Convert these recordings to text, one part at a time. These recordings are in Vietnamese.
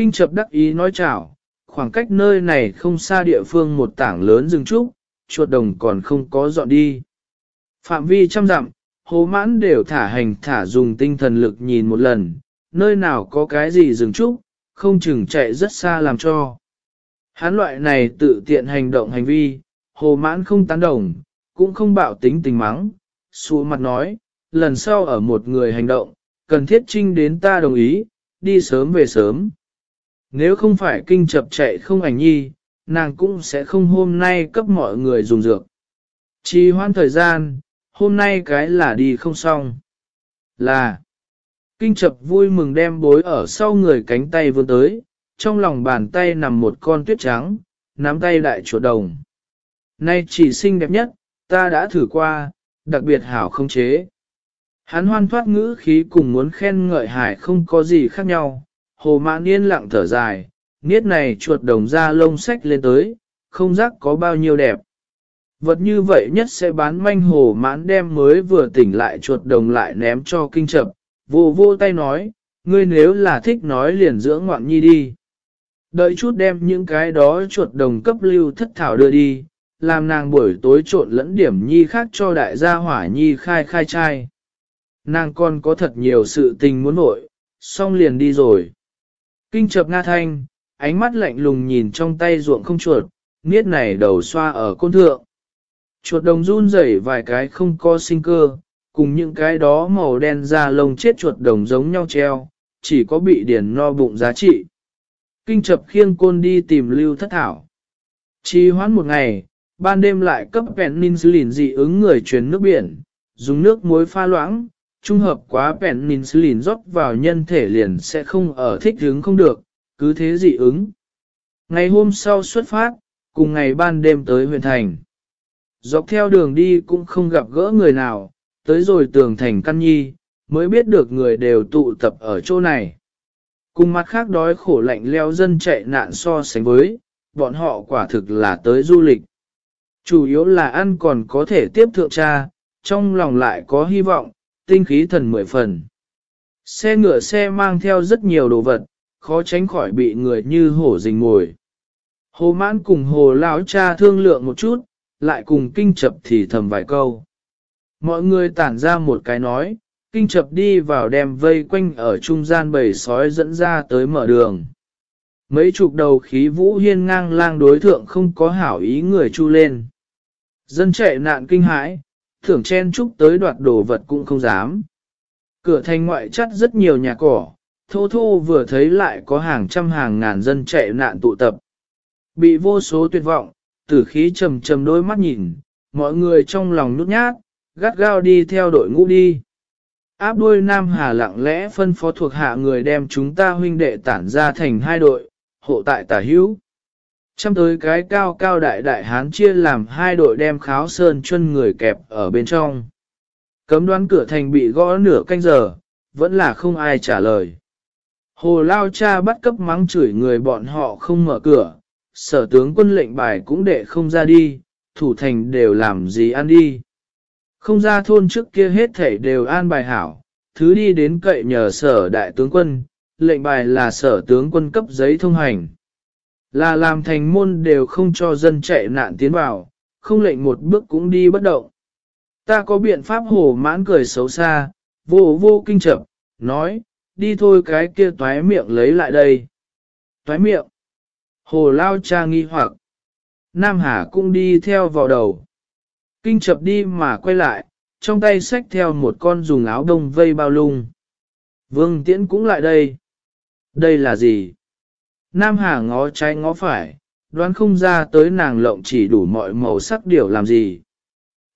Kinh chập đắc ý nói chào, khoảng cách nơi này không xa địa phương một tảng lớn rừng trúc, chuột đồng còn không có dọn đi. Phạm vi trăm dặm, hồ mãn đều thả hành thả dùng tinh thần lực nhìn một lần, nơi nào có cái gì rừng trúc, không chừng chạy rất xa làm cho. Hán loại này tự tiện hành động hành vi, hồ mãn không tán đồng, cũng không bạo tính tình mắng, xua mặt nói, lần sau ở một người hành động, cần thiết trinh đến ta đồng ý, đi sớm về sớm. Nếu không phải kinh chập chạy không ảnh nhi, nàng cũng sẽ không hôm nay cấp mọi người dùng dược. Chỉ hoan thời gian, hôm nay cái là đi không xong. Là, kinh chập vui mừng đem bối ở sau người cánh tay vươn tới, trong lòng bàn tay nằm một con tuyết trắng, nắm tay đại chuột đồng. Nay chỉ xinh đẹp nhất, ta đã thử qua, đặc biệt hảo không chế. Hắn hoan thoát ngữ khí cùng muốn khen ngợi hải không có gì khác nhau, hồ mãn yên lặng thở dài, niết này chuột đồng ra lông sách lên tới, không rắc có bao nhiêu đẹp. Vật như vậy nhất sẽ bán manh hồ mãn đem mới vừa tỉnh lại chuột đồng lại ném cho kinh chậm, vô vô tay nói, ngươi nếu là thích nói liền dưỡng ngoạn nhi đi. Đợi chút đem những cái đó chuột đồng cấp lưu thất thảo đưa đi, làm nàng buổi tối trộn lẫn điểm nhi khác cho đại gia hỏa nhi khai khai trai. Nàng còn có thật nhiều sự tình muốn nội, xong liền đi rồi. Kinh chập Nga Thanh, ánh mắt lạnh lùng nhìn trong tay ruộng không chuột, niết này đầu xoa ở côn thượng. Chuột đồng run rẩy vài cái không có sinh cơ, cùng những cái đó màu đen da lông chết chuột đồng giống nhau treo, chỉ có bị điển no bụng giá trị. Kinh chập khiêng côn đi tìm lưu thất thảo. Chi hoãn một ngày, ban đêm lại cấp vẹn ninh lìn dị ứng người truyền nước biển, dùng nước muối pha loãng, trung hợp quá penicillin rót vào nhân thể liền sẽ không ở thích ứng không được, cứ thế dị ứng. Ngày hôm sau xuất phát, cùng ngày ban đêm tới huyện thành. Dọc theo đường đi cũng không gặp gỡ người nào, tới rồi tường thành căn nhi, mới biết được người đều tụ tập ở chỗ này. Cùng mặt khác đói khổ lạnh leo dân chạy nạn so sánh với, bọn họ quả thực là tới du lịch. Chủ yếu là ăn còn có thể tiếp thượng cha trong lòng lại có hy vọng, tinh khí thần mười phần. Xe ngựa xe mang theo rất nhiều đồ vật, khó tránh khỏi bị người như hổ rình ngồi. Hồ mãn cùng hồ lão cha thương lượng một chút, lại cùng kinh chập thì thầm vài câu. Mọi người tản ra một cái nói, kinh chập đi vào đem vây quanh ở trung gian bầy sói dẫn ra tới mở đường. Mấy chục đầu khí vũ hiên ngang lang đối thượng không có hảo ý người chu lên. Dân chạy nạn kinh hãi, thưởng chen chúc tới đoạt đồ vật cũng không dám. Cửa thành ngoại chắt rất nhiều nhà cỏ, thô thô vừa thấy lại có hàng trăm hàng ngàn dân chạy nạn tụ tập. Bị vô số tuyệt vọng, tử khí trầm trầm đôi mắt nhìn, mọi người trong lòng nút nhát, gắt gao đi theo đội ngũ đi. Áp đuôi Nam Hà lặng lẽ phân phó thuộc hạ người đem chúng ta huynh đệ tản ra thành hai đội, hộ tại tả hữu chăm tới cái cao cao đại đại hán chia làm hai đội đem kháo sơn chân người kẹp ở bên trong. Cấm đoán cửa thành bị gõ nửa canh giờ, vẫn là không ai trả lời. Hồ Lao Cha bắt cấp mắng chửi người bọn họ không mở cửa, sở tướng quân lệnh bài cũng để không ra đi, thủ thành đều làm gì ăn đi. Không ra thôn trước kia hết thảy đều an bài hảo, thứ đi đến cậy nhờ sở đại tướng quân, lệnh bài là sở tướng quân cấp giấy thông hành. Là làm thành môn đều không cho dân chạy nạn tiến vào, không lệnh một bước cũng đi bất động. Ta có biện pháp hổ mãn cười xấu xa, vô vô kinh chậm, nói, đi thôi cái kia toái miệng lấy lại đây. Toái miệng. Hồ lao cha nghi hoặc. Nam Hà cũng đi theo vào đầu. Kinh chập đi mà quay lại, trong tay xách theo một con dùng áo đông vây bao lung. Vương Tiễn cũng lại đây. Đây là gì? Nam Hà ngó trái ngó phải, đoán không ra tới nàng lộng chỉ đủ mọi màu sắc điều làm gì.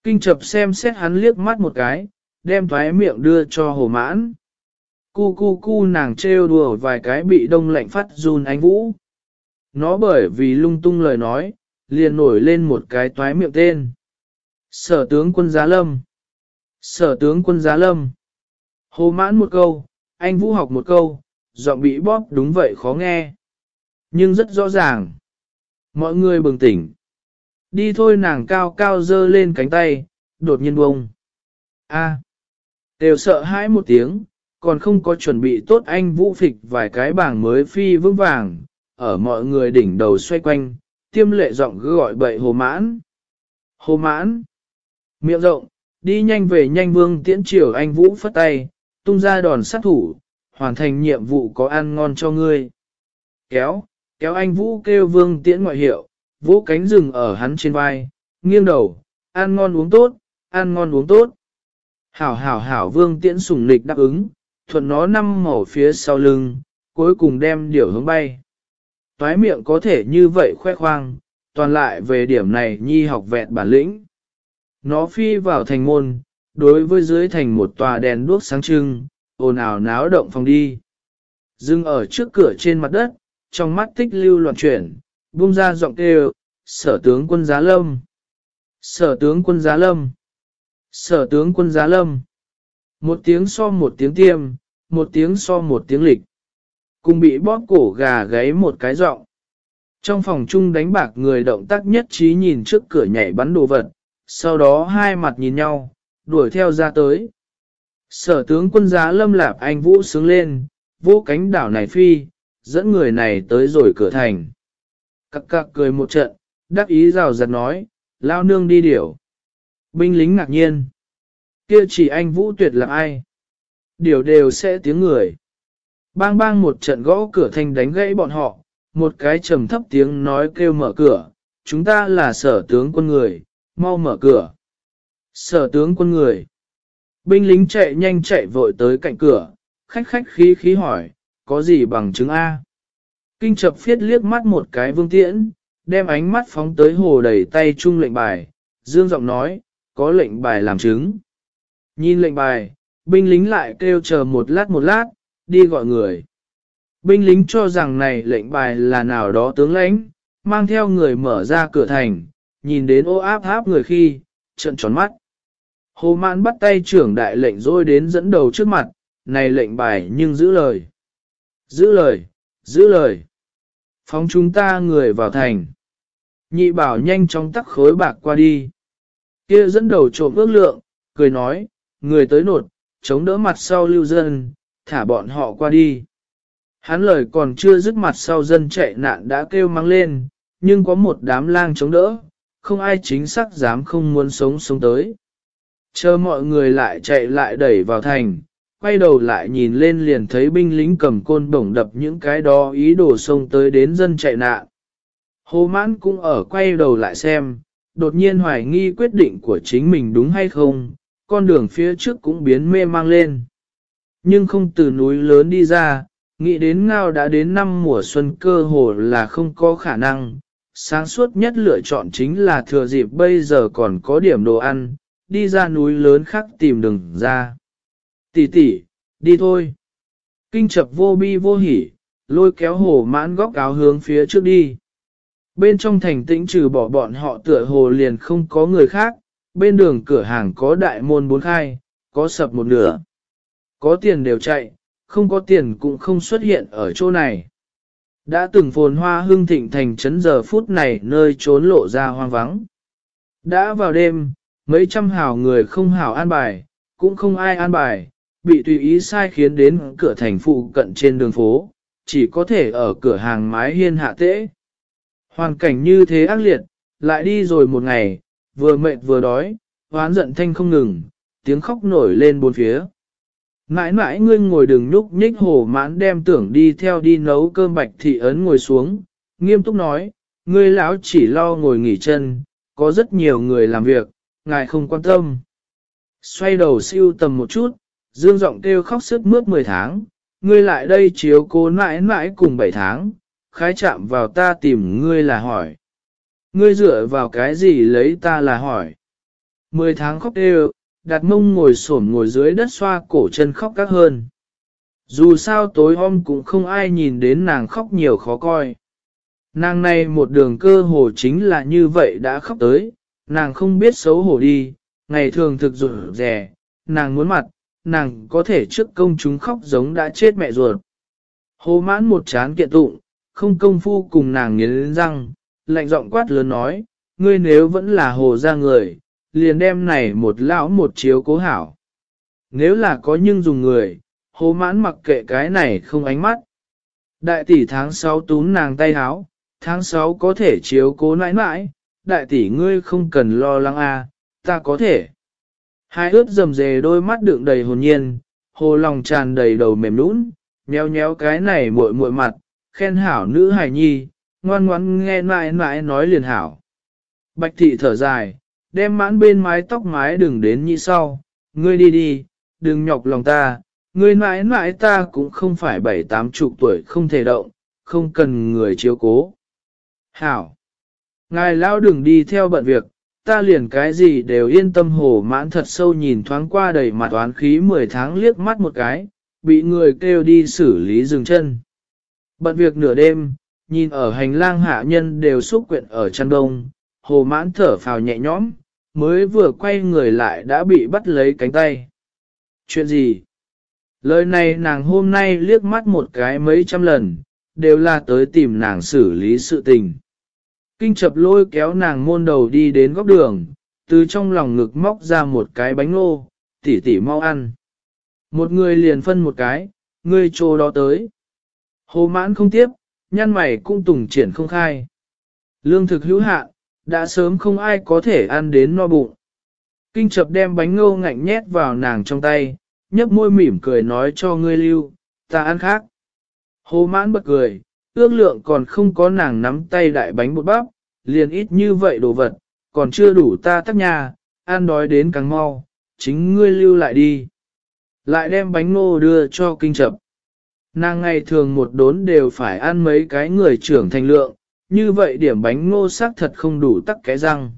Kinh chập xem xét hắn liếc mắt một cái, đem thoái miệng đưa cho hồ mãn. Cu cu cu nàng trêu đùa vài cái bị đông lạnh phát run ánh vũ. Nó bởi vì lung tung lời nói, liền nổi lên một cái toái miệng tên. Sở tướng quân giá lâm. Sở tướng quân giá lâm. Hồ mãn một câu, anh vũ học một câu, giọng bị bóp đúng vậy khó nghe. Nhưng rất rõ ràng. Mọi người bừng tỉnh. Đi thôi nàng cao cao dơ lên cánh tay, đột nhiên bông. A. Đều sợ hãi một tiếng, còn không có chuẩn bị tốt anh vũ phịch vài cái bảng mới phi vững vàng, ở mọi người đỉnh đầu xoay quanh, tiêm lệ giọng cứ gọi bậy hồ mãn. Hồ mãn, miệng rộng, đi nhanh về nhanh vương tiễn triều anh vũ phất tay, tung ra đòn sát thủ, hoàn thành nhiệm vụ có ăn ngon cho ngươi. Kéo, kéo anh vũ kêu vương tiễn ngoại hiệu, vũ cánh rừng ở hắn trên vai, nghiêng đầu, ăn ngon uống tốt, ăn ngon uống tốt. Hảo hảo hảo vương tiễn sùng lịch đáp ứng, thuận nó năm màu phía sau lưng, cuối cùng đem điểu hướng bay. Toái miệng có thể như vậy khoe khoang, toàn lại về điểm này nhi học vẹn bản lĩnh. Nó phi vào thành môn, đối với dưới thành một tòa đèn đuốc sáng trưng, ồn ào náo động phòng đi. Dưng ở trước cửa trên mặt đất, trong mắt tích lưu loạn chuyển, buông ra giọng kêu, sở tướng quân giá lâm. Sở tướng quân giá lâm. Sở tướng quân giá lâm. Một tiếng so một tiếng tiêm, một tiếng so một tiếng lịch. Cùng bị bóp cổ gà gáy một cái giọng. Trong phòng chung đánh bạc người động tác nhất trí nhìn trước cửa nhảy bắn đồ vật, sau đó hai mặt nhìn nhau, đuổi theo ra tới. Sở tướng quân giá lâm lạp anh vũ sướng lên, vô cánh đảo này phi, dẫn người này tới rồi cửa thành. Cặc cặc cười một trận, đắc ý rào rạt nói, lao nương đi điểu. Binh lính ngạc nhiên. Kia chỉ anh vũ tuyệt là ai? Điều đều sẽ tiếng người. Bang bang một trận gõ cửa thành đánh gãy bọn họ, một cái trầm thấp tiếng nói kêu mở cửa, chúng ta là sở tướng quân người, mau mở cửa. Sở tướng quân người. Binh lính chạy nhanh chạy vội tới cạnh cửa, khách khách khí khí hỏi, có gì bằng chứng A? Kinh chập phiết liếc mắt một cái vương tiễn, đem ánh mắt phóng tới hồ đầy tay chung lệnh bài, dương giọng nói, có lệnh bài làm chứng. Nhìn lệnh bài, binh lính lại kêu chờ một lát một lát, đi gọi người. Binh lính cho rằng này lệnh bài là nào đó tướng lãnh, mang theo người mở ra cửa thành, nhìn đến ô áp áp người khi, trận tròn mắt. Hồ mãn bắt tay trưởng đại lệnh rồi đến dẫn đầu trước mặt, này lệnh bài nhưng giữ lời. Giữ lời, giữ lời. Phóng chúng ta người vào thành. Nhị bảo nhanh chóng tắc khối bạc qua đi. Kia dẫn đầu trộm ước lượng, cười nói, người tới nột, chống đỡ mặt sau lưu dân, thả bọn họ qua đi. Hắn lời còn chưa dứt mặt sau dân chạy nạn đã kêu mang lên, nhưng có một đám lang chống đỡ, không ai chính xác dám không muốn sống sống tới. Chờ mọi người lại chạy lại đẩy vào thành, quay đầu lại nhìn lên liền thấy binh lính cầm côn bổng đập những cái đó ý đồ xông tới đến dân chạy nạn. Hồ mãn cũng ở quay đầu lại xem, đột nhiên hoài nghi quyết định của chính mình đúng hay không, con đường phía trước cũng biến mê mang lên. Nhưng không từ núi lớn đi ra, nghĩ đến ngao đã đến năm mùa xuân cơ hồ là không có khả năng. Sáng suốt nhất lựa chọn chính là thừa dịp bây giờ còn có điểm đồ ăn, đi ra núi lớn khác tìm đường ra. Tỷ tỷ, đi thôi. Kinh chập vô bi vô hỉ, lôi kéo hồ mãn góc áo hướng phía trước đi. Bên trong thành tĩnh trừ bỏ bọn họ tựa hồ liền không có người khác, bên đường cửa hàng có đại môn bốn khai, có sập một nửa. Có tiền đều chạy, không có tiền cũng không xuất hiện ở chỗ này. Đã từng phồn hoa hương thịnh thành trấn giờ phút này nơi trốn lộ ra hoang vắng. Đã vào đêm, mấy trăm hào người không hào an bài, cũng không ai an bài, bị tùy ý sai khiến đến cửa thành phụ cận trên đường phố, chỉ có thể ở cửa hàng mái hiên hạ tễ. Hoàn cảnh như thế ác liệt, lại đi rồi một ngày, vừa mệt vừa đói, hoán giận thanh không ngừng, tiếng khóc nổi lên bốn phía. Mãi mãi ngươi ngồi đừng nhúc nhích hồ mãn đem tưởng đi theo đi nấu cơm bạch thị ấn ngồi xuống, nghiêm túc nói, ngươi lão chỉ lo ngồi nghỉ chân, có rất nhiều người làm việc, ngài không quan tâm. Xoay đầu siêu tầm một chút, dương giọng kêu khóc sức mướt 10 tháng, ngươi lại đây chiếu cố mãi mãi cùng 7 tháng, khái chạm vào ta tìm ngươi là hỏi. Ngươi dựa vào cái gì lấy ta là hỏi. 10 tháng khóc đều, đặt mông ngồi xổm ngồi dưới đất xoa cổ chân khóc các hơn. Dù sao tối hôm cũng không ai nhìn đến nàng khóc nhiều khó coi. Nàng này một đường cơ hồ chính là như vậy đã khóc tới, nàng không biết xấu hổ đi, ngày thường thực rủ rẻ, nàng muốn mặt, nàng có thể trước công chúng khóc giống đã chết mẹ ruột. Hồ mãn một chán kiện tụng, không công phu cùng nàng nghiến răng, lạnh giọng quát lớn nói, ngươi nếu vẫn là hồ ra người, liền đem này một lão một chiếu cố hảo. Nếu là có nhưng dùng người, hồ mãn mặc kệ cái này không ánh mắt. Đại tỷ tháng 6 tún nàng tay háo, tháng 6 có thể chiếu cố nãi nãi, đại tỷ ngươi không cần lo lắng à, ta có thể. Hai ướt rầm rề đôi mắt đựng đầy hồn nhiên, hồ lòng tràn đầy đầu mềm nũng, nhéo nhéo cái này muội muội mặt, khen hảo nữ hài nhi, ngoan ngoãn nghe mãi mãi nói liền hảo. Bạch thị thở dài, đem mãn bên mái tóc mái đừng đến như sau, ngươi đi đi, đừng nhọc lòng ta, ngươi mãi mãi ta cũng không phải bảy tám chục tuổi không thể động, không cần người chiếu cố. Hảo! Ngài lao đừng đi theo bận việc, ta liền cái gì đều yên tâm hồ mãn thật sâu nhìn thoáng qua đầy mặt oán khí 10 tháng liếc mắt một cái, bị người kêu đi xử lý dừng chân. Bận việc nửa đêm, nhìn ở hành lang hạ nhân đều xúc quyện ở chăn đông, hồ mãn thở phào nhẹ nhõm, mới vừa quay người lại đã bị bắt lấy cánh tay. Chuyện gì? Lời này nàng hôm nay liếc mắt một cái mấy trăm lần, đều là tới tìm nàng xử lý sự tình. Kinh chập lôi kéo nàng môn đầu đi đến góc đường, từ trong lòng ngực móc ra một cái bánh ngô, tỉ tỉ mau ăn. Một người liền phân một cái, người trô đó tới. Hồ mãn không tiếp, nhăn mày cũng tùng triển không khai. Lương thực hữu hạn, đã sớm không ai có thể ăn đến no bụng. Kinh chập đem bánh ngô ngạnh nhét vào nàng trong tay, nhấp môi mỉm cười nói cho ngươi lưu, ta ăn khác. Hồ mãn bật cười, ước lượng còn không có nàng nắm tay đại bánh bột bắp, liền ít như vậy đồ vật, còn chưa đủ ta tắt nhà, ăn đói đến càng mau, chính ngươi lưu lại đi. Lại đem bánh ngô đưa cho kinh chập. Nàng ngày thường một đốn đều phải ăn mấy cái người trưởng thành lượng, như vậy điểm bánh ngô xác thật không đủ tắc cái răng.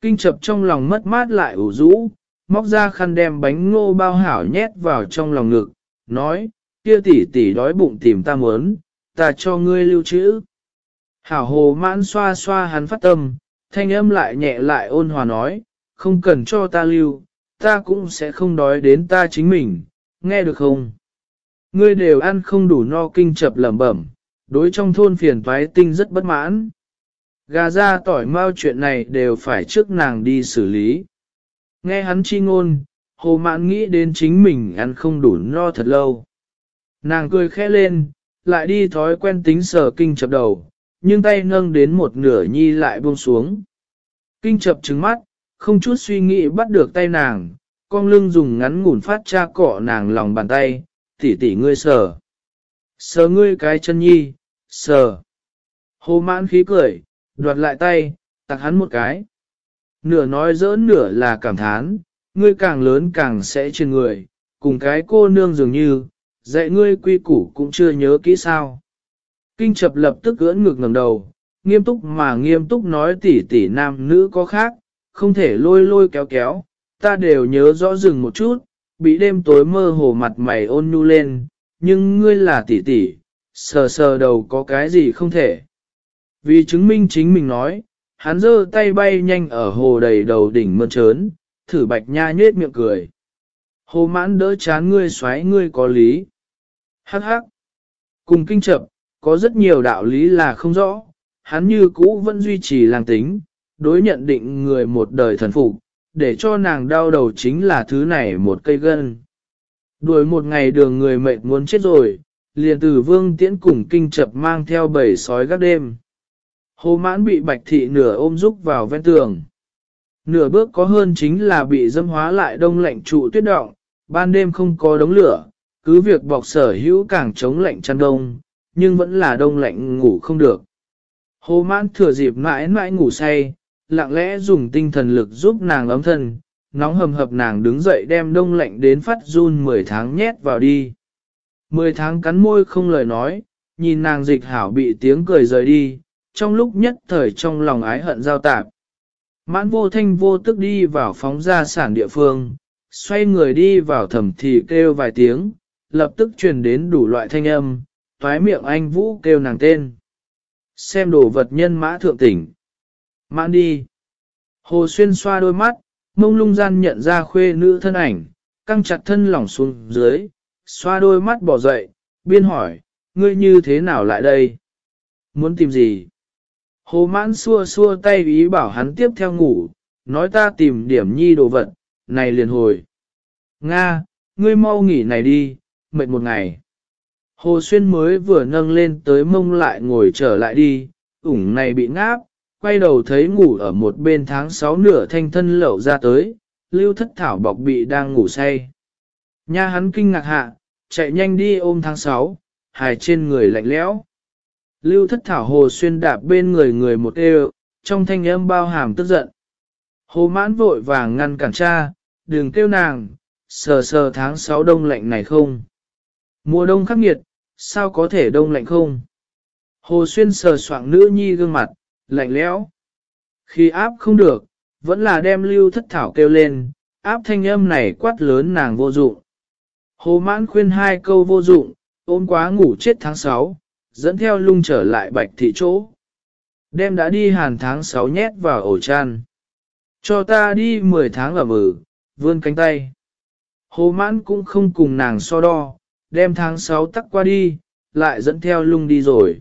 Kinh chập trong lòng mất mát lại ủ rũ, móc ra khăn đem bánh ngô bao hảo nhét vào trong lòng ngực, nói, kia tỷ tỷ đói bụng tìm ta muốn, ta cho ngươi lưu trữ. Hảo hồ mãn xoa xoa hắn phát tâm, thanh âm lại nhẹ lại ôn hòa nói, không cần cho ta lưu, ta cũng sẽ không đói đến ta chính mình, nghe được không? Ngươi đều ăn không đủ no kinh chập lẩm bẩm, đối trong thôn phiền toái tinh rất bất mãn. Gà ra tỏi mau chuyện này đều phải trước nàng đi xử lý. Nghe hắn chi ngôn, hồ mãn nghĩ đến chính mình ăn không đủ no thật lâu. Nàng cười khẽ lên, lại đi thói quen tính sờ kinh chập đầu, nhưng tay nâng đến một nửa nhi lại buông xuống. Kinh chập trứng mắt, không chút suy nghĩ bắt được tay nàng, con lưng dùng ngắn ngủn phát cha cọ nàng lòng bàn tay, tỉ tỉ ngươi sờ. Sờ ngươi cái chân nhi, sờ. Hồ mãn khí cười, đoạt lại tay, tặng hắn một cái. Nửa nói giỡn nửa là cảm thán, ngươi càng lớn càng sẽ trên người, cùng cái cô nương dường như, dạy ngươi quy củ cũng chưa nhớ kỹ sao. Kinh chập lập tức ưỡn ngược ngẩng đầu, nghiêm túc mà nghiêm túc nói tỉ tỉ nam nữ có khác, không thể lôi lôi kéo kéo, ta đều nhớ rõ rừng một chút, bị đêm tối mơ hồ mặt mày ôn nhu lên, nhưng ngươi là tỷ tỷ, sờ sờ đầu có cái gì không thể. Vì chứng minh chính mình nói, hắn giơ tay bay nhanh ở hồ đầy đầu đỉnh mơn trớn, thử bạch nha nhết miệng cười. Hồ mãn đỡ chán ngươi xoáy ngươi có lý. Hắc hắc. Cùng kinh chập, có rất nhiều đạo lý là không rõ, hắn như cũ vẫn duy trì làng tính, đối nhận định người một đời thần phục, để cho nàng đau đầu chính là thứ này một cây gân. Đuổi một ngày đường người mệt muốn chết rồi, liền từ vương tiễn cùng kinh chập mang theo bầy sói gác đêm. Hồ mãn bị bạch thị nửa ôm rúc vào ven tường. Nửa bước có hơn chính là bị dâm hóa lại đông lạnh trụ tuyết động, ban đêm không có đống lửa, cứ việc bọc sở hữu càng chống lạnh chăn đông, nhưng vẫn là đông lạnh ngủ không được. Hồ mãn thừa dịp mãi mãi ngủ say, lặng lẽ dùng tinh thần lực giúp nàng ấm thân, nóng hầm hập nàng đứng dậy đem đông lạnh đến phát run 10 tháng nhét vào đi. 10 tháng cắn môi không lời nói, nhìn nàng dịch hảo bị tiếng cười rời đi, trong lúc nhất thời trong lòng ái hận giao tạp. Mãn vô thanh vô tức đi vào phóng ra sản địa phương, xoay người đi vào thẩm thì kêu vài tiếng, lập tức truyền đến đủ loại thanh âm, thoái miệng anh Vũ kêu nàng tên. Xem đồ vật nhân mã thượng tỉnh. Mãn đi. Hồ Xuyên xoa đôi mắt, mông lung gian nhận ra khuê nữ thân ảnh, căng chặt thân lỏng xuống dưới, xoa đôi mắt bỏ dậy, biên hỏi, ngươi như thế nào lại đây? Muốn tìm gì? Hồ mãn xua xua tay ý bảo hắn tiếp theo ngủ, nói ta tìm điểm nhi đồ vật, này liền hồi. Nga, ngươi mau nghỉ này đi, mệt một ngày. Hồ Xuyên mới vừa nâng lên tới mông lại ngồi trở lại đi, ủng này bị ngáp, quay đầu thấy ngủ ở một bên tháng sáu nửa thanh thân lậu ra tới, lưu thất thảo bọc bị đang ngủ say. Nha hắn kinh ngạc hạ, chạy nhanh đi ôm tháng sáu hài trên người lạnh lẽo. Lưu thất thảo hồ xuyên đạp bên người người một đều, trong thanh âm bao hàm tức giận. Hồ mãn vội vàng ngăn cản cha, đừng kêu nàng, sờ sờ tháng 6 đông lạnh này không. Mùa đông khắc nghiệt, sao có thể đông lạnh không? Hồ xuyên sờ soạng nữ nhi gương mặt, lạnh lẽo. Khi áp không được, vẫn là đem lưu thất thảo kêu lên, áp thanh âm này quát lớn nàng vô dụng. Hồ mãn khuyên hai câu vô dụng, ôm quá ngủ chết tháng 6, dẫn theo lung trở lại bạch thị chỗ. Đem đã đi hàn tháng 6 nhét vào ổ chăn. Cho ta đi 10 tháng ở mử, vươn cánh tay. Hồ mãn cũng không cùng nàng so đo, đem tháng 6 tắc qua đi, lại dẫn theo lung đi rồi.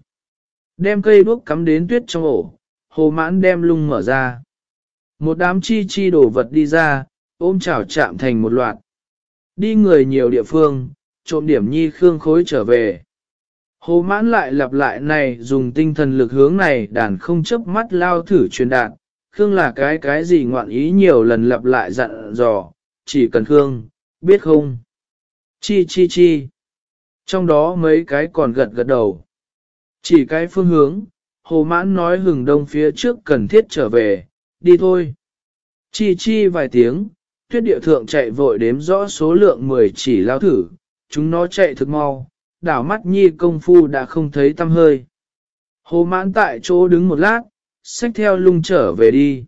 Đem cây đuốc cắm đến tuyết trong ổ, hồ mãn đem lung mở ra. Một đám chi chi đổ vật đi ra, ôm chảo chạm thành một loạt. Đi người nhiều địa phương, trộm điểm nhi khương khối trở về. Hồ mãn lại lặp lại này dùng tinh thần lực hướng này đàn không chấp mắt lao thử truyền đạt. Khương là cái cái gì ngoạn ý nhiều lần lặp lại dặn dò, chỉ cần Khương, biết không? Chi chi chi. Trong đó mấy cái còn gật gật đầu. Chỉ cái phương hướng, hồ mãn nói hừng đông phía trước cần thiết trở về, đi thôi. Chi chi vài tiếng, tuyết địa thượng chạy vội đếm rõ số lượng 10 chỉ lao thử, chúng nó chạy thực mau, đảo mắt nhi công phu đã không thấy tâm hơi. Hồ mãn tại chỗ đứng một lát, xách theo lung trở về đi.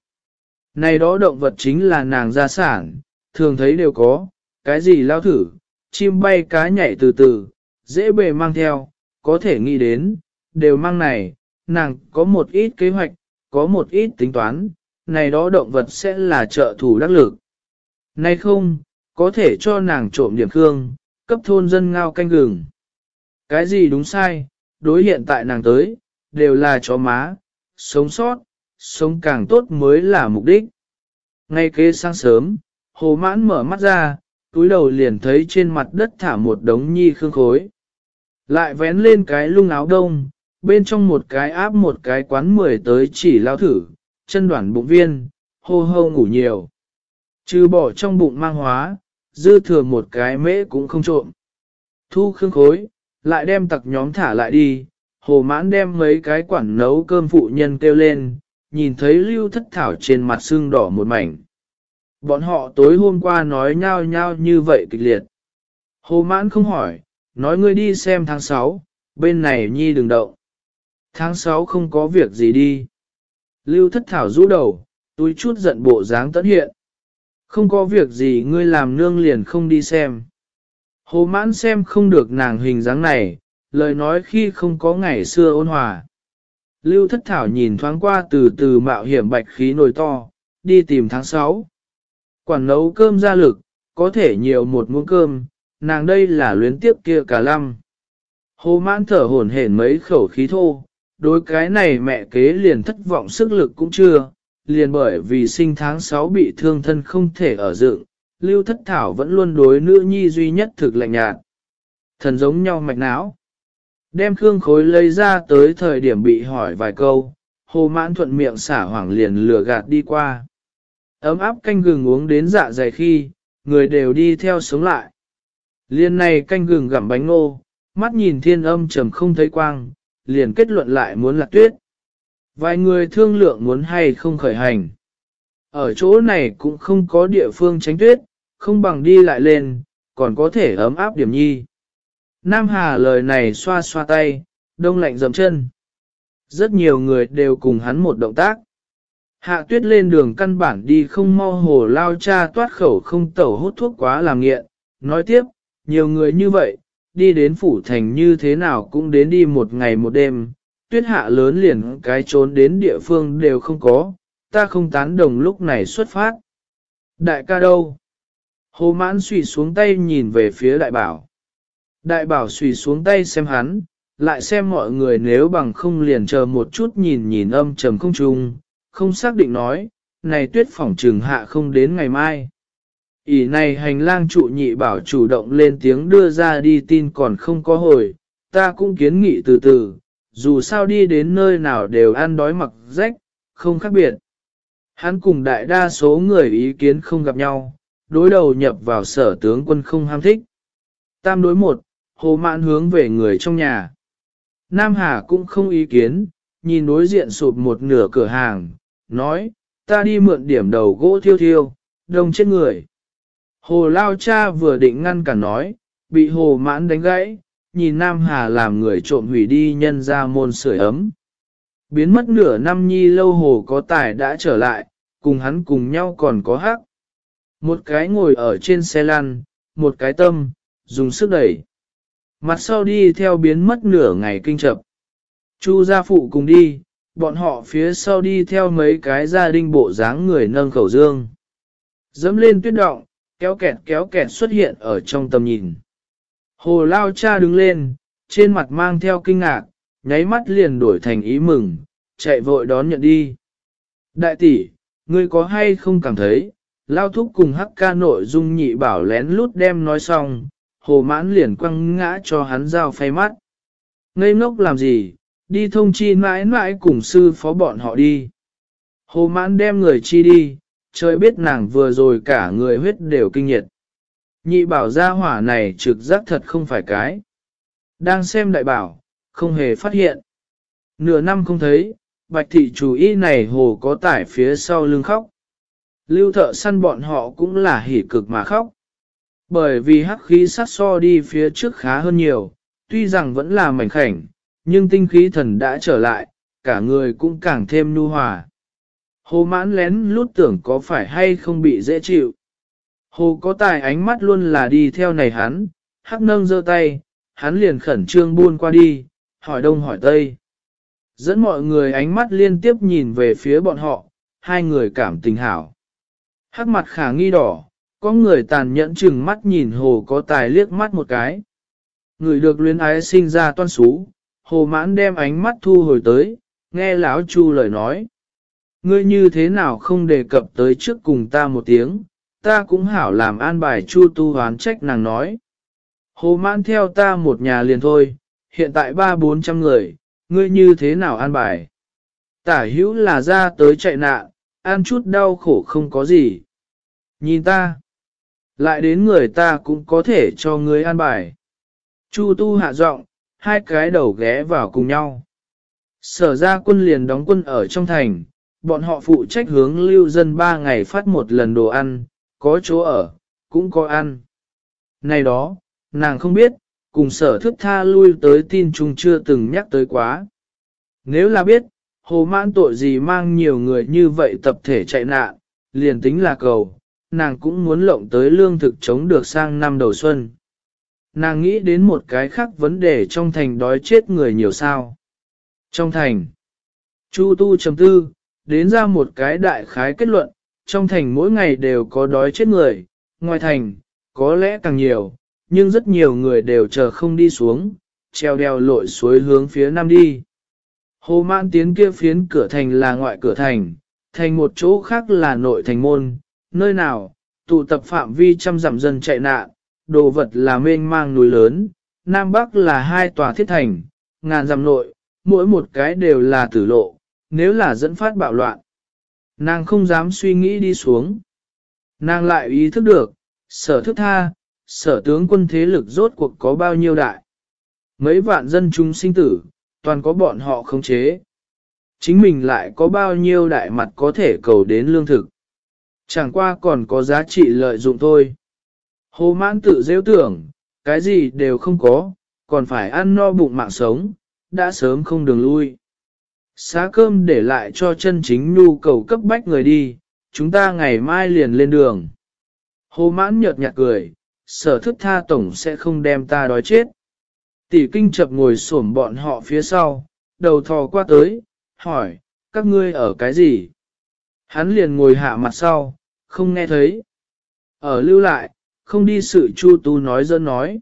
Này đó động vật chính là nàng gia sản, thường thấy đều có, cái gì lao thử, chim bay cá nhảy từ từ, dễ bề mang theo, có thể nghĩ đến, đều mang này, nàng có một ít kế hoạch, có một ít tính toán, này đó động vật sẽ là trợ thủ đắc lực. Này không, có thể cho nàng trộm điểm khương, cấp thôn dân ngao canh gừng. Cái gì đúng sai, đối hiện tại nàng tới, đều là chó má, sống sót, sống càng tốt mới là mục đích. Ngay kế sáng sớm, hồ mãn mở mắt ra, túi đầu liền thấy trên mặt đất thả một đống nhi khương khối. Lại vén lên cái lung áo đông, bên trong một cái áp một cái quán mười tới chỉ lao thử, chân đoản bụng viên, hô hô ngủ nhiều. Trừ bỏ trong bụng mang hóa, dư thừa một cái mễ cũng không trộm. Thu khương khối, lại đem tặc nhóm thả lại đi, hồ mãn đem mấy cái quản nấu cơm phụ nhân kêu lên, nhìn thấy lưu thất thảo trên mặt xương đỏ một mảnh. Bọn họ tối hôm qua nói nhau nhau như vậy kịch liệt. Hồ mãn không hỏi, nói ngươi đi xem tháng 6, bên này nhi đừng động. Tháng 6 không có việc gì đi. Lưu thất thảo rũ đầu, túi chút giận bộ dáng tận hiện. Không có việc gì ngươi làm nương liền không đi xem. Hồ mãn xem không được nàng hình dáng này, lời nói khi không có ngày xưa ôn hòa. Lưu thất thảo nhìn thoáng qua từ từ mạo hiểm bạch khí nồi to, đi tìm tháng 6. Quản nấu cơm ra lực, có thể nhiều một muỗng cơm, nàng đây là luyến tiếp kia cả lăm. Hồ mãn thở hổn hển mấy khẩu khí thô, đối cái này mẹ kế liền thất vọng sức lực cũng chưa, liền bởi vì sinh tháng 6 bị thương thân không thể ở dựng, Lưu Thất Thảo vẫn luôn đối nữ nhi duy nhất thực lạnh nhạt. Thần giống nhau mạch não. Đem Khương Khối lấy ra tới thời điểm bị hỏi vài câu, hồ mãn thuận miệng xả hoảng liền lừa gạt đi qua. Ấm áp canh gừng uống đến dạ dày khi, người đều đi theo sống lại. Liên này canh gừng gặm bánh ngô, mắt nhìn thiên âm trầm không thấy quang, liền kết luận lại muốn lạc tuyết. Vài người thương lượng muốn hay không khởi hành. Ở chỗ này cũng không có địa phương tránh tuyết, không bằng đi lại lên, còn có thể ấm áp điểm nhi. Nam Hà lời này xoa xoa tay, đông lạnh dầm chân. Rất nhiều người đều cùng hắn một động tác. Hạ tuyết lên đường căn bản đi không mau hồ lao cha toát khẩu không tẩu hút thuốc quá làm nghiện. Nói tiếp, nhiều người như vậy, đi đến phủ thành như thế nào cũng đến đi một ngày một đêm, tuyết hạ lớn liền cái trốn đến địa phương đều không có, ta không tán đồng lúc này xuất phát. Đại ca đâu? Hồ mãn suy xuống tay nhìn về phía đại bảo. Đại bảo xùy xuống tay xem hắn, lại xem mọi người nếu bằng không liền chờ một chút nhìn nhìn âm trầm không trung, không xác định nói, này tuyết phỏng trừng hạ không đến ngày mai. ỷ này hành lang trụ nhị bảo chủ động lên tiếng đưa ra đi tin còn không có hồi, ta cũng kiến nghị từ từ, dù sao đi đến nơi nào đều ăn đói mặc rách, không khác biệt. Hắn cùng đại đa số người ý kiến không gặp nhau, đối đầu nhập vào sở tướng quân không ham thích. Tam đối một, hồ mạn hướng về người trong nhà. Nam Hà cũng không ý kiến, nhìn đối diện sụp một nửa cửa hàng, nói, ta đi mượn điểm đầu gỗ thiêu thiêu, đông chết người. Hồ Lao Cha vừa định ngăn cả nói, bị hồ mãn đánh gãy, nhìn Nam Hà làm người trộm hủy đi nhân ra môn sưởi ấm. Biến mất nửa năm nhi lâu hồ có tài đã trở lại, cùng hắn cùng nhau còn có hắc. Một cái ngồi ở trên xe lăn, một cái tâm, dùng sức đẩy. Mặt sau đi theo biến mất nửa ngày kinh chập. Chu gia phụ cùng đi, bọn họ phía sau đi theo mấy cái gia đình bộ dáng người nâng khẩu dương. Dẫm lên tuyết động, kéo kẹt kéo kẹt xuất hiện ở trong tầm nhìn. Hồ Lao Cha đứng lên, trên mặt mang theo kinh ngạc, nháy mắt liền đổi thành ý mừng, chạy vội đón nhận đi. Đại tỷ, ngươi có hay không cảm thấy, Lao Thúc cùng hắc ca nội dung nhị bảo lén lút đem nói xong, hồ mãn liền quăng ngã cho hắn dao phay mắt. Ngây ngốc làm gì, đi thông chi mãi mãi cùng sư phó bọn họ đi. Hồ mãn đem người chi đi, trời biết nàng vừa rồi cả người huyết đều kinh nhiệt. Nhị bảo gia hỏa này trực giác thật không phải cái. Đang xem đại bảo, không hề phát hiện. Nửa năm không thấy, bạch thị chủ y này hồ có tải phía sau lưng khóc. Lưu thợ săn bọn họ cũng là hỉ cực mà khóc. Bởi vì hắc khí sát so đi phía trước khá hơn nhiều, tuy rằng vẫn là mảnh khảnh, nhưng tinh khí thần đã trở lại, cả người cũng càng thêm nu hòa. Hồ mãn lén lút tưởng có phải hay không bị dễ chịu. Hồ có tài ánh mắt luôn là đi theo này hắn, hắc nâng giơ tay, hắn liền khẩn trương buôn qua đi, hỏi đông hỏi tây. Dẫn mọi người ánh mắt liên tiếp nhìn về phía bọn họ, hai người cảm tình hảo. Hắc mặt khả nghi đỏ, có người tàn nhẫn chừng mắt nhìn hồ có tài liếc mắt một cái. Người được luyến ái sinh ra toan xú, hồ mãn đem ánh mắt thu hồi tới, nghe lão chu lời nói. Ngươi như thế nào không đề cập tới trước cùng ta một tiếng, ta cũng hảo làm an bài chu tu hoán trách nàng nói. Hồ mãn theo ta một nhà liền thôi, hiện tại ba bốn trăm người, ngươi như thế nào an bài? Tả hữu là ra tới chạy nạn, ăn chút đau khổ không có gì. Nhìn ta, lại đến người ta cũng có thể cho ngươi an bài. Chu tu hạ giọng, hai cái đầu ghé vào cùng nhau. Sở ra quân liền đóng quân ở trong thành, bọn họ phụ trách hướng lưu dân ba ngày phát một lần đồ ăn, có chỗ ở, cũng có ăn. Này đó, nàng không biết, cùng sở thức tha lui tới tin chung chưa từng nhắc tới quá. Nếu là biết, hồ mãn tội gì mang nhiều người như vậy tập thể chạy nạn, liền tính là cầu, nàng cũng muốn lộng tới lương thực chống được sang năm đầu xuân. Nàng nghĩ đến một cái khác vấn đề trong thành đói chết người nhiều sao. Trong thành, Chu Tu chấm tư, đến ra một cái đại khái kết luận, trong thành mỗi ngày đều có đói chết người, ngoài thành, có lẽ càng nhiều, nhưng rất nhiều người đều chờ không đi xuống, treo đeo lội suối hướng phía nam đi. Hồ mãn tiến kia phiến cửa thành là ngoại cửa thành, thành một chỗ khác là nội thành môn, nơi nào, tụ tập phạm vi trăm dặm dân chạy nạn, đồ vật là mênh mang núi lớn, Nam Bắc là hai tòa thiết thành, ngàn dặm nội, mỗi một cái đều là tử lộ, nếu là dẫn phát bạo loạn. Nàng không dám suy nghĩ đi xuống. Nàng lại ý thức được, sở thức tha, sở tướng quân thế lực rốt cuộc có bao nhiêu đại. Mấy vạn dân chúng sinh tử, toàn có bọn họ khống chế. Chính mình lại có bao nhiêu đại mặt có thể cầu đến lương thực. Chẳng qua còn có giá trị lợi dụng thôi. Hồ mãn tự dễ tưởng, cái gì đều không có, còn phải ăn no bụng mạng sống, đã sớm không đường lui. Xá cơm để lại cho chân chính nhu cầu cấp bách người đi, chúng ta ngày mai liền lên đường. Hồ mãn nhợt nhạt cười, sở thức tha tổng sẽ không đem ta đói chết. Tỷ kinh chập ngồi xổm bọn họ phía sau, đầu thò qua tới, hỏi, các ngươi ở cái gì? Hắn liền ngồi hạ mặt sau, không nghe thấy. Ở lưu lại, không đi sự chu tu nói dân nói.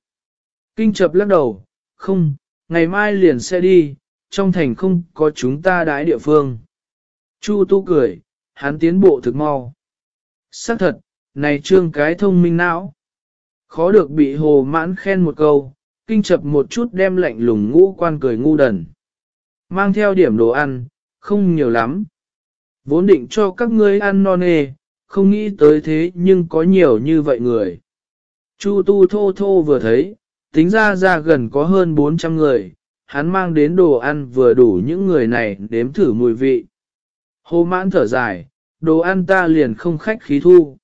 Kinh chập lắc đầu, không, ngày mai liền sẽ đi, trong thành không có chúng ta đái địa phương. Chu tu cười, hắn tiến bộ thực mau. Xác thật, này trương cái thông minh não. Khó được bị hồ mãn khen một câu, kinh chập một chút đem lạnh lùng ngũ quan cười ngu đần. Mang theo điểm đồ ăn, không nhiều lắm. Vốn định cho các ngươi ăn non nê, không nghĩ tới thế nhưng có nhiều như vậy người. Chu tu thô thô vừa thấy, tính ra ra gần có hơn 400 người, hắn mang đến đồ ăn vừa đủ những người này đếm thử mùi vị. Hồ mãn thở dài, đồ ăn ta liền không khách khí thu.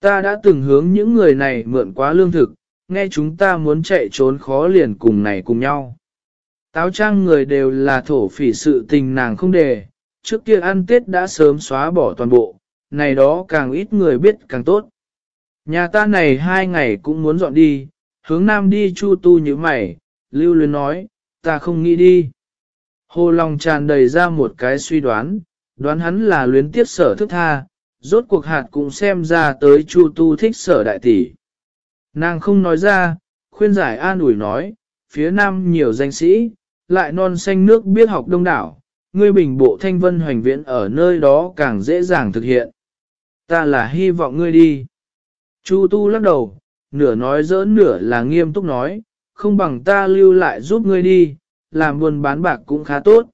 Ta đã từng hướng những người này mượn quá lương thực, nghe chúng ta muốn chạy trốn khó liền cùng này cùng nhau. Táo trang người đều là thổ phỉ sự tình nàng không đề, trước kia ăn Tết đã sớm xóa bỏ toàn bộ, này đó càng ít người biết càng tốt. Nhà ta này hai ngày cũng muốn dọn đi, hướng nam đi chu tu như mày, lưu luyến nói, ta không nghĩ đi. Hồ lòng tràn đầy ra một cái suy đoán, đoán hắn là luyến tiếp sở thức tha, rốt cuộc hạt cũng xem ra tới chu tu thích sở đại tỷ. Nàng không nói ra, khuyên giải an ủi nói, phía nam nhiều danh sĩ, lại non xanh nước biết học đông đảo, ngươi bình bộ thanh vân hoành viễn ở nơi đó càng dễ dàng thực hiện. Ta là hy vọng ngươi đi. Chu tu lắc đầu, nửa nói giỡn nửa là nghiêm túc nói, không bằng ta lưu lại giúp ngươi đi, làm buôn bán bạc cũng khá tốt.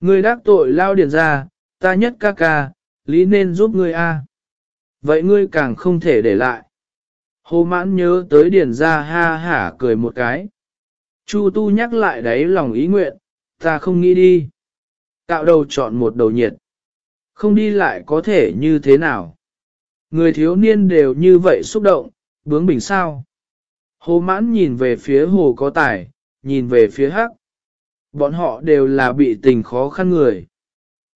Ngươi đắc tội lao điền ra, ta nhất ca ca, lý nên giúp ngươi a. Vậy ngươi càng không thể để lại. Hồ mãn nhớ tới điền ra ha hả cười một cái. Chu tu nhắc lại đấy lòng ý nguyện, ta không nghĩ đi. Cạo đầu chọn một đầu nhiệt. Không đi lại có thể như thế nào. Người thiếu niên đều như vậy xúc động, bướng bình sao. Hồ mãn nhìn về phía hồ có tài, nhìn về phía hắc. Bọn họ đều là bị tình khó khăn người.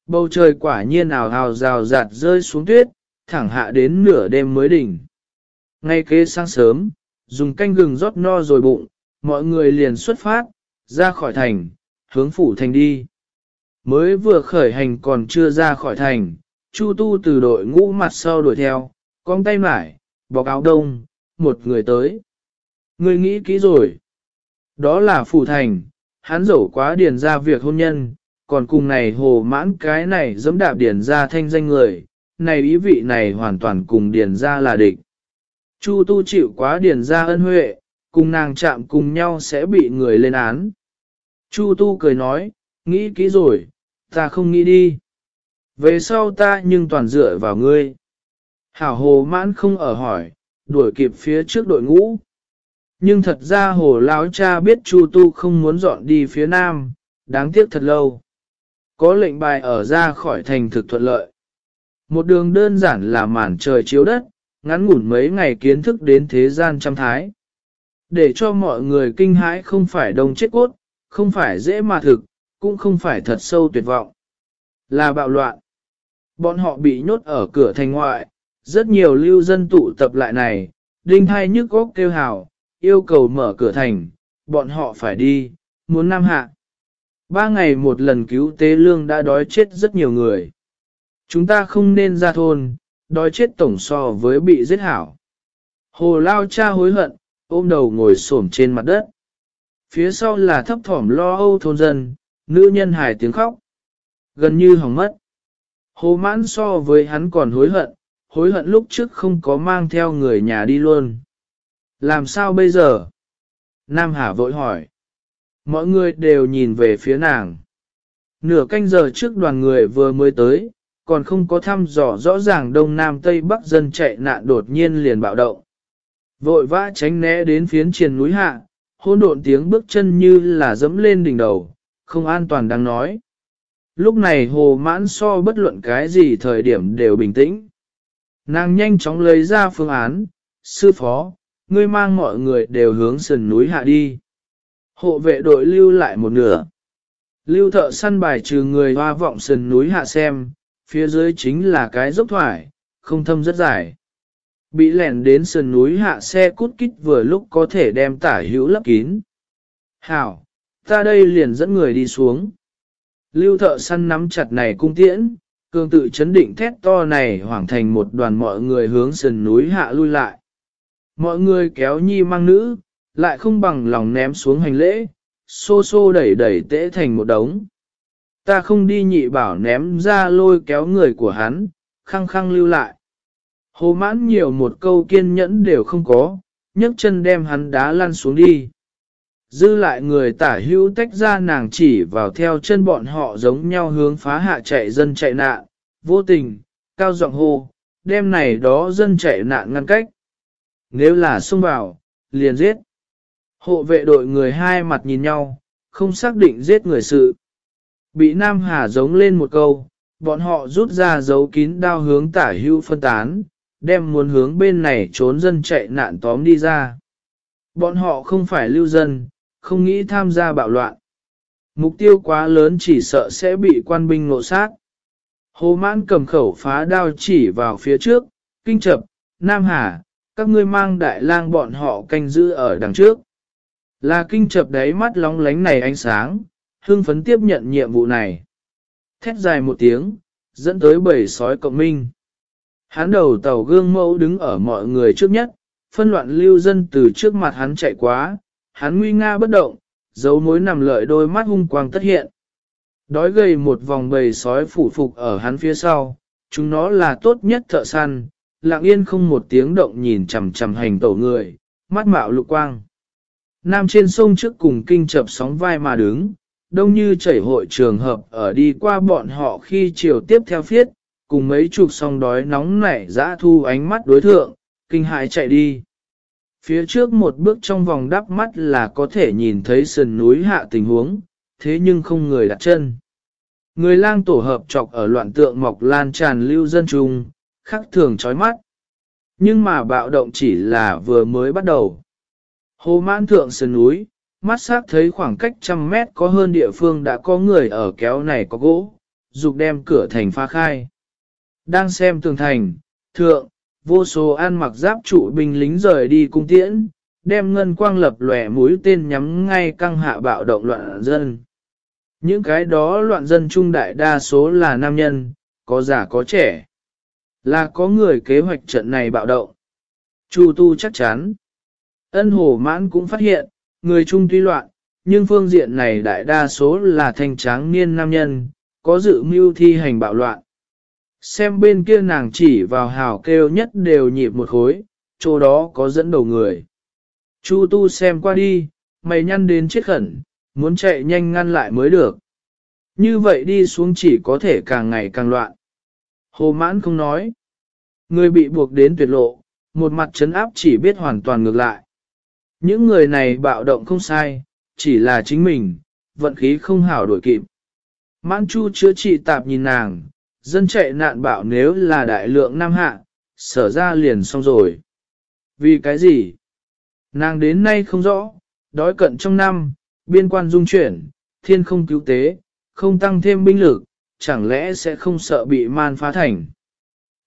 Bầu trời quả nhiên ảo hào rào rạt rơi xuống tuyết, thẳng hạ đến nửa đêm mới đỉnh. Ngay kế sáng sớm, dùng canh gừng rót no rồi bụng, mọi người liền xuất phát, ra khỏi thành, hướng phủ thành đi. Mới vừa khởi hành còn chưa ra khỏi thành, Chu Tu từ đội ngũ mặt sau đuổi theo, cong tay mải, bọc áo đông, một người tới. Người nghĩ kỹ rồi. Đó là phủ thành, hắn dẫu quá điền ra việc hôn nhân, còn cùng này hồ mãn cái này dẫm đạp điền ra thanh danh người, này ý vị này hoàn toàn cùng điền ra là địch. Chu tu chịu quá điền ra ân huệ, cùng nàng chạm cùng nhau sẽ bị người lên án. Chu tu cười nói, nghĩ kỹ rồi, ta không nghĩ đi. Về sau ta nhưng toàn dựa vào ngươi. Hảo hồ mãn không ở hỏi, đuổi kịp phía trước đội ngũ. Nhưng thật ra hồ lão cha biết Chu Tu không muốn dọn đi phía nam, đáng tiếc thật lâu. Có lệnh bài ở ra khỏi thành thực thuận lợi. Một đường đơn giản là màn trời chiếu đất, ngắn ngủn mấy ngày kiến thức đến thế gian trăm thái. Để cho mọi người kinh hãi không phải đông chết cốt, không phải dễ mà thực, cũng không phải thật sâu tuyệt vọng. Là bạo loạn. Bọn họ bị nhốt ở cửa thành ngoại, rất nhiều lưu dân tụ tập lại này, đinh hai nhức góc kêu hào, yêu cầu mở cửa thành, bọn họ phải đi, muốn nam hạ. Ba ngày một lần cứu tế lương đã đói chết rất nhiều người. Chúng ta không nên ra thôn, đói chết tổng so với bị giết hảo. Hồ lao cha hối hận, ôm đầu ngồi xổm trên mặt đất. Phía sau là thấp thỏm lo âu thôn dân, nữ nhân hài tiếng khóc. Gần như hỏng mất. Hồ mãn so với hắn còn hối hận, hối hận lúc trước không có mang theo người nhà đi luôn. Làm sao bây giờ? Nam Hà vội hỏi. Mọi người đều nhìn về phía nàng. Nửa canh giờ trước đoàn người vừa mới tới, còn không có thăm dò rõ ràng đông nam tây bắc dân chạy nạn đột nhiên liền bạo động. Vội vã tránh né đến phiến triền núi hạ, hôn độn tiếng bước chân như là dẫm lên đỉnh đầu, không an toàn đang nói. Lúc này hồ mãn so bất luận cái gì thời điểm đều bình tĩnh. Nàng nhanh chóng lấy ra phương án, sư phó, ngươi mang mọi người đều hướng sườn núi hạ đi. Hộ vệ đội lưu lại một nửa. Lưu thợ săn bài trừ người hoa vọng sườn núi hạ xem, phía dưới chính là cái dốc thoải, không thâm rất dài. Bị lẻn đến sườn núi hạ xe cút kít vừa lúc có thể đem tả hữu lấp kín. Hảo, ta đây liền dẫn người đi xuống. Lưu thợ săn nắm chặt này cung tiễn, cường tự chấn định thét to này hoảng thành một đoàn mọi người hướng sườn núi hạ lui lại. Mọi người kéo nhi mang nữ, lại không bằng lòng ném xuống hành lễ, xô xô đẩy đẩy tễ thành một đống. Ta không đi nhị bảo ném ra lôi kéo người của hắn, khăng khăng lưu lại. Hồ mãn nhiều một câu kiên nhẫn đều không có, nhấc chân đem hắn đá lăn xuống đi. Dư lại người tả hữu tách ra nàng chỉ vào theo chân bọn họ giống nhau hướng phá hạ chạy dân chạy nạn, vô tình, cao giọng hô, đêm này đó dân chạy nạn ngăn cách. Nếu là xông vào, liền giết. Hộ vệ đội người hai mặt nhìn nhau, không xác định giết người sự. Bị Nam Hà giống lên một câu, bọn họ rút ra dấu kín đao hướng tả hữu phân tán, đem muốn hướng bên này trốn dân chạy nạn tóm đi ra. Bọn họ không phải lưu dân, không nghĩ tham gia bạo loạn. Mục tiêu quá lớn chỉ sợ sẽ bị quan binh ngộ sát. Hồ mãn cầm khẩu phá đao chỉ vào phía trước, kinh chập, Nam Hà, các ngươi mang đại lang bọn họ canh giữ ở đằng trước. Là kinh chập đáy mắt lóng lánh này ánh sáng, hưng phấn tiếp nhận nhiệm vụ này. Thét dài một tiếng, dẫn tới bầy sói cộng minh. Hắn đầu tàu gương mẫu đứng ở mọi người trước nhất, phân loạn lưu dân từ trước mặt hắn chạy quá, hắn nguy nga bất động, dấu mối nằm lợi đôi mắt hung quang tất hiện. Đói gầy một vòng bầy sói phủ phục ở hắn phía sau, chúng nó là tốt nhất thợ săn, lặng yên không một tiếng động nhìn chằm chằm hành tổ người, mắt mạo lục quang. Nam trên sông trước cùng kinh chập sóng vai mà đứng, đông như chảy hội trường hợp ở đi qua bọn họ khi chiều tiếp theo phiết, cùng mấy chục song đói nóng nảy dã thu ánh mắt đối thượng, kinh hại chạy đi. Phía trước một bước trong vòng đắp mắt là có thể nhìn thấy sườn núi hạ tình huống, thế nhưng không người đặt chân. Người lang tổ hợp chọc ở loạn tượng mọc lan tràn lưu dân trung, khắc thường chói mắt. Nhưng mà bạo động chỉ là vừa mới bắt đầu. Hồ mãn thượng sườn núi, mắt sắc thấy khoảng cách trăm mét có hơn địa phương đã có người ở kéo này có gỗ, dục đem cửa thành phá khai. Đang xem tường thành, thượng, vô số an mặc giáp trụ binh lính rời đi cung tiễn, đem ngân quang lập lòe mũi tên nhắm ngay căng hạ bạo động loạn dân. Những cái đó loạn dân trung đại đa số là nam nhân, có già có trẻ. Là có người kế hoạch trận này bạo động. Chu tu chắc chắn. Ân hổ mãn cũng phát hiện, người trung tuy loạn, nhưng phương diện này đại đa số là thanh tráng niên nam nhân, có dự mưu thi hành bạo loạn. Xem bên kia nàng chỉ vào hào kêu nhất đều nhịp một khối, chỗ đó có dẫn đầu người. Chu tu xem qua đi, mày nhăn đến chết khẩn, muốn chạy nhanh ngăn lại mới được. Như vậy đi xuống chỉ có thể càng ngày càng loạn. Hồ mãn không nói. Người bị buộc đến tuyệt lộ, một mặt chấn áp chỉ biết hoàn toàn ngược lại. Những người này bạo động không sai, chỉ là chính mình, vận khí không hảo đổi kịp. Mãn chu chữa trị tạp nhìn nàng, dân chạy nạn bạo nếu là đại lượng nam hạ, sở ra liền xong rồi. Vì cái gì? Nàng đến nay không rõ, đói cận trong năm, biên quan dung chuyển, thiên không cứu tế, không tăng thêm binh lực, chẳng lẽ sẽ không sợ bị man phá thành.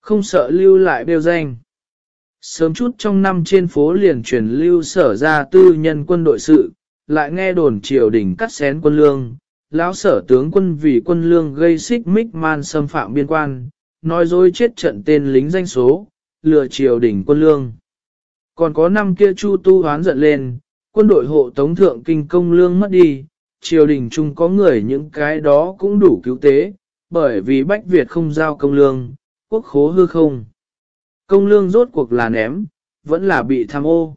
Không sợ lưu lại bêu danh. Sớm chút trong năm trên phố liền truyền lưu sở ra tư nhân quân đội sự, lại nghe đồn triều đình cắt xén quân lương, lão sở tướng quân vì quân lương gây xích mích man xâm phạm biên quan, nói dối chết trận tên lính danh số, lừa triều đình quân lương. Còn có năm kia Chu Tu hoán giận lên, quân đội hộ tống thượng kinh công lương mất đi, triều đình chung có người những cái đó cũng đủ cứu tế, bởi vì Bách Việt không giao công lương, quốc khố hư không. Công lương rốt cuộc là ném, vẫn là bị tham ô.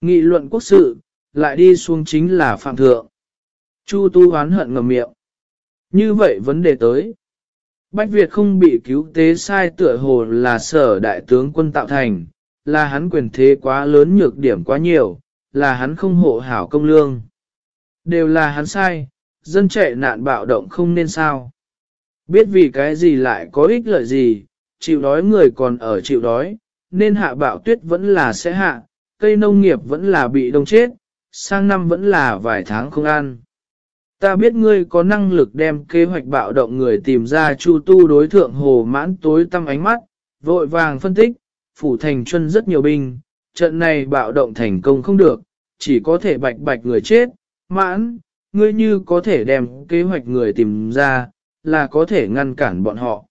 Nghị luận quốc sự, lại đi xuống chính là phạm thượng. Chu tu hoán hận ngầm miệng. Như vậy vấn đề tới. Bách Việt không bị cứu tế sai tựa hồ là sở đại tướng quân tạo thành, là hắn quyền thế quá lớn nhược điểm quá nhiều, là hắn không hộ hảo công lương. Đều là hắn sai, dân chạy nạn bạo động không nên sao. Biết vì cái gì lại có ích lợi gì, chịu đói người còn ở chịu đói, nên hạ bạo tuyết vẫn là sẽ hạ, cây nông nghiệp vẫn là bị đông chết, sang năm vẫn là vài tháng không ăn. Ta biết ngươi có năng lực đem kế hoạch bạo động người tìm ra chu tu đối thượng hồ mãn tối tăm ánh mắt, vội vàng phân tích, phủ thành chân rất nhiều binh, trận này bạo động thành công không được, chỉ có thể bạch bạch người chết, mãn, ngươi như có thể đem kế hoạch người tìm ra, là có thể ngăn cản bọn họ.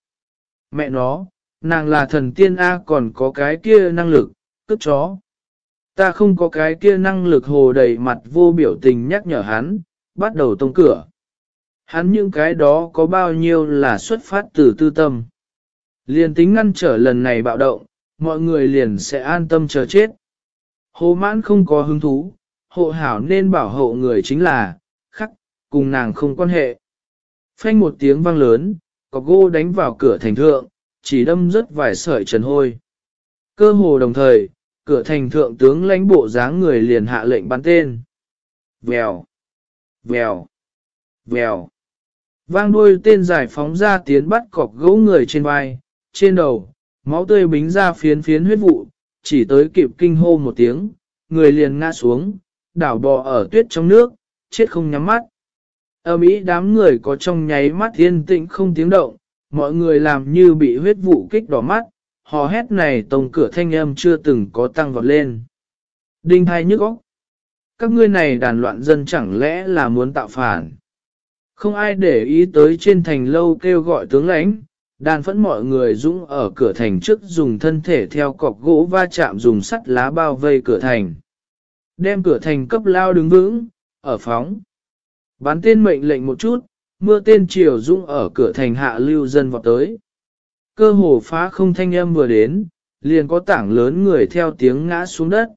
Mẹ nó, nàng là thần tiên A còn có cái kia năng lực, cướp chó. Ta không có cái kia năng lực hồ đầy mặt vô biểu tình nhắc nhở hắn, bắt đầu tông cửa. Hắn những cái đó có bao nhiêu là xuất phát từ tư tâm. liền tính ngăn trở lần này bạo động, mọi người liền sẽ an tâm chờ chết. Hồ mãn không có hứng thú, hộ hảo nên bảo hộ người chính là, khắc, cùng nàng không quan hệ. Phanh một tiếng vang lớn, có gô đánh vào cửa thành thượng, chỉ đâm rất vài sợi trần hôi. Cơ hồ đồng thời, cửa thành thượng tướng lãnh bộ dáng người liền hạ lệnh bắn tên. Vèo, vèo, vèo. Vang đuôi tên giải phóng ra tiến bắt cọc gỗ người trên vai, trên đầu, máu tươi bính ra phiến phiến huyết vụ, chỉ tới kịp kinh hô một tiếng, người liền ngã xuống, đảo bò ở tuyết trong nước, chết không nhắm mắt. Ở Mỹ đám người có trong nháy mắt yên tĩnh không tiếng động, mọi người làm như bị huyết vụ kích đỏ mắt, hò hét này tông cửa thanh âm chưa từng có tăng vọt lên. Đinh hai nhức óc. Các ngươi này đàn loạn dân chẳng lẽ là muốn tạo phản. Không ai để ý tới trên thành lâu kêu gọi tướng lãnh, đàn phẫn mọi người dũng ở cửa thành trước dùng thân thể theo cọc gỗ va chạm dùng sắt lá bao vây cửa thành. Đem cửa thành cấp lao đứng vững, ở phóng. Bán tên mệnh lệnh một chút, mưa tên triều dũng ở cửa thành hạ lưu dân vọt tới. Cơ hồ phá không thanh âm vừa đến, liền có tảng lớn người theo tiếng ngã xuống đất.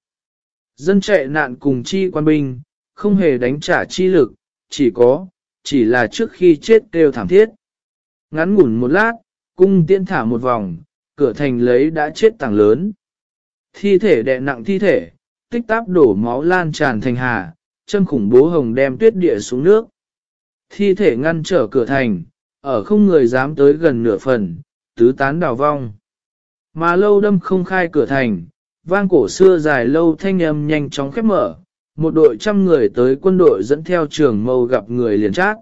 Dân chạy nạn cùng chi quan binh, không hề đánh trả chi lực, chỉ có, chỉ là trước khi chết đều thảm thiết. Ngắn ngủn một lát, cung tiên thả một vòng, cửa thành lấy đã chết tảng lớn. Thi thể đè nặng thi thể, tích táp đổ máu lan tràn thành hà, chân khủng bố hồng đem tuyết địa xuống nước. Thi thể ngăn trở cửa thành, ở không người dám tới gần nửa phần, tứ tán đào vong. Mà lâu đâm không khai cửa thành, vang cổ xưa dài lâu thanh âm nhanh chóng khép mở, một đội trăm người tới quân đội dẫn theo trường mâu gặp người liền trác.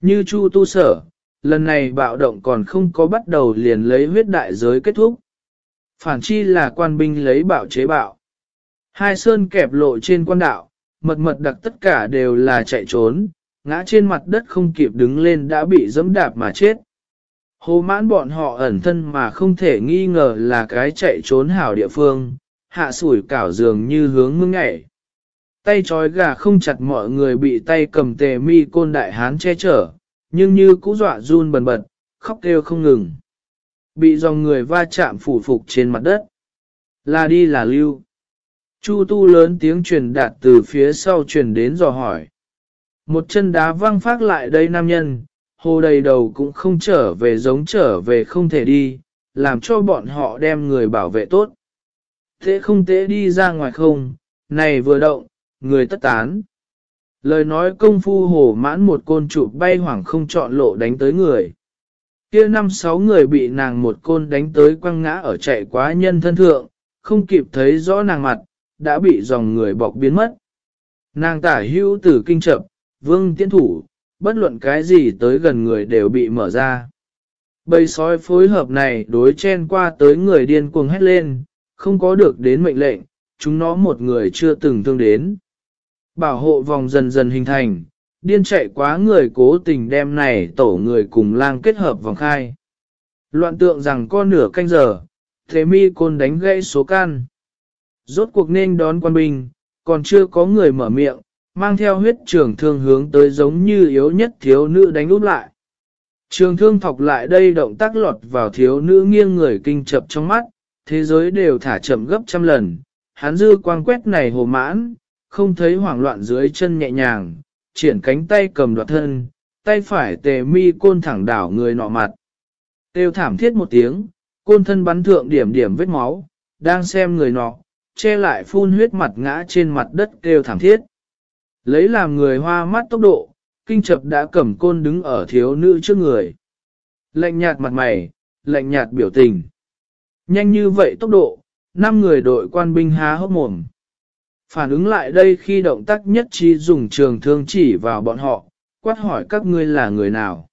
Như Chu Tu Sở, lần này bạo động còn không có bắt đầu liền lấy huyết đại giới kết thúc. Phản chi là quan binh lấy bạo chế bạo. Hai sơn kẹp lộ trên quan đạo, mật mật đặc tất cả đều là chạy trốn, ngã trên mặt đất không kịp đứng lên đã bị dẫm đạp mà chết. Hồ mãn bọn họ ẩn thân mà không thể nghi ngờ là cái chạy trốn hảo địa phương, hạ sủi cảo dường như hướng mưng ngảy. Tay trói gà không chặt mọi người bị tay cầm tề mi côn đại hán che chở, nhưng như cũ dọa run bần bật, khóc kêu không ngừng. Bị dòng người va chạm phủ phục trên mặt đất. Là đi là lưu. Chu tu lớn tiếng truyền đạt từ phía sau truyền đến dò hỏi. Một chân đá văng phát lại đây nam nhân, hồ đầy đầu cũng không trở về giống trở về không thể đi, làm cho bọn họ đem người bảo vệ tốt. Thế không tế đi ra ngoài không, này vừa động, người tất tán. Lời nói công phu hổ mãn một côn trụ bay hoảng không chọn lộ đánh tới người. kia năm sáu người bị nàng một côn đánh tới quăng ngã ở chạy quá nhân thân thượng, không kịp thấy rõ nàng mặt, đã bị dòng người bọc biến mất. Nàng tả hưu tử kinh chậm, vương tiến thủ, bất luận cái gì tới gần người đều bị mở ra. Bầy sói phối hợp này đối chen qua tới người điên cuồng hét lên, không có được đến mệnh lệnh, chúng nó một người chưa từng thương đến. Bảo hộ vòng dần dần hình thành, điên chạy quá người cố tình đem này tổ người cùng lang kết hợp vòng khai. Loạn tượng rằng có nửa canh giờ, thế mi côn đánh gãy số can. Rốt cuộc nên đón quan binh, còn chưa có người mở miệng, mang theo huyết trường thương hướng tới giống như yếu nhất thiếu nữ đánh úp lại. Trường thương thọc lại đây động tác lọt vào thiếu nữ nghiêng người kinh chập trong mắt, thế giới đều thả chậm gấp trăm lần, hắn dư quang quét này hồ mãn, không thấy hoảng loạn dưới chân nhẹ nhàng, triển cánh tay cầm đoạt thân, tay phải tề mi côn thẳng đảo người nọ mặt. Têu thảm thiết một tiếng, côn thân bắn thượng điểm điểm vết máu, đang xem người nọ, che lại phun huyết mặt ngã trên mặt đất kêu thảm thiết. Lấy làm người hoa mắt tốc độ, kinh chập đã cầm côn đứng ở thiếu nữ trước người. Lạnh nhạt mặt mày, lạnh nhạt biểu tình. Nhanh như vậy tốc độ, năm người đội quan binh há hốc mồm. Phản ứng lại đây khi động tác nhất trí dùng trường thương chỉ vào bọn họ, quát hỏi các ngươi là người nào.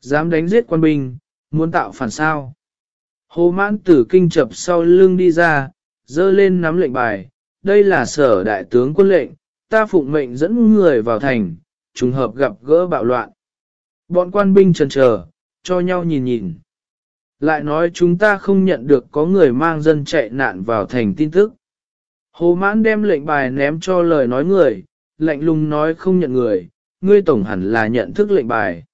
Dám đánh giết quan binh, muốn tạo phản sao. Hồ mãn tử kinh chập sau lưng đi ra, dơ lên nắm lệnh bài, đây là sở đại tướng quân lệnh, ta phụng mệnh dẫn người vào thành, trùng hợp gặp gỡ bạo loạn. Bọn quan binh trần chờ, cho nhau nhìn nhìn. Lại nói chúng ta không nhận được có người mang dân chạy nạn vào thành tin tức. Hồ mãn đem lệnh bài ném cho lời nói người, lạnh lùng nói không nhận người, ngươi tổng hẳn là nhận thức lệnh bài.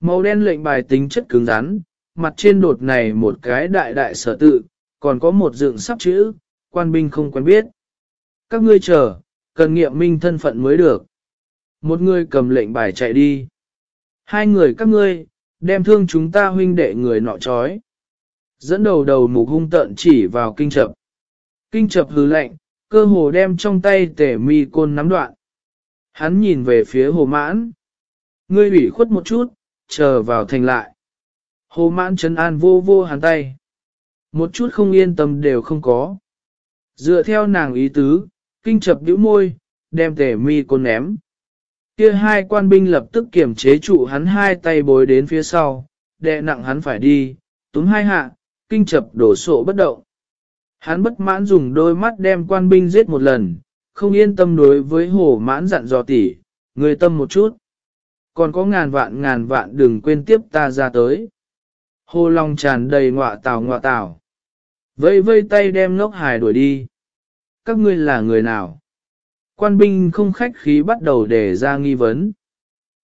Màu đen lệnh bài tính chất cứng rắn, mặt trên đột này một cái đại đại sở tự, Còn có một dựng sắp chữ, quan binh không quen biết. Các ngươi chờ, cần nghiệm minh thân phận mới được. Một người cầm lệnh bài chạy đi. Hai người các ngươi, đem thương chúng ta huynh đệ người nọ trói. Dẫn đầu đầu mục hung tận chỉ vào kinh chập. Kinh chập hứ lệnh, cơ hồ đem trong tay tể mi côn nắm đoạn. Hắn nhìn về phía hồ mãn. Ngươi ủy khuất một chút, chờ vào thành lại. Hồ mãn trấn an vô vô hắn tay. Một chút không yên tâm đều không có. Dựa theo nàng ý tứ, kinh chập bĩu môi, đem tề mi côn ném. Kia hai quan binh lập tức kiểm chế trụ hắn hai tay bối đến phía sau, đè nặng hắn phải đi, túm hai hạ, kinh chập đổ sộ bất động. Hắn bất mãn dùng đôi mắt đem quan binh giết một lần, không yên tâm đối với hồ mãn dặn dò tỉ, người tâm một chút. Còn có ngàn vạn ngàn vạn đừng quên tiếp ta ra tới. Hồ lòng tràn đầy ngọa tào ngọa tào. Vây vây tay đem ngốc hài đuổi đi. Các ngươi là người nào? Quan binh không khách khí bắt đầu để ra nghi vấn.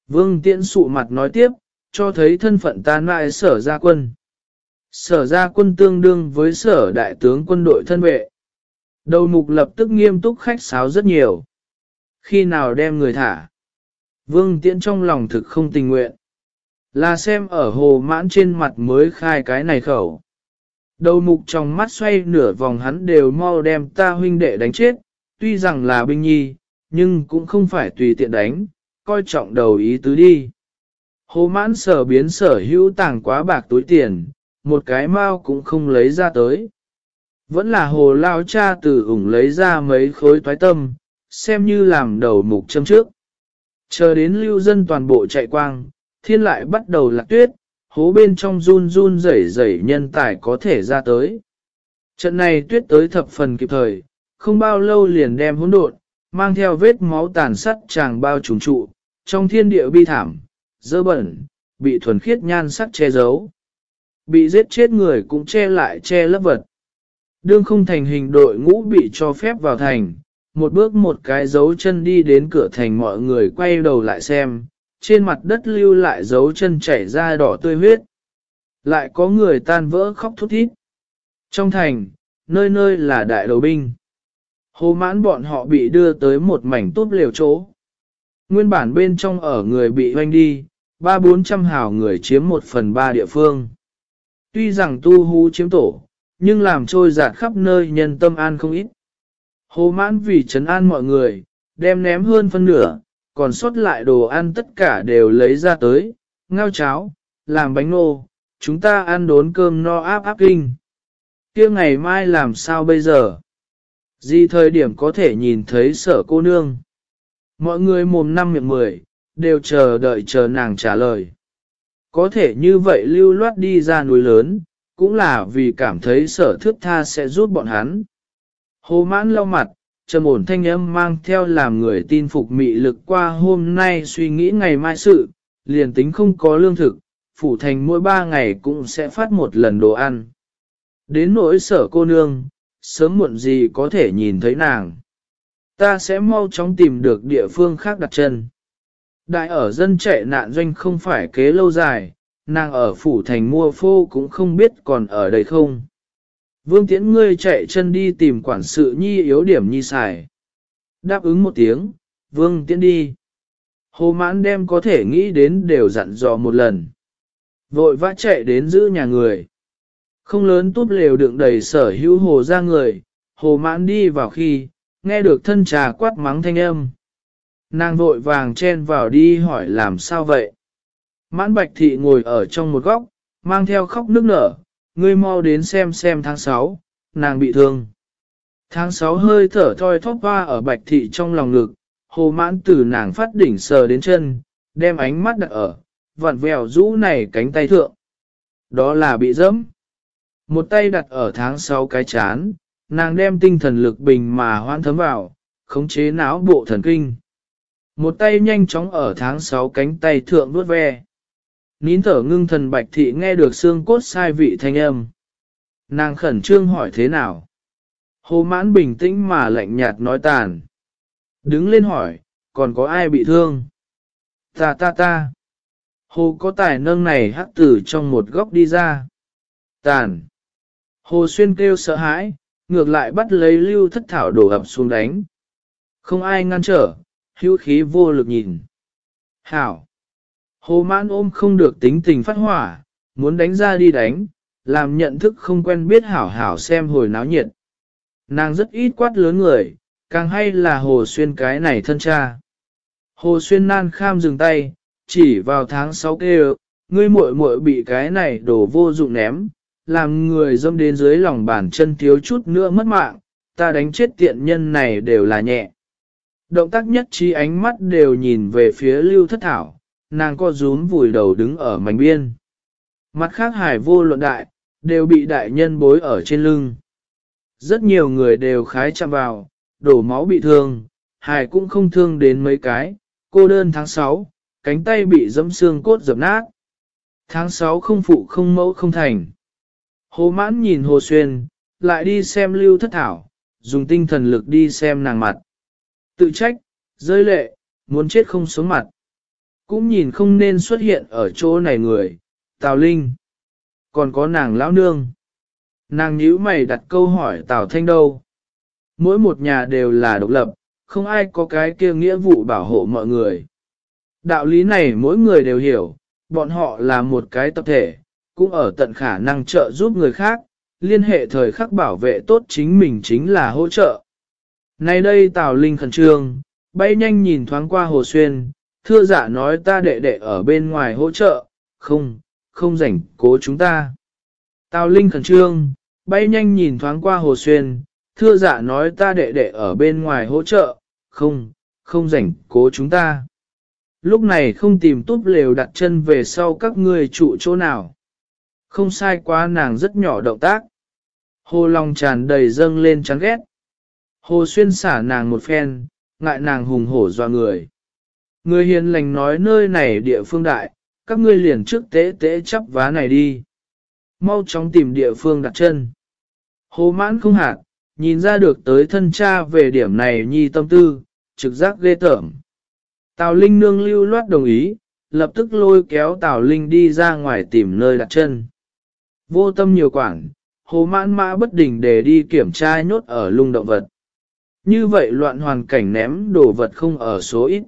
Vương tiễn sụ mặt nói tiếp, cho thấy thân phận ta lại sở gia quân. Sở gia quân tương đương với sở đại tướng quân đội thân vệ. Đầu mục lập tức nghiêm túc khách sáo rất nhiều. Khi nào đem người thả? Vương tiễn trong lòng thực không tình nguyện. Là xem ở hồ mãn trên mặt mới khai cái này khẩu. Đầu mục trong mắt xoay nửa vòng hắn đều mau đem ta huynh đệ đánh chết, tuy rằng là binh nhi, nhưng cũng không phải tùy tiện đánh, coi trọng đầu ý tứ đi. Hồ mãn sở biến sở hữu tàng quá bạc túi tiền, một cái mao cũng không lấy ra tới. Vẫn là hồ lao cha từ ủng lấy ra mấy khối toái tâm, xem như làm đầu mục châm trước. Chờ đến lưu dân toàn bộ chạy quang, thiên lại bắt đầu lạc tuyết, hố bên trong run run rẩy rẩy nhân tài có thể ra tới. Trận này tuyết tới thập phần kịp thời, không bao lâu liền đem hỗn độn, mang theo vết máu tàn sắt chàng bao trùng trụ, trong thiên địa bi thảm, dơ bẩn, bị thuần khiết nhan sắc che giấu. Bị giết chết người cũng che lại che lấp vật. Đương không thành hình đội ngũ bị cho phép vào thành, một bước một cái dấu chân đi đến cửa thành mọi người quay đầu lại xem, trên mặt đất lưu lại dấu chân chảy ra đỏ tươi huyết. Lại có người tan vỡ khóc thút thít. Trong thành, nơi nơi là đại đầu binh. Hồ mãn bọn họ bị đưa tới một mảnh tốt liều chỗ. Nguyên bản bên trong ở người bị hoanh đi, ba bốn trăm hào người chiếm một phần ba địa phương. Tuy rằng tu hú chiếm tổ, nhưng làm trôi giạt khắp nơi nhân tâm an không ít. Hồ mãn vì trấn an mọi người, đem ném hơn phân nửa, còn sót lại đồ ăn tất cả đều lấy ra tới, ngao cháo, làm bánh nô, chúng ta ăn đốn cơm no áp áp kinh. kia ngày mai làm sao bây giờ? Gì thời điểm có thể nhìn thấy sở cô nương? Mọi người mồm năm miệng mười, đều chờ đợi chờ nàng trả lời. Có thể như vậy lưu loát đi ra núi lớn, cũng là vì cảm thấy sở thước tha sẽ giúp bọn hắn. Hồ mãn lau mặt, trầm ổn thanh âm mang theo làm người tin phục mị lực qua hôm nay suy nghĩ ngày mai sự, liền tính không có lương thực, phủ thành mỗi ba ngày cũng sẽ phát một lần đồ ăn. Đến nỗi sở cô nương, sớm muộn gì có thể nhìn thấy nàng. Ta sẽ mau chóng tìm được địa phương khác đặt chân. Đại ở dân chạy nạn doanh không phải kế lâu dài, nàng ở phủ thành mua phô cũng không biết còn ở đây không. Vương tiễn ngươi chạy chân đi tìm quản sự nhi yếu điểm nhi xài. Đáp ứng một tiếng, vương tiễn đi. Hồ mãn đem có thể nghĩ đến đều dặn dò một lần. Vội vã chạy đến giữ nhà người. Không lớn túp lều đựng đầy sở hữu hồ ra người, hồ mãn đi vào khi, nghe được thân trà quát mắng thanh âm. Nàng vội vàng chen vào đi hỏi làm sao vậy. Mãn bạch thị ngồi ở trong một góc, mang theo khóc nước nở, ngươi mau đến xem xem tháng 6, nàng bị thương. Tháng 6 hơi thở thoi thóp hoa ở bạch thị trong lòng ngực, hồ mãn từ nàng phát đỉnh sờ đến chân, đem ánh mắt đặt ở, vặn vẹo rũ này cánh tay thượng. Đó là bị dẫm. Một tay đặt ở tháng 6 cái chán, nàng đem tinh thần lực bình mà hoan thấm vào, khống chế não bộ thần kinh. Một tay nhanh chóng ở tháng 6 cánh tay thượng vuốt ve. Nín thở ngưng thần bạch thị nghe được xương cốt sai vị thanh âm. Nàng khẩn trương hỏi thế nào? Hồ mãn bình tĩnh mà lạnh nhạt nói tàn. Đứng lên hỏi, còn có ai bị thương? Ta ta ta. Hồ có tài nâng này hắc tử trong một góc đi ra. Tàn. Hồ Xuyên kêu sợ hãi, ngược lại bắt lấy lưu thất thảo đổ ập xuống đánh. Không ai ngăn trở, hữu khí vô lực nhìn. Hảo! Hồ mãn ôm không được tính tình phát hỏa, muốn đánh ra đi đánh, làm nhận thức không quen biết hảo hảo xem hồi náo nhiệt. Nàng rất ít quát lớn người, càng hay là hồ xuyên cái này thân cha. Hồ xuyên nan kham dừng tay, chỉ vào tháng 6 kêu, ngươi muội muội bị cái này đổ vô dụng ném, làm người dâm đến dưới lòng bàn chân thiếu chút nữa mất mạng, ta đánh chết tiện nhân này đều là nhẹ. Động tác nhất trí ánh mắt đều nhìn về phía lưu thất thảo, nàng co rúm vùi đầu đứng ở mảnh biên. Mặt khác hải vô luận đại, đều bị đại nhân bối ở trên lưng. Rất nhiều người đều khái chạm vào, đổ máu bị thương, hải cũng không thương đến mấy cái, cô đơn tháng 6, cánh tay bị dẫm xương cốt dập nát. Tháng 6 không phụ không mẫu không thành. Hồ mãn nhìn hồ xuyên, lại đi xem lưu thất thảo, dùng tinh thần lực đi xem nàng mặt. Tự trách, rơi lệ, muốn chết không sống mặt. Cũng nhìn không nên xuất hiện ở chỗ này người, Tào Linh. Còn có nàng lão nương. Nàng nhíu mày đặt câu hỏi Tào Thanh đâu. Mỗi một nhà đều là độc lập, không ai có cái kia nghĩa vụ bảo hộ mọi người. Đạo lý này mỗi người đều hiểu, bọn họ là một cái tập thể, cũng ở tận khả năng trợ giúp người khác, liên hệ thời khắc bảo vệ tốt chính mình chính là hỗ trợ. Nay đây Tào Linh khẩn trương, bay nhanh nhìn thoáng qua Hồ Xuyên, thưa giả dạ nói ta đệ đệ ở bên ngoài hỗ trợ, không, không rảnh cố chúng ta. Tào Linh khẩn trương, bay nhanh nhìn thoáng qua Hồ Xuyên, thưa giả dạ nói ta đệ đệ ở bên ngoài hỗ trợ, không, không rảnh cố chúng ta. Lúc này không tìm túp lều đặt chân về sau các ngươi trụ chỗ nào. Không sai quá nàng rất nhỏ động tác. Hồ lòng tràn đầy dâng lên chán ghét. Hồ xuyên xả nàng một phen, ngại nàng hùng hổ doa người. Người hiền lành nói nơi này địa phương đại, các ngươi liền trước tế tế chắp vá này đi. Mau chóng tìm địa phương đặt chân. Hồ mãn không hạt, nhìn ra được tới thân cha về điểm này nhi tâm tư, trực giác ghê tởm. Tào Linh nương lưu loát đồng ý, lập tức lôi kéo Tào Linh đi ra ngoài tìm nơi đặt chân. Vô tâm nhiều quản, hồ mãn mã bất đình để đi kiểm tra nhốt ở lung động vật. Như vậy loạn hoàn cảnh ném đồ vật không ở số ít.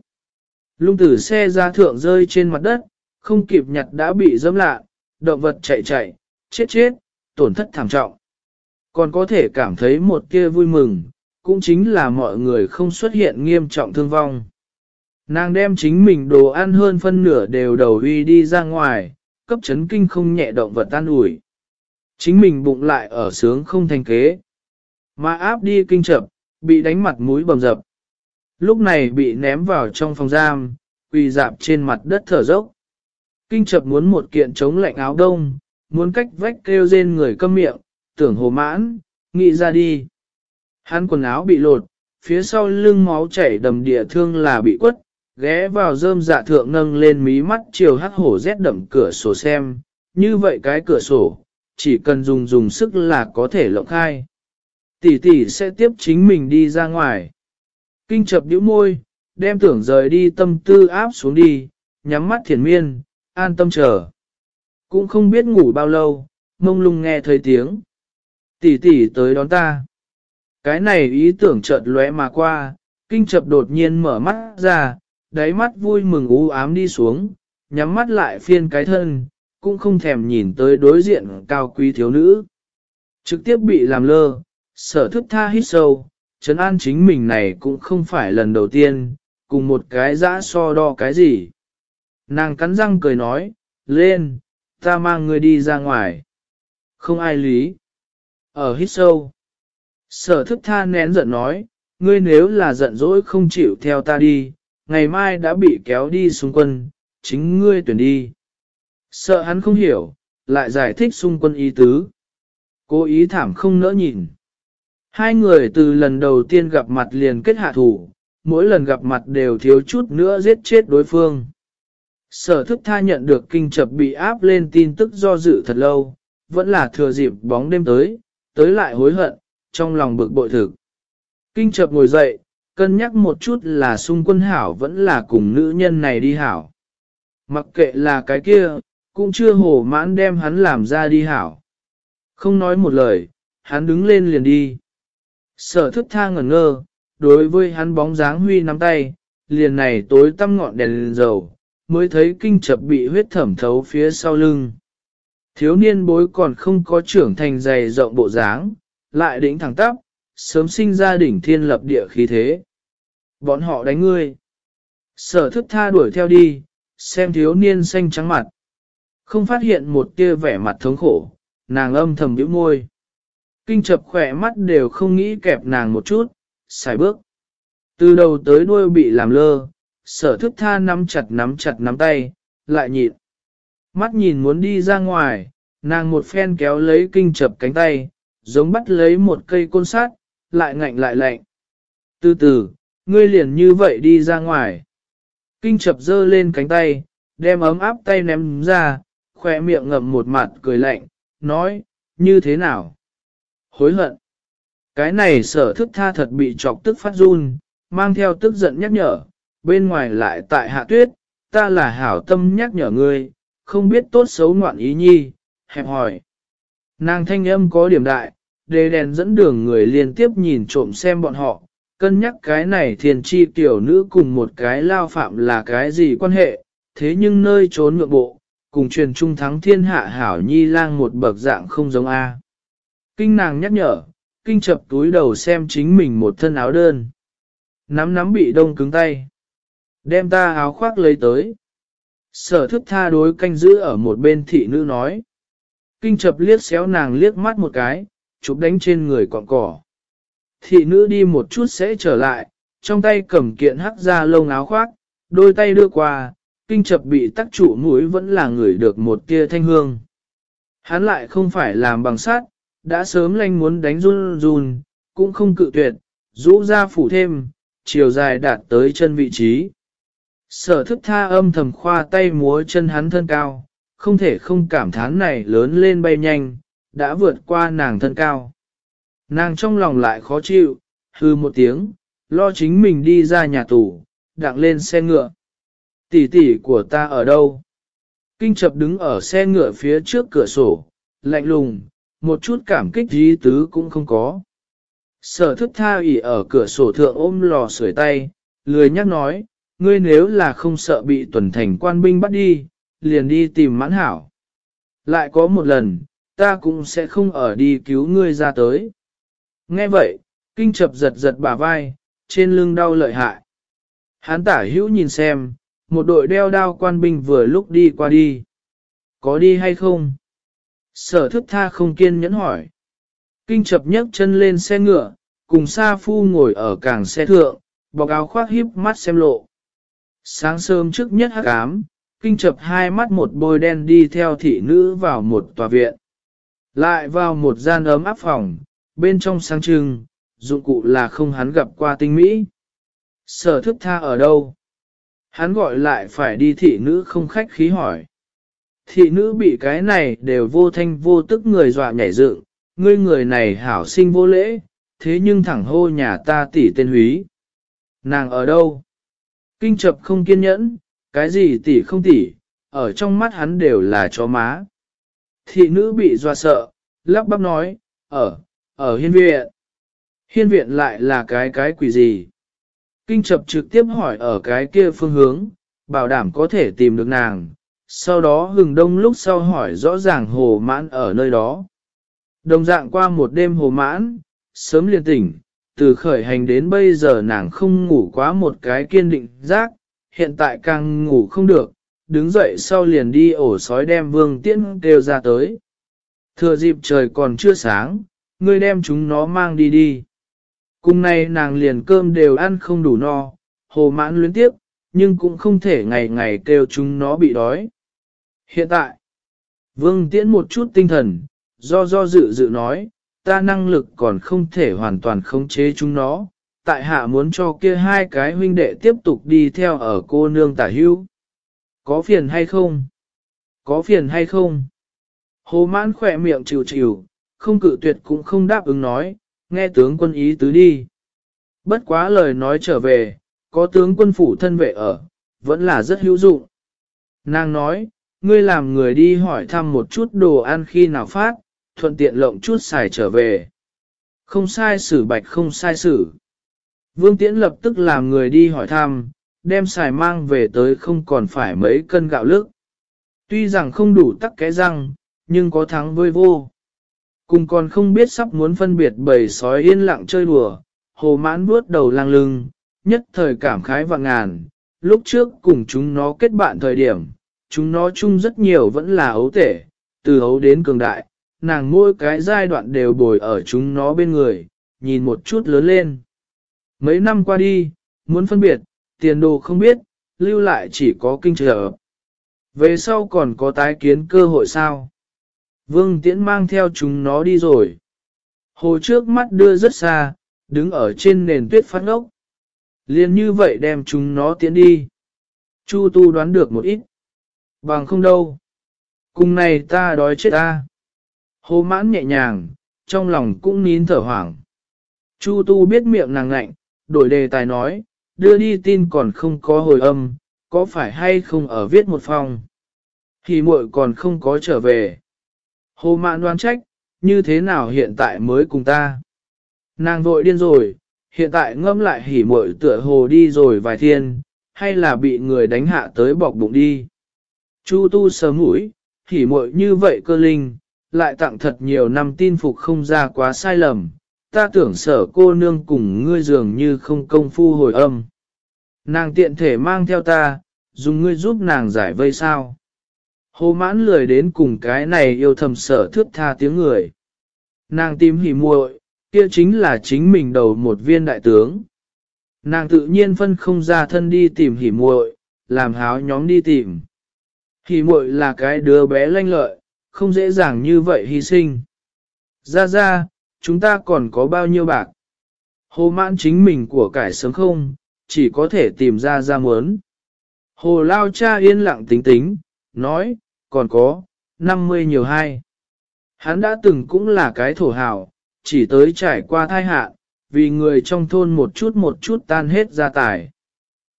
Lung tử xe ra thượng rơi trên mặt đất, không kịp nhặt đã bị dẫm lạ, động vật chạy chạy, chết chết, tổn thất thảm trọng. Còn có thể cảm thấy một kia vui mừng, cũng chính là mọi người không xuất hiện nghiêm trọng thương vong. Nàng đem chính mình đồ ăn hơn phân nửa đều đầu uy đi ra ngoài, cấp chấn kinh không nhẹ động vật tan ủi. Chính mình bụng lại ở sướng không thành kế. Mà áp đi kinh chập, bị đánh mặt mũi bầm dập. Lúc này bị ném vào trong phòng giam, quỳ dạp trên mặt đất thở dốc. Kinh chập muốn một kiện chống lạnh áo đông, muốn cách vách kêu rên người câm miệng, tưởng hồ mãn, nghĩ ra đi. Hắn quần áo bị lột, phía sau lưng máu chảy đầm địa thương là bị quất, ghé vào rơm dạ thượng nâng lên mí mắt chiều hắc hổ rét đậm cửa sổ xem, như vậy cái cửa sổ, chỉ cần dùng dùng sức là có thể lộng khai. Tỷ tỷ sẽ tiếp chính mình đi ra ngoài. Kinh chập nhíu môi, đem tưởng rời đi tâm tư áp xuống đi, nhắm mắt thiền miên, an tâm chờ. Cũng không biết ngủ bao lâu, mông lung nghe thấy tiếng. Tỷ tỷ tới đón ta. Cái này ý tưởng chợt lóe mà qua, kinh chập đột nhiên mở mắt ra, đáy mắt vui mừng u ám đi xuống, nhắm mắt lại phiên cái thân, cũng không thèm nhìn tới đối diện cao quý thiếu nữ. Trực tiếp bị làm lơ, sở thức tha hít sâu, trấn an chính mình này cũng không phải lần đầu tiên, cùng một cái dã so đo cái gì. Nàng cắn răng cười nói, lên, ta mang người đi ra ngoài. Không ai lý. Ở hít sâu. Sở thức tha nén giận nói, ngươi nếu là giận dỗi không chịu theo ta đi, ngày mai đã bị kéo đi xung quân, chính ngươi tuyển đi. Sợ hắn không hiểu, lại giải thích xung quân ý tứ. Cố ý thảm không nỡ nhìn. Hai người từ lần đầu tiên gặp mặt liền kết hạ thủ, mỗi lần gặp mặt đều thiếu chút nữa giết chết đối phương. Sở thức tha nhận được kinh chập bị áp lên tin tức do dự thật lâu, vẫn là thừa dịp bóng đêm tới, tới lại hối hận, trong lòng bực bội thực. Kinh chập ngồi dậy, cân nhắc một chút là xung quân hảo vẫn là cùng nữ nhân này đi hảo. Mặc kệ là cái kia, cũng chưa hổ mãn đem hắn làm ra đi hảo. Không nói một lời, hắn đứng lên liền đi. Sở thức tha ngẩn ngơ, đối với hắn bóng dáng huy nắm tay, liền này tối tăm ngọn đèn liền dầu, mới thấy kinh chập bị huyết thẩm thấu phía sau lưng. Thiếu niên bối còn không có trưởng thành dày rộng bộ dáng, lại đỉnh thẳng tắp, sớm sinh ra đỉnh thiên lập địa khí thế. Bọn họ đánh ngươi. Sở thức tha đuổi theo đi, xem thiếu niên xanh trắng mặt. Không phát hiện một tia vẻ mặt thống khổ, nàng âm thầm bĩu môi. Kinh chập khỏe mắt đều không nghĩ kẹp nàng một chút, xài bước. Từ đầu tới đuôi bị làm lơ, sở thức tha nắm chặt nắm chặt nắm tay, lại nhịn. Mắt nhìn muốn đi ra ngoài, nàng một phen kéo lấy kinh chập cánh tay, giống bắt lấy một cây côn sát, lại ngạnh lại lạnh. Từ từ, ngươi liền như vậy đi ra ngoài. Kinh chập dơ lên cánh tay, đem ấm áp tay ném ra, khỏe miệng ngậm một mặt cười lạnh, nói, như thế nào? Hối hận. Cái này sở thức tha thật bị chọc tức phát run, mang theo tức giận nhắc nhở, bên ngoài lại tại hạ tuyết, ta là hảo tâm nhắc nhở ngươi, không biết tốt xấu ngoạn ý nhi, hẹp hỏi. Nàng thanh âm có điểm đại, đề đèn dẫn đường người liên tiếp nhìn trộm xem bọn họ, cân nhắc cái này thiền chi tiểu nữ cùng một cái lao phạm là cái gì quan hệ, thế nhưng nơi trốn ngược bộ, cùng truyền trung thắng thiên hạ hảo nhi lang một bậc dạng không giống A. Kinh nàng nhắc nhở, kinh chập túi đầu xem chính mình một thân áo đơn. Nắm nắm bị đông cứng tay. Đem ta áo khoác lấy tới. Sở thức tha đối canh giữ ở một bên thị nữ nói. Kinh chập liếc xéo nàng liếc mắt một cái, chụp đánh trên người cọn cỏ. Thị nữ đi một chút sẽ trở lại, trong tay cầm kiện hắc ra lông áo khoác, đôi tay đưa qua, kinh chập bị tắc trụ mũi vẫn là người được một tia thanh hương. Hắn lại không phải làm bằng sát, đã sớm lanh muốn đánh run run, cũng không cự tuyệt, rũ ra phủ thêm, chiều dài đạt tới chân vị trí. Sở thức tha âm thầm khoa tay múa chân hắn thân cao, không thể không cảm thán này lớn lên bay nhanh, đã vượt qua nàng thân cao. Nàng trong lòng lại khó chịu, hư một tiếng, lo chính mình đi ra nhà tù, đặng lên xe ngựa. Tỷ tỷ của ta ở đâu? Kinh chập đứng ở xe ngựa phía trước cửa sổ, lạnh lùng, một chút cảm kích dí tứ cũng không có. Sở thức tha ủy ở cửa sổ thượng ôm lò sưởi tay, lười nhắc nói, ngươi nếu là không sợ bị tuần thành quan binh bắt đi, liền đi tìm mãn hảo. Lại có một lần, ta cũng sẽ không ở đi cứu ngươi ra tới. Nghe vậy, kinh chập giật giật bả vai, trên lưng đau lợi hại. Hán tả hữu nhìn xem, một đội đeo đao quan binh vừa lúc đi qua đi. Có đi hay không? Sở thức tha không kiên nhẫn hỏi. Kinh chập nhấc chân lên xe ngựa, cùng Sa Phu ngồi ở càng xe thượng, bọc áo khoác híp mắt xem lộ. Sáng sớm trước nhất hắc ám, kinh chập hai mắt một bôi đen đi theo thị nữ vào một tòa viện. Lại vào một gian ấm áp phòng, bên trong sáng trưng, dụng cụ là không hắn gặp qua tinh mỹ. Sở thức tha ở đâu? Hắn gọi lại phải đi thị nữ không khách khí hỏi. Thị nữ bị cái này đều vô thanh vô tức người dọa nhảy dựng, ngươi người này hảo sinh vô lễ, thế nhưng thẳng hô nhà ta tỷ tên húy. Nàng ở đâu? Kinh chập không kiên nhẫn, cái gì tỷ không tỷ, ở trong mắt hắn đều là chó má. Thị nữ bị dọa sợ, lắp bắp nói, ở, ở hiên viện. Hiên viện lại là cái cái quỷ gì? Kinh chập trực tiếp hỏi ở cái kia phương hướng, bảo đảm có thể tìm được nàng, sau đó hừng đông lúc sau hỏi rõ ràng hồ mãn ở nơi đó. Đồng dạng qua một đêm hồ mãn, sớm liền tỉnh, từ khởi hành đến bây giờ nàng không ngủ quá một cái kiên định giác, hiện tại càng ngủ không được, đứng dậy sau liền đi ổ sói đem vương tiễn kêu ra tới. Thừa dịp trời còn chưa sáng, ngươi đem chúng nó mang đi đi. Cùng nay nàng liền cơm đều ăn không đủ no, hồ mãn luyến tiếp, nhưng cũng không thể ngày ngày kêu chúng nó bị đói. Hiện tại, vương tiễn một chút tinh thần, do do dự dự nói, ta năng lực còn không thể hoàn toàn khống chế chúng nó, tại hạ muốn cho kia hai cái huynh đệ tiếp tục đi theo ở cô nương tả hưu. Có phiền hay không? Có phiền hay không? Hồ mãn khỏe miệng chịu chịu, không cự tuyệt cũng không đáp ứng nói, nghe tướng quân ý tứ đi. Bất quá lời nói trở về, có tướng quân phủ thân vệ ở, vẫn là rất hữu dụng. Nàng nói, ngươi làm người đi hỏi thăm một chút đồ ăn khi nào phát, thuận tiện lộng chút xài trở về. Không sai xử bạch không sai xử. Vương Tiễn lập tức làm người đi hỏi thăm, đem xài mang về tới không còn phải mấy cân gạo lức. Tuy rằng không đủ tắc cái răng, nhưng có thắng với vô. Cùng còn không biết sắp muốn phân biệt bầy sói yên lặng chơi đùa, hồ mãn bước đầu lang lưng, nhất thời cảm khái và ngàn. Lúc trước cùng chúng nó kết bạn thời điểm, chúng nó chung rất nhiều vẫn là ấu tể, từ ấu đến cường đại, nàng mỗi cái giai đoạn đều bồi ở chúng nó bên người, nhìn một chút lớn lên. Mấy năm qua đi, muốn phân biệt, tiền đồ không biết, lưu lại chỉ có kinh trở. Về sau còn có tái kiến cơ hội sao? Vương Tiễn mang theo chúng nó đi rồi. Hồ trước mắt đưa rất xa, đứng ở trên nền tuyết phát ngốc. Liên như vậy đem chúng nó tiến đi. Chu tu đoán được một ít. Bằng không đâu. Cùng này ta đói chết ta. Hồ mãn nhẹ nhàng, trong lòng cũng nín thở hoảng. Chu tu biết miệng nàng ngạnh, đổi đề tài nói, đưa đi tin còn không có hồi âm, có phải hay không ở viết một phòng. Thì muội còn không có trở về. Hồ mạn đoán trách, như thế nào hiện tại mới cùng ta. Nàng vội điên rồi, hiện tại ngâm lại hỉ muội tựa hồ đi rồi vài thiên, hay là bị người đánh hạ tới bọc bụng đi. Chu tu sớm mũi, hỉ muội như vậy cơ linh, lại tặng thật nhiều năm tin phục không ra quá sai lầm, ta tưởng sở cô nương cùng ngươi dường như không công phu hồi âm. Nàng tiện thể mang theo ta, dùng ngươi giúp nàng giải vây sao. Hồ mãn lười đến cùng cái này yêu thầm sở thước tha tiếng người. Nàng tìm hỉ muội, kia chính là chính mình đầu một viên đại tướng. Nàng tự nhiên phân không ra thân đi tìm hỉ muội, làm háo nhóm đi tìm. Hỉ muội là cái đứa bé lanh lợi, không dễ dàng như vậy hy sinh. Ra ra, chúng ta còn có bao nhiêu bạc? Hồ mãn chính mình của cải sớm không, chỉ có thể tìm ra ra muốn. Hồ lao cha yên lặng tính tính, nói, còn có, 50 nhiều hai. Hắn đã từng cũng là cái thổ hào, chỉ tới trải qua thai hạ, vì người trong thôn một chút một chút tan hết gia tài.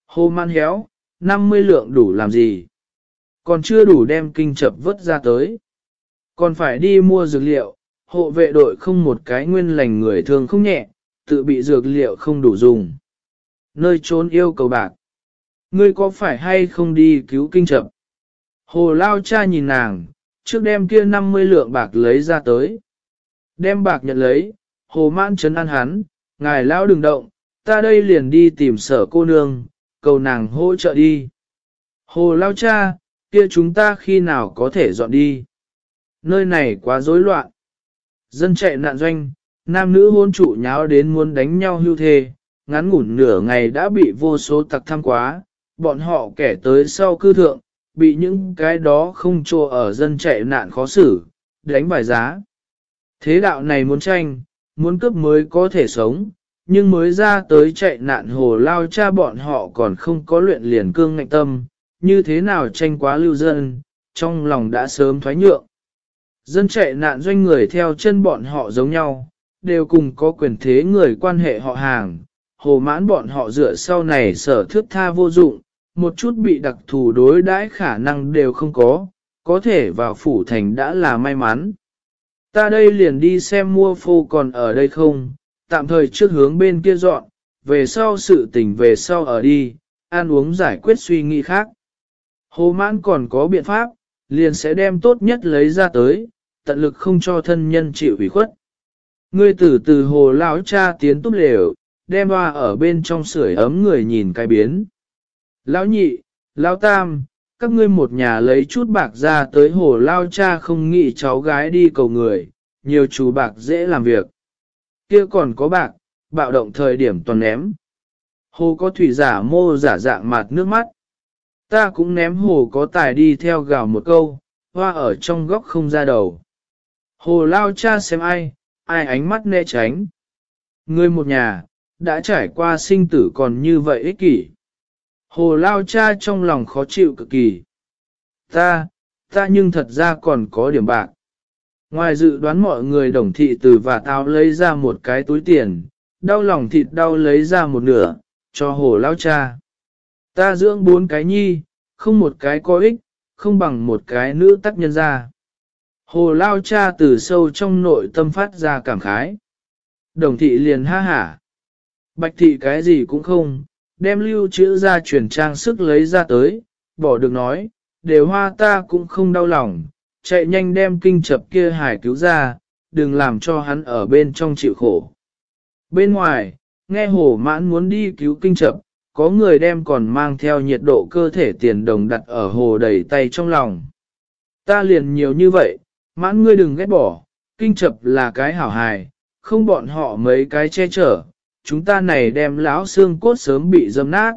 Hồ man héo, 50 lượng đủ làm gì? Còn chưa đủ đem kinh chập vớt ra tới. Còn phải đi mua dược liệu, hộ vệ đội không một cái nguyên lành người thường không nhẹ, tự bị dược liệu không đủ dùng. Nơi trốn yêu cầu bạc. Ngươi có phải hay không đi cứu kinh chập? Hồ lao cha nhìn nàng, trước đem kia 50 lượng bạc lấy ra tới. Đem bạc nhận lấy, hồ mãn chấn an hắn, ngài lao đừng động, ta đây liền đi tìm sở cô nương, cầu nàng hỗ trợ đi. Hồ lao cha, kia chúng ta khi nào có thể dọn đi? Nơi này quá rối loạn. Dân chạy nạn doanh, nam nữ hôn trụ nháo đến muốn đánh nhau hưu thề, ngắn ngủn nửa ngày đã bị vô số tặc tham quá, bọn họ kẻ tới sau cư thượng, bị những cái đó không trô ở dân chạy nạn khó xử, đánh bài giá. Thế đạo này muốn tranh, muốn cướp mới có thể sống, nhưng mới ra tới chạy nạn hồ lao cha bọn họ còn không có luyện liền cương ngạnh tâm, như thế nào tranh quá lưu dân, trong lòng đã sớm thoái nhượng. Dân chạy nạn doanh người theo chân bọn họ giống nhau, đều cùng có quyền thế người quan hệ họ hàng, hồ mãn bọn họ dựa sau này sở thước tha vô dụng, một chút bị đặc thù đối đãi khả năng đều không có, có thể vào phủ thành đã là may mắn. Ta đây liền đi xem mua phô còn ở đây không, tạm thời trước hướng bên kia dọn, về sau sự tình về sau ở đi, ăn uống giải quyết suy nghĩ khác. Hồ mãn còn có biện pháp, liền sẽ đem tốt nhất lấy ra tới, tận lực không cho thân nhân chịu ủy khuất. Ngươi tử từ hồ lão cha tiến túp lều, đem hoa ở bên trong sưởi ấm người nhìn cái biến. Lão nhị, lão tam, các ngươi một nhà lấy chút bạc ra tới hồ lao cha không nghĩ cháu gái đi cầu người, nhiều chú bạc dễ làm việc. Kia còn có bạc, bạo động thời điểm toàn ném. Hồ có thủy giả mô giả dạng mặt nước mắt. Ta cũng ném hồ có tài đi theo gào một câu, hoa ở trong góc không ra đầu. Hồ lao cha xem ai, ai ánh mắt né tránh. Người một nhà, đã trải qua sinh tử còn như vậy ích kỷ. Hồ lao cha trong lòng khó chịu cực kỳ. Ta, ta nhưng thật ra còn có điểm bạc. Ngoài dự đoán mọi người đồng thị từ và tao lấy ra một cái túi tiền, đau lòng thịt đau lấy ra một nửa, cho hồ lao cha. Ta dưỡng bốn cái nhi, không một cái có ích, không bằng một cái nữ tác nhân ra. Hồ lao cha từ sâu trong nội tâm phát ra cảm khái. Đồng thị liền ha hả. Bạch thị cái gì cũng không, đem lưu chữ ra chuyển trang sức lấy ra tới, bỏ được nói, đều hoa ta cũng không đau lòng, chạy nhanh đem kinh chập kia hải cứu ra, đừng làm cho hắn ở bên trong chịu khổ. Bên ngoài, nghe hồ mãn muốn đi cứu kinh chập, có người đem còn mang theo nhiệt độ cơ thể tiền đồng đặt ở hồ đầy tay trong lòng. Ta liền nhiều như vậy, mãn ngươi đừng ghét bỏ, kinh chập là cái hảo hài, không bọn họ mấy cái che chở, chúng ta này đem lão xương cốt sớm bị dâm nát.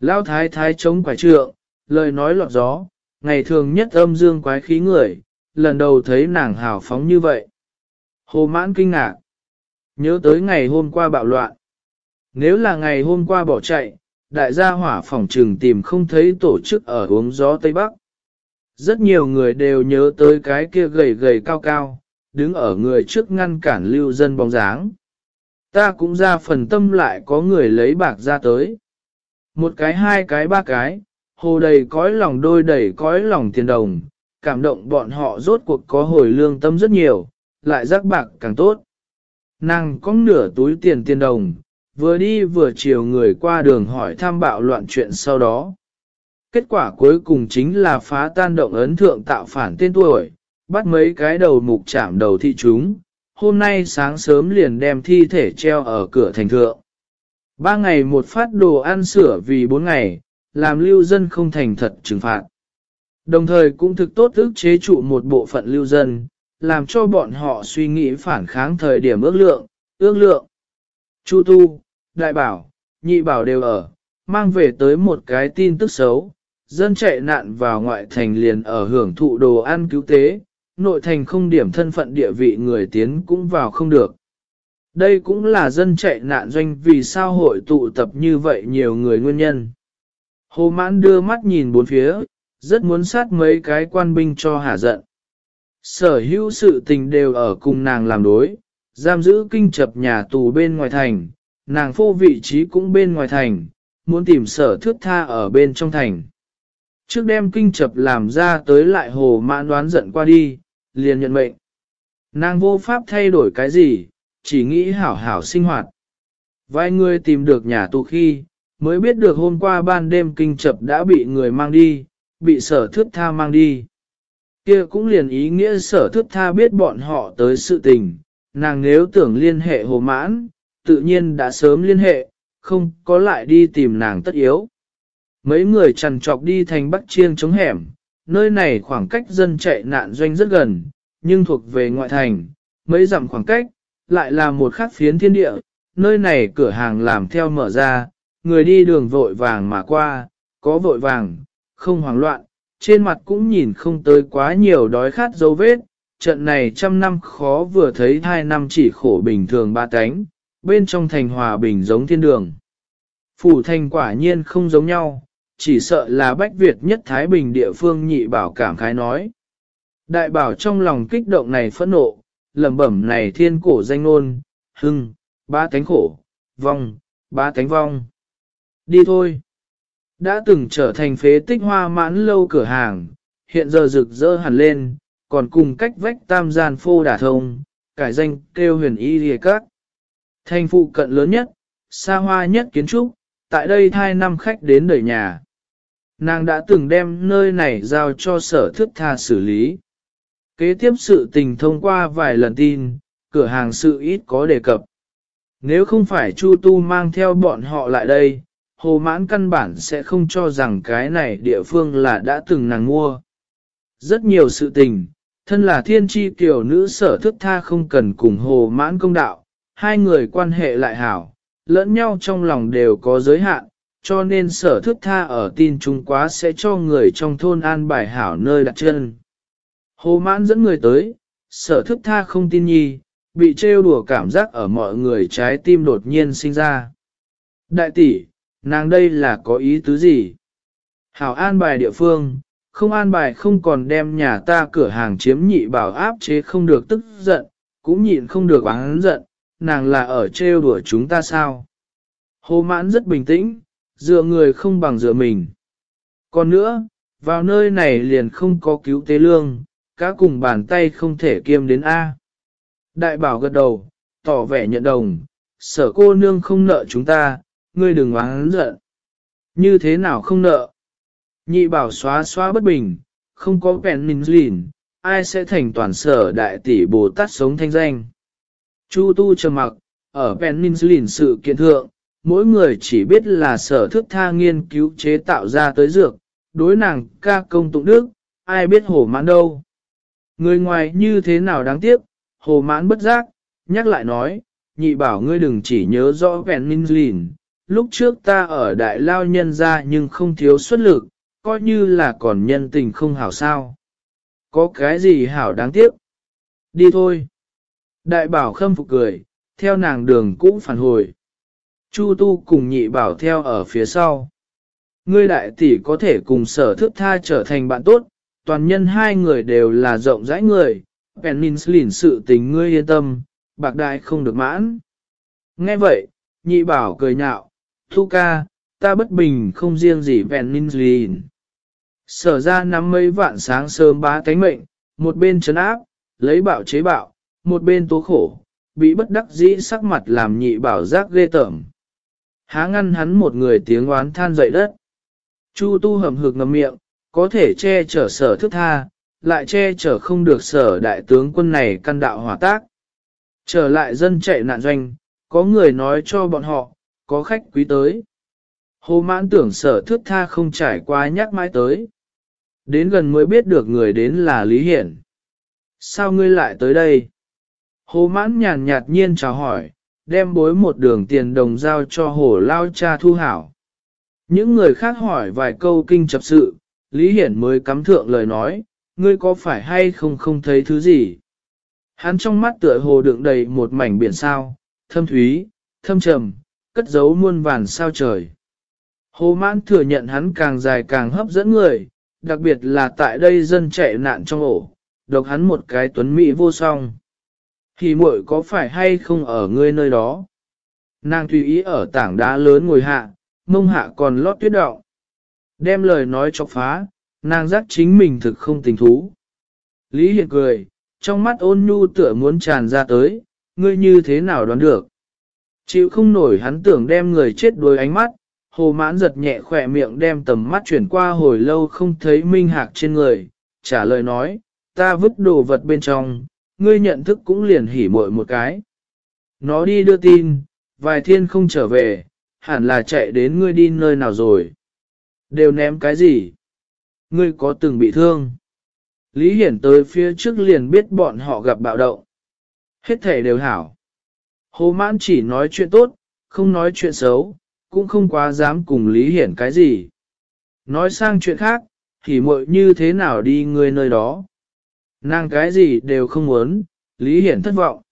Lão thái thái chống quả trượng, lời nói lọt gió, ngày thường nhất âm dương quái khí người, lần đầu thấy nàng hào phóng như vậy. Hồ mãn kinh ngạc, nhớ tới ngày hôm qua bạo loạn. Nếu là ngày hôm qua bỏ chạy, đại gia hỏa phòng trừng tìm không thấy tổ chức ở uống gió Tây Bắc. Rất nhiều người đều nhớ tới cái kia gầy gầy cao cao, đứng ở người trước ngăn cản lưu dân bóng dáng. Ta cũng ra phần tâm lại có người lấy bạc ra tới. Một cái hai cái ba cái, hồ đầy cõi lòng đôi đầy cõi lòng tiền đồng, cảm động bọn họ rốt cuộc có hồi lương tâm rất nhiều, lại rắc bạc càng tốt. Nàng có nửa túi tiền tiền đồng, vừa đi vừa chiều người qua đường hỏi tham bạo loạn chuyện sau đó. Kết quả cuối cùng chính là phá tan động ấn thượng tạo phản tên tuổi, bắt mấy cái đầu mục chạm đầu thị chúng, hôm nay sáng sớm liền đem thi thể treo ở cửa thành thượng. Ba ngày một phát đồ ăn sửa vì bốn ngày, làm lưu dân không thành thật trừng phạt. Đồng thời cũng thực tốt ức chế trụ một bộ phận lưu dân, làm cho bọn họ suy nghĩ phản kháng thời điểm ước lượng, ước lượng. Chu Tu, Đại Bảo, Nhị Bảo đều ở, mang về tới một cái tin tức xấu. Dân chạy nạn vào ngoại thành liền ở hưởng thụ đồ ăn cứu tế, nội thành không điểm thân phận địa vị người tiến cũng vào không được. Đây cũng là dân chạy nạn doanh vì sao hội tụ tập như vậy nhiều người nguyên nhân. Hồ mãn đưa mắt nhìn bốn phía, rất muốn sát mấy cái quan binh cho hả giận. Sở hữu sự tình đều ở cùng nàng làm đối, giam giữ kinh chập nhà tù bên ngoài thành, nàng phô vị trí cũng bên ngoài thành, muốn tìm sở thước tha ở bên trong thành. Trước đem kinh chập làm ra tới lại hồ mãn đoán giận qua đi, liền nhận mệnh. Nàng vô pháp thay đổi cái gì, chỉ nghĩ hảo hảo sinh hoạt. Vài người tìm được nhà tù khi, mới biết được hôm qua ban đêm kinh chập đã bị người mang đi, bị sở thước tha mang đi. kia cũng liền ý nghĩa sở thước tha biết bọn họ tới sự tình, nàng nếu tưởng liên hệ hồ mãn, tự nhiên đã sớm liên hệ, không có lại đi tìm nàng tất yếu. Mấy người trằn trọc đi thành Bắc Chiêng chống hẻm, nơi này khoảng cách dân chạy nạn doanh rất gần, nhưng thuộc về ngoại thành, mấy dặm khoảng cách, lại là một khắc phiến thiên địa, nơi này cửa hàng làm theo mở ra, người đi đường vội vàng mà qua, có vội vàng, không hoảng loạn, trên mặt cũng nhìn không tới quá nhiều đói khát dấu vết, trận này trăm năm khó vừa thấy hai năm chỉ khổ bình thường ba cánh, bên trong thành hòa bình giống thiên đường. Phủ thành quả nhiên không giống nhau, chỉ sợ là Bách Việt nhất Thái Bình địa phương nhị bảo cảm khái nói. Đại bảo trong lòng kích động này phẫn nộ, lẩm bẩm này thiên cổ danh ngôn, hưng, ba tánh khổ, vong, ba tánh vong. Đi thôi. Đã từng trở thành phế tích hoa mãn lâu cửa hàng, hiện giờ rực rỡ hẳn lên, còn cùng cách vách tam gian phô đả thông, cải danh kêu huyền y lìa các. Thành phụ cận lớn nhất, xa hoa nhất kiến trúc, tại đây thai năm khách đến đời nhà. Nàng đã từng đem nơi này giao cho sở thức tha xử lý. Kế tiếp sự tình thông qua vài lần tin, cửa hàng sự ít có đề cập. Nếu không phải Chu Tu mang theo bọn họ lại đây, hồ mãn căn bản sẽ không cho rằng cái này địa phương là đã từng nàng mua. Rất nhiều sự tình, thân là thiên tri tiểu nữ sở thức tha không cần cùng hồ mãn công đạo, hai người quan hệ lại hảo, lẫn nhau trong lòng đều có giới hạn, cho nên sở thức tha ở tin trung quá sẽ cho người trong thôn an bài hảo nơi đặt chân. Hồ mãn dẫn người tới, sở thức tha không tin nhi, bị trêu đùa cảm giác ở mọi người trái tim đột nhiên sinh ra. Đại tỷ, nàng đây là có ý tứ gì? Hảo an bài địa phương, không an bài không còn đem nhà ta cửa hàng chiếm nhị bảo áp chế không được tức giận, cũng nhịn không được oán giận, nàng là ở trêu đùa chúng ta sao? Hồ mãn rất bình tĩnh, dựa người không bằng dựa mình. Còn nữa, vào nơi này liền không có cứu tế lương, cá cùng bàn tay không thể kiêm đến A. Đại bảo gật đầu, tỏ vẻ nhận đồng, sở cô nương không nợ chúng ta, ngươi đừng oán giận. Như thế nào không nợ? Nhị bảo xóa xóa bất bình, không có vẹn mình lìn, ai sẽ thành toàn sở đại tỷ Bồ Tát sống thanh danh. Chu tu trầm mặc, ở Peninsulin sự kiện thượng, mỗi người chỉ biết là sở thức tha nghiên cứu chế tạo ra tới dược, đối nàng ca công tụng đức, ai biết hổ mãn đâu. Người ngoài như thế nào đáng tiếc, hồ mãn bất giác, nhắc lại nói, nhị bảo ngươi đừng chỉ nhớ rõ vẹn minh lìn, lúc trước ta ở đại lao nhân ra nhưng không thiếu xuất lực, coi như là còn nhân tình không hảo sao. Có cái gì hảo đáng tiếc? Đi thôi. Đại bảo khâm phục cười, theo nàng đường cũng phản hồi. Chu tu cùng nhị bảo theo ở phía sau. Ngươi đại tỷ có thể cùng sở thức tha trở thành bạn tốt, toàn nhân hai người đều là rộng rãi người, Peninsulin sự tình ngươi yên tâm, bạc đại không được mãn. Nghe vậy, nhị bảo cười nhạo, thu ca, ta bất bình không riêng gì Peninsulin. Sở ra nắm mấy vạn sáng sớm bá tánh mệnh, một bên chấn áp, lấy bạo chế bạo, một bên tố khổ, bị bất đắc dĩ sắc mặt làm nhị bảo giác ghê tởm. Há ngăn hắn một người tiếng oán than dậy đất. Chu tu hầm hực ngầm miệng, có thể che chở sở thức tha, lại che chở không được sở đại tướng quân này căn đạo hỏa tác. Trở lại dân chạy nạn doanh, có người nói cho bọn họ, có khách quý tới. Hồ mãn tưởng sở thước tha không trải qua nhắc mãi tới. Đến gần mới biết được người đến là Lý Hiển. Sao ngươi lại tới đây? Hồ mãn nhàn nhạt nhiên chào hỏi, đem bối một đường tiền đồng giao cho hồ lao cha thu hảo. Những người khác hỏi vài câu kinh chập sự, Lý Hiển mới cắm thượng lời nói, ngươi có phải hay không không thấy thứ gì? Hắn trong mắt tựa hồ đựng đầy một mảnh biển sao, thâm thúy, thâm trầm, cất giấu muôn vàn sao trời. Hồ mãn thừa nhận hắn càng dài càng hấp dẫn người, đặc biệt là tại đây dân chạy nạn trong ổ, độc hắn một cái tuấn mỹ vô song. Thì muội có phải hay không ở ngươi nơi đó? Nàng tùy ý ở tảng đá lớn ngồi hạ, mông hạ còn lót tuyết đọng. Đem lời nói chọc phá, nàng giác chính mình thực không tình thú. Lý Hiện cười, trong mắt ôn nhu tựa muốn tràn ra tới, ngươi như thế nào đoán được. Chịu không nổi hắn tưởng đem người chết đuôi ánh mắt, hồ mãn giật nhẹ khỏe miệng đem tầm mắt chuyển qua hồi lâu không thấy minh hạc trên người, trả lời nói, ta vứt đồ vật bên trong, ngươi nhận thức cũng liền hỉ muội một cái. Nó đi đưa tin, vài thiên không trở về, hẳn là chạy đến ngươi đi nơi nào rồi. Đều ném cái gì? Ngươi có từng bị thương? Lý Hiển tới phía trước liền biết bọn họ gặp bạo động. Hết thể đều hảo. Hồ mãn chỉ nói chuyện tốt, không nói chuyện xấu, cũng không quá dám cùng Lý Hiển cái gì. Nói sang chuyện khác, thì muội như thế nào đi người nơi đó. Nàng cái gì đều không muốn, Lý Hiển thất vọng.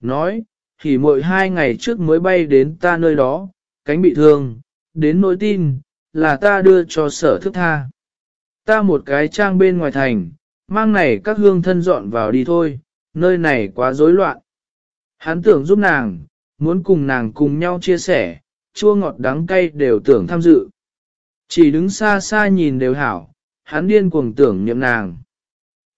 Nói, thì muội hai ngày trước mới bay đến ta nơi đó, cánh bị thương, đến nỗi tin, là ta đưa cho sở thức tha. Ta một cái trang bên ngoài thành, mang này các hương thân dọn vào đi thôi, nơi này quá rối loạn. Hắn tưởng giúp nàng, muốn cùng nàng cùng nhau chia sẻ, chua ngọt đắng cay đều tưởng tham dự. Chỉ đứng xa xa nhìn đều hảo, hắn điên cuồng tưởng niệm nàng.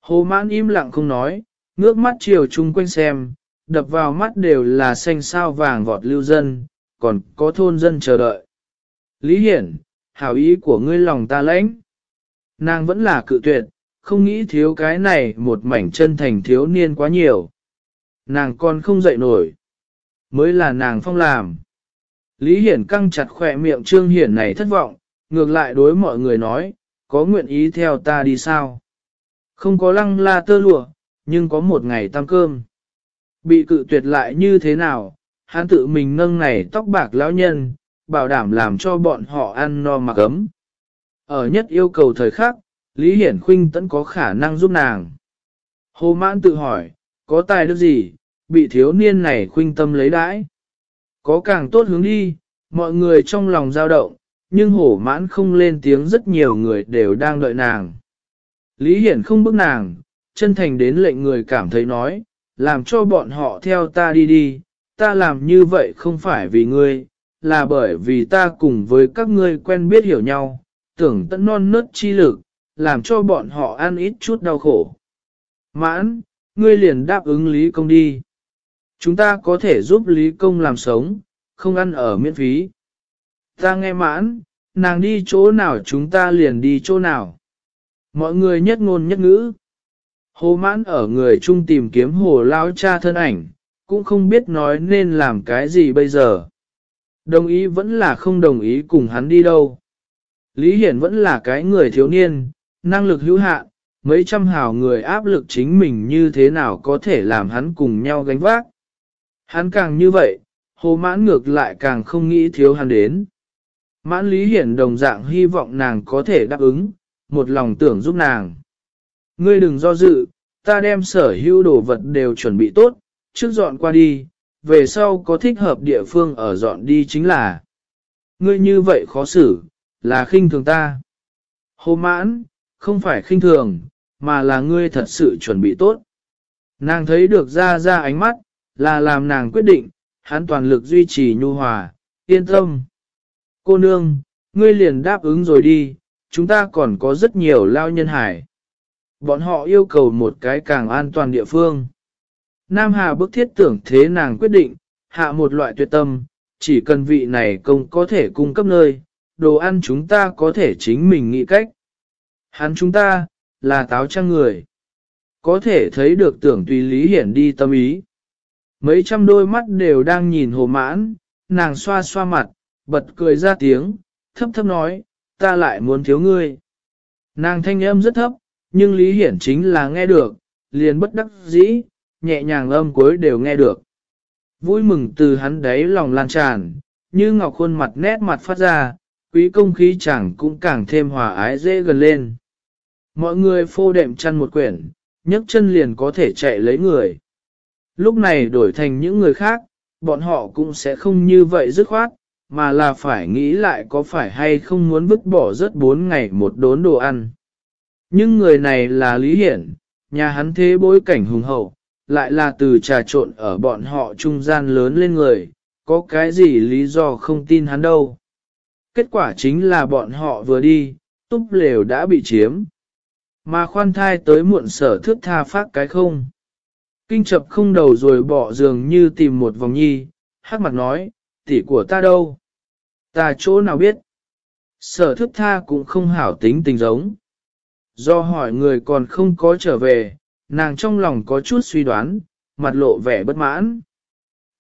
Hồ mãn im lặng không nói, ngước mắt chiều chung quanh xem, đập vào mắt đều là xanh sao vàng vọt lưu dân, còn có thôn dân chờ đợi. Lý Hiển, hảo ý của ngươi lòng ta lãnh. Nàng vẫn là cự tuyệt, không nghĩ thiếu cái này một mảnh chân thành thiếu niên quá nhiều. Nàng còn không dậy nổi. Mới là nàng phong làm. Lý Hiển căng chặt khỏe miệng Trương Hiển này thất vọng, ngược lại đối mọi người nói, có nguyện ý theo ta đi sao? Không có lăng la tơ lụa, nhưng có một ngày tăng cơm. Bị cự tuyệt lại như thế nào, hắn tự mình nâng này tóc bạc lão nhân, bảo đảm làm cho bọn họ ăn no mặc ấm. Ở nhất yêu cầu thời khắc, Lý Hiển Khuynh tẫn có khả năng giúp nàng. Hồ Mãn tự hỏi, có tài đức gì, bị thiếu niên này khuynh tâm lấy đãi. Có càng tốt hướng đi, mọi người trong lòng dao động, nhưng hổ mãn không lên tiếng rất nhiều người đều đang đợi nàng. Lý Hiển không bức nàng, chân thành đến lệnh người cảm thấy nói, làm cho bọn họ theo ta đi đi, ta làm như vậy không phải vì ngươi, là bởi vì ta cùng với các ngươi quen biết hiểu nhau, tưởng tận non nớt chi lực, làm cho bọn họ ăn ít chút đau khổ. Mãn, ngươi liền đáp ứng Lý Công đi. Chúng ta có thể giúp Lý Công làm sống, không ăn ở miễn phí. Ta nghe mãn, nàng đi chỗ nào chúng ta liền đi chỗ nào. Mọi người nhất ngôn nhất ngữ. Hồ mãn ở người chung tìm kiếm hồ lao cha thân ảnh, cũng không biết nói nên làm cái gì bây giờ. Đồng ý vẫn là không đồng ý cùng hắn đi đâu. Lý Hiển vẫn là cái người thiếu niên, năng lực hữu hạn, mấy trăm hào người áp lực chính mình như thế nào có thể làm hắn cùng nhau gánh vác. Hắn càng như vậy, hồ mãn ngược lại càng không nghĩ thiếu hắn đến. Mãn Lý Hiển đồng dạng hy vọng nàng có thể đáp ứng, một lòng tưởng giúp nàng. Ngươi đừng do dự, ta đem sở hữu đồ vật đều chuẩn bị tốt, trước dọn qua đi, về sau có thích hợp địa phương ở dọn đi chính là. Ngươi như vậy khó xử, là khinh thường ta. Hồ mãn, không phải khinh thường, mà là ngươi thật sự chuẩn bị tốt. Nàng thấy được ra ra ánh mắt, là làm nàng quyết định, hắn toàn lực duy trì nhu hòa, yên tâm. Cô nương, ngươi liền đáp ứng rồi đi, chúng ta còn có rất nhiều lao nhân hải. Bọn họ yêu cầu một cái càng an toàn địa phương. Nam Hà bức thiết tưởng thế nàng quyết định, hạ một loại tuyệt tâm, chỉ cần vị này công có thể cung cấp nơi, đồ ăn chúng ta có thể chính mình nghĩ cách. Hắn chúng ta, là táo trang người. Có thể thấy được tưởng tùy lý hiển đi tâm ý. Mấy trăm đôi mắt đều đang nhìn hồ mãn, nàng xoa xoa mặt, bật cười ra tiếng, thấp thấp nói, ta lại muốn thiếu ngươi. Nàng thanh âm rất thấp, nhưng Lý Hiển chính là nghe được, liền bất đắc dĩ, nhẹ nhàng âm cuối đều nghe được. Vui mừng từ hắn đấy lòng lan tràn, như ngọc khuôn mặt nét mặt phát ra, quý công khí chẳng cũng càng thêm hòa ái dễ gần lên. Mọi người phô đệm chăn một quyển, nhấc chân liền có thể chạy lấy người. Lúc này đổi thành những người khác, bọn họ cũng sẽ không như vậy dứt khoát, mà là phải nghĩ lại có phải hay không muốn vứt bỏ rất bốn ngày một đốn đồ ăn. Nhưng người này là Lý Hiển, nhà hắn thế bối cảnh hùng hậu, lại là từ trà trộn ở bọn họ trung gian lớn lên người, có cái gì lý do không tin hắn đâu. Kết quả chính là bọn họ vừa đi, túp lều đã bị chiếm. Mà khoan thai tới muộn sở thước tha phát cái không. Kinh chập không đầu rồi bỏ giường như tìm một vòng nhi, hắc mặt nói, tỷ của ta đâu? Ta chỗ nào biết? Sở thức tha cũng không hảo tính tình giống. Do hỏi người còn không có trở về, nàng trong lòng có chút suy đoán, mặt lộ vẻ bất mãn.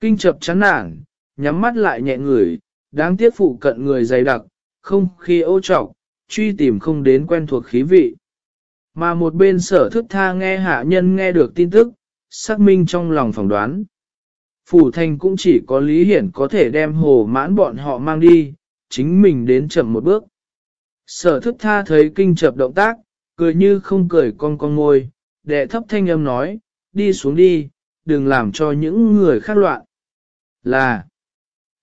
Kinh chập chán nản, nhắm mắt lại nhẹ người, đáng tiếc phụ cận người dày đặc, không khi ô trọc, truy tìm không đến quen thuộc khí vị. Mà một bên sở thức tha nghe hạ nhân nghe được tin tức, xác minh trong lòng phỏng đoán. Phủ thành cũng chỉ có Lý Hiển có thể đem hồ mãn bọn họ mang đi, chính mình đến chậm một bước. Sở thức tha thấy kinh chập động tác, cười như không cười con con ngôi, đệ thấp thanh âm nói, đi xuống đi, đừng làm cho những người khác loạn. Là,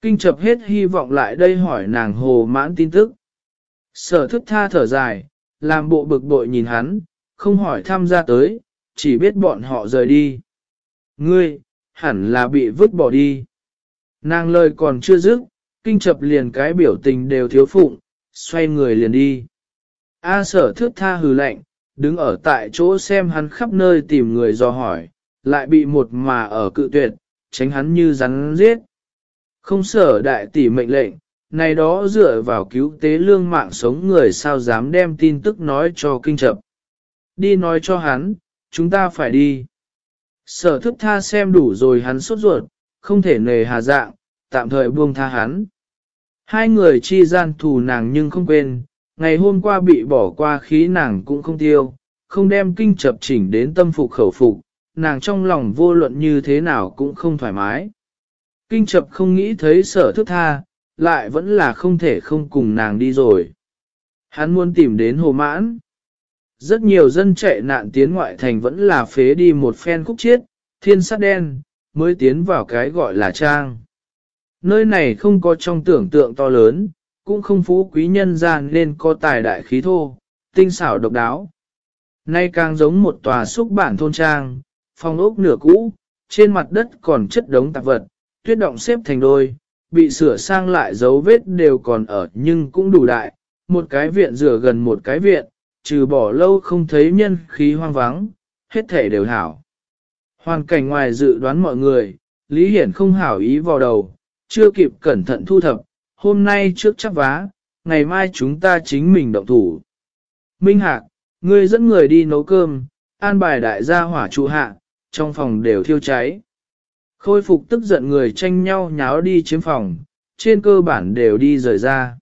kinh chập hết hy vọng lại đây hỏi nàng hồ mãn tin tức. Sở thức tha thở dài, làm bộ bực bội nhìn hắn, không hỏi tham gia tới, chỉ biết bọn họ rời đi. Ngươi, hẳn là bị vứt bỏ đi. Nàng lời còn chưa dứt, kinh chập liền cái biểu tình đều thiếu phụng, xoay người liền đi. A sở thước tha hừ lạnh, đứng ở tại chỗ xem hắn khắp nơi tìm người dò hỏi, lại bị một mà ở cự tuyệt, tránh hắn như rắn giết. Không sở đại tỷ mệnh lệnh, này đó dựa vào cứu tế lương mạng sống người sao dám đem tin tức nói cho kinh chập. Đi nói cho hắn, chúng ta phải đi. Sở thức tha xem đủ rồi hắn sốt ruột, không thể nề hà dạng, tạm thời buông tha hắn. Hai người chi gian thù nàng nhưng không quên, ngày hôm qua bị bỏ qua khí nàng cũng không tiêu, không đem kinh chập chỉnh đến tâm phục khẩu phục, nàng trong lòng vô luận như thế nào cũng không thoải mái. Kinh chập không nghĩ thấy sở thức tha, lại vẫn là không thể không cùng nàng đi rồi. Hắn muốn tìm đến hồ mãn. Rất nhiều dân chạy nạn tiến ngoại thành vẫn là phế đi một phen khúc chiết, thiên sát đen, mới tiến vào cái gọi là trang. Nơi này không có trong tưởng tượng to lớn, cũng không phú quý nhân gian nên có tài đại khí thô, tinh xảo độc đáo. Nay càng giống một tòa xúc bản thôn trang, phong ốc nửa cũ, trên mặt đất còn chất đống tạp vật, tuyết động xếp thành đôi, bị sửa sang lại dấu vết đều còn ở nhưng cũng đủ đại, một cái viện rửa gần một cái viện, trừ bỏ lâu không thấy nhân khí hoang vắng, hết thể đều hảo. Hoàn cảnh ngoài dự đoán mọi người, Lý Hiển không hảo ý vào đầu, chưa kịp cẩn thận thu thập, hôm nay trước chắc vá, ngày mai chúng ta chính mình động thủ. Minh Hạc, ngươi dẫn người đi nấu cơm, an bài đại gia hỏa trụ hạ, trong phòng đều thiêu cháy. Khôi phục tức giận người tranh nhau nháo đi chiếm phòng, trên cơ bản đều đi rời ra.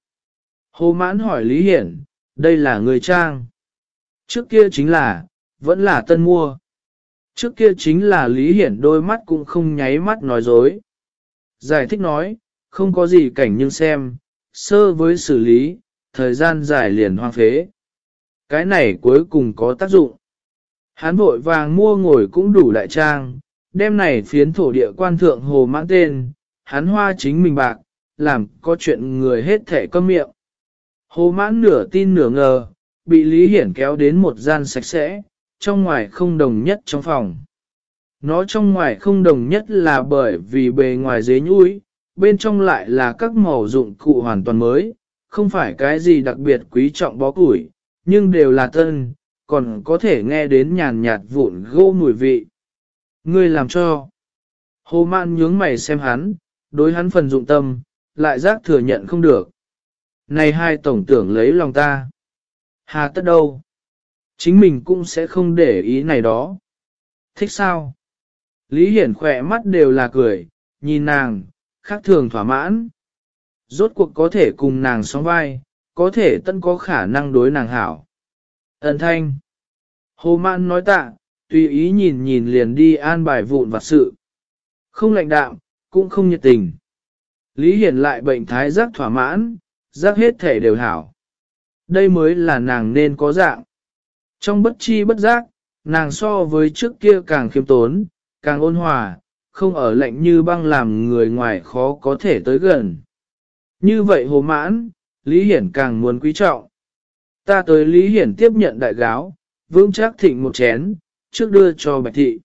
Hồ mãn hỏi Lý Hiển, đây là người trang. Trước kia chính là, vẫn là tân mua. Trước kia chính là Lý Hiển đôi mắt cũng không nháy mắt nói dối. Giải thích nói, không có gì cảnh nhưng xem, sơ với xử lý, thời gian dài liền hoang phế. Cái này cuối cùng có tác dụng. Hắn vội vàng mua ngồi cũng đủ đại trang, đêm này phiến thổ địa quan thượng hồ mãn tên, hắn hoa chính mình bạc, làm có chuyện người hết thể cơm miệng. Hồ mãn nửa tin nửa ngờ, bị Lý Hiển kéo đến một gian sạch sẽ, trong ngoài không đồng nhất trong phòng. Nó trong ngoài không đồng nhất là bởi vì bề ngoài dế nhũi, bên trong lại là các màu dụng cụ hoàn toàn mới, không phải cái gì đặc biệt quý trọng bó củi, nhưng đều là tân, còn có thể nghe đến nhàn nhạt vụn gỗ mùi vị. Ngươi làm cho. Hồ mạn nhướng mày xem hắn, đối hắn phần dụng tâm, lại giác thừa nhận không được. Này hai tổng tưởng lấy lòng ta. Hà tất đâu? Chính mình cũng sẽ không để ý này đó. Thích sao? Lý Hiển khỏe mắt đều là cười, nhìn nàng, khác thường thỏa mãn. Rốt cuộc có thể cùng nàng sóng vai, có thể tân có khả năng đối nàng hảo. Ấn thanh. Hồ mạn nói tạ, tùy ý nhìn nhìn liền đi an bài vụn vặt sự. Không lạnh đạm, cũng không nhiệt tình. Lý Hiển lại bệnh thái giác thỏa mãn, giác hết thể đều hảo. Đây mới là nàng nên có dạng. Trong bất chi bất giác, nàng so với trước kia càng khiêm tốn, càng ôn hòa, không ở lạnh như băng làm người ngoài khó có thể tới gần. Như vậy hồ mãn, Lý Hiển càng muốn quý trọng. Ta tới Lý Hiển tiếp nhận đại gáo, vững chắc thịnh một chén, trước đưa cho Bạch Thị.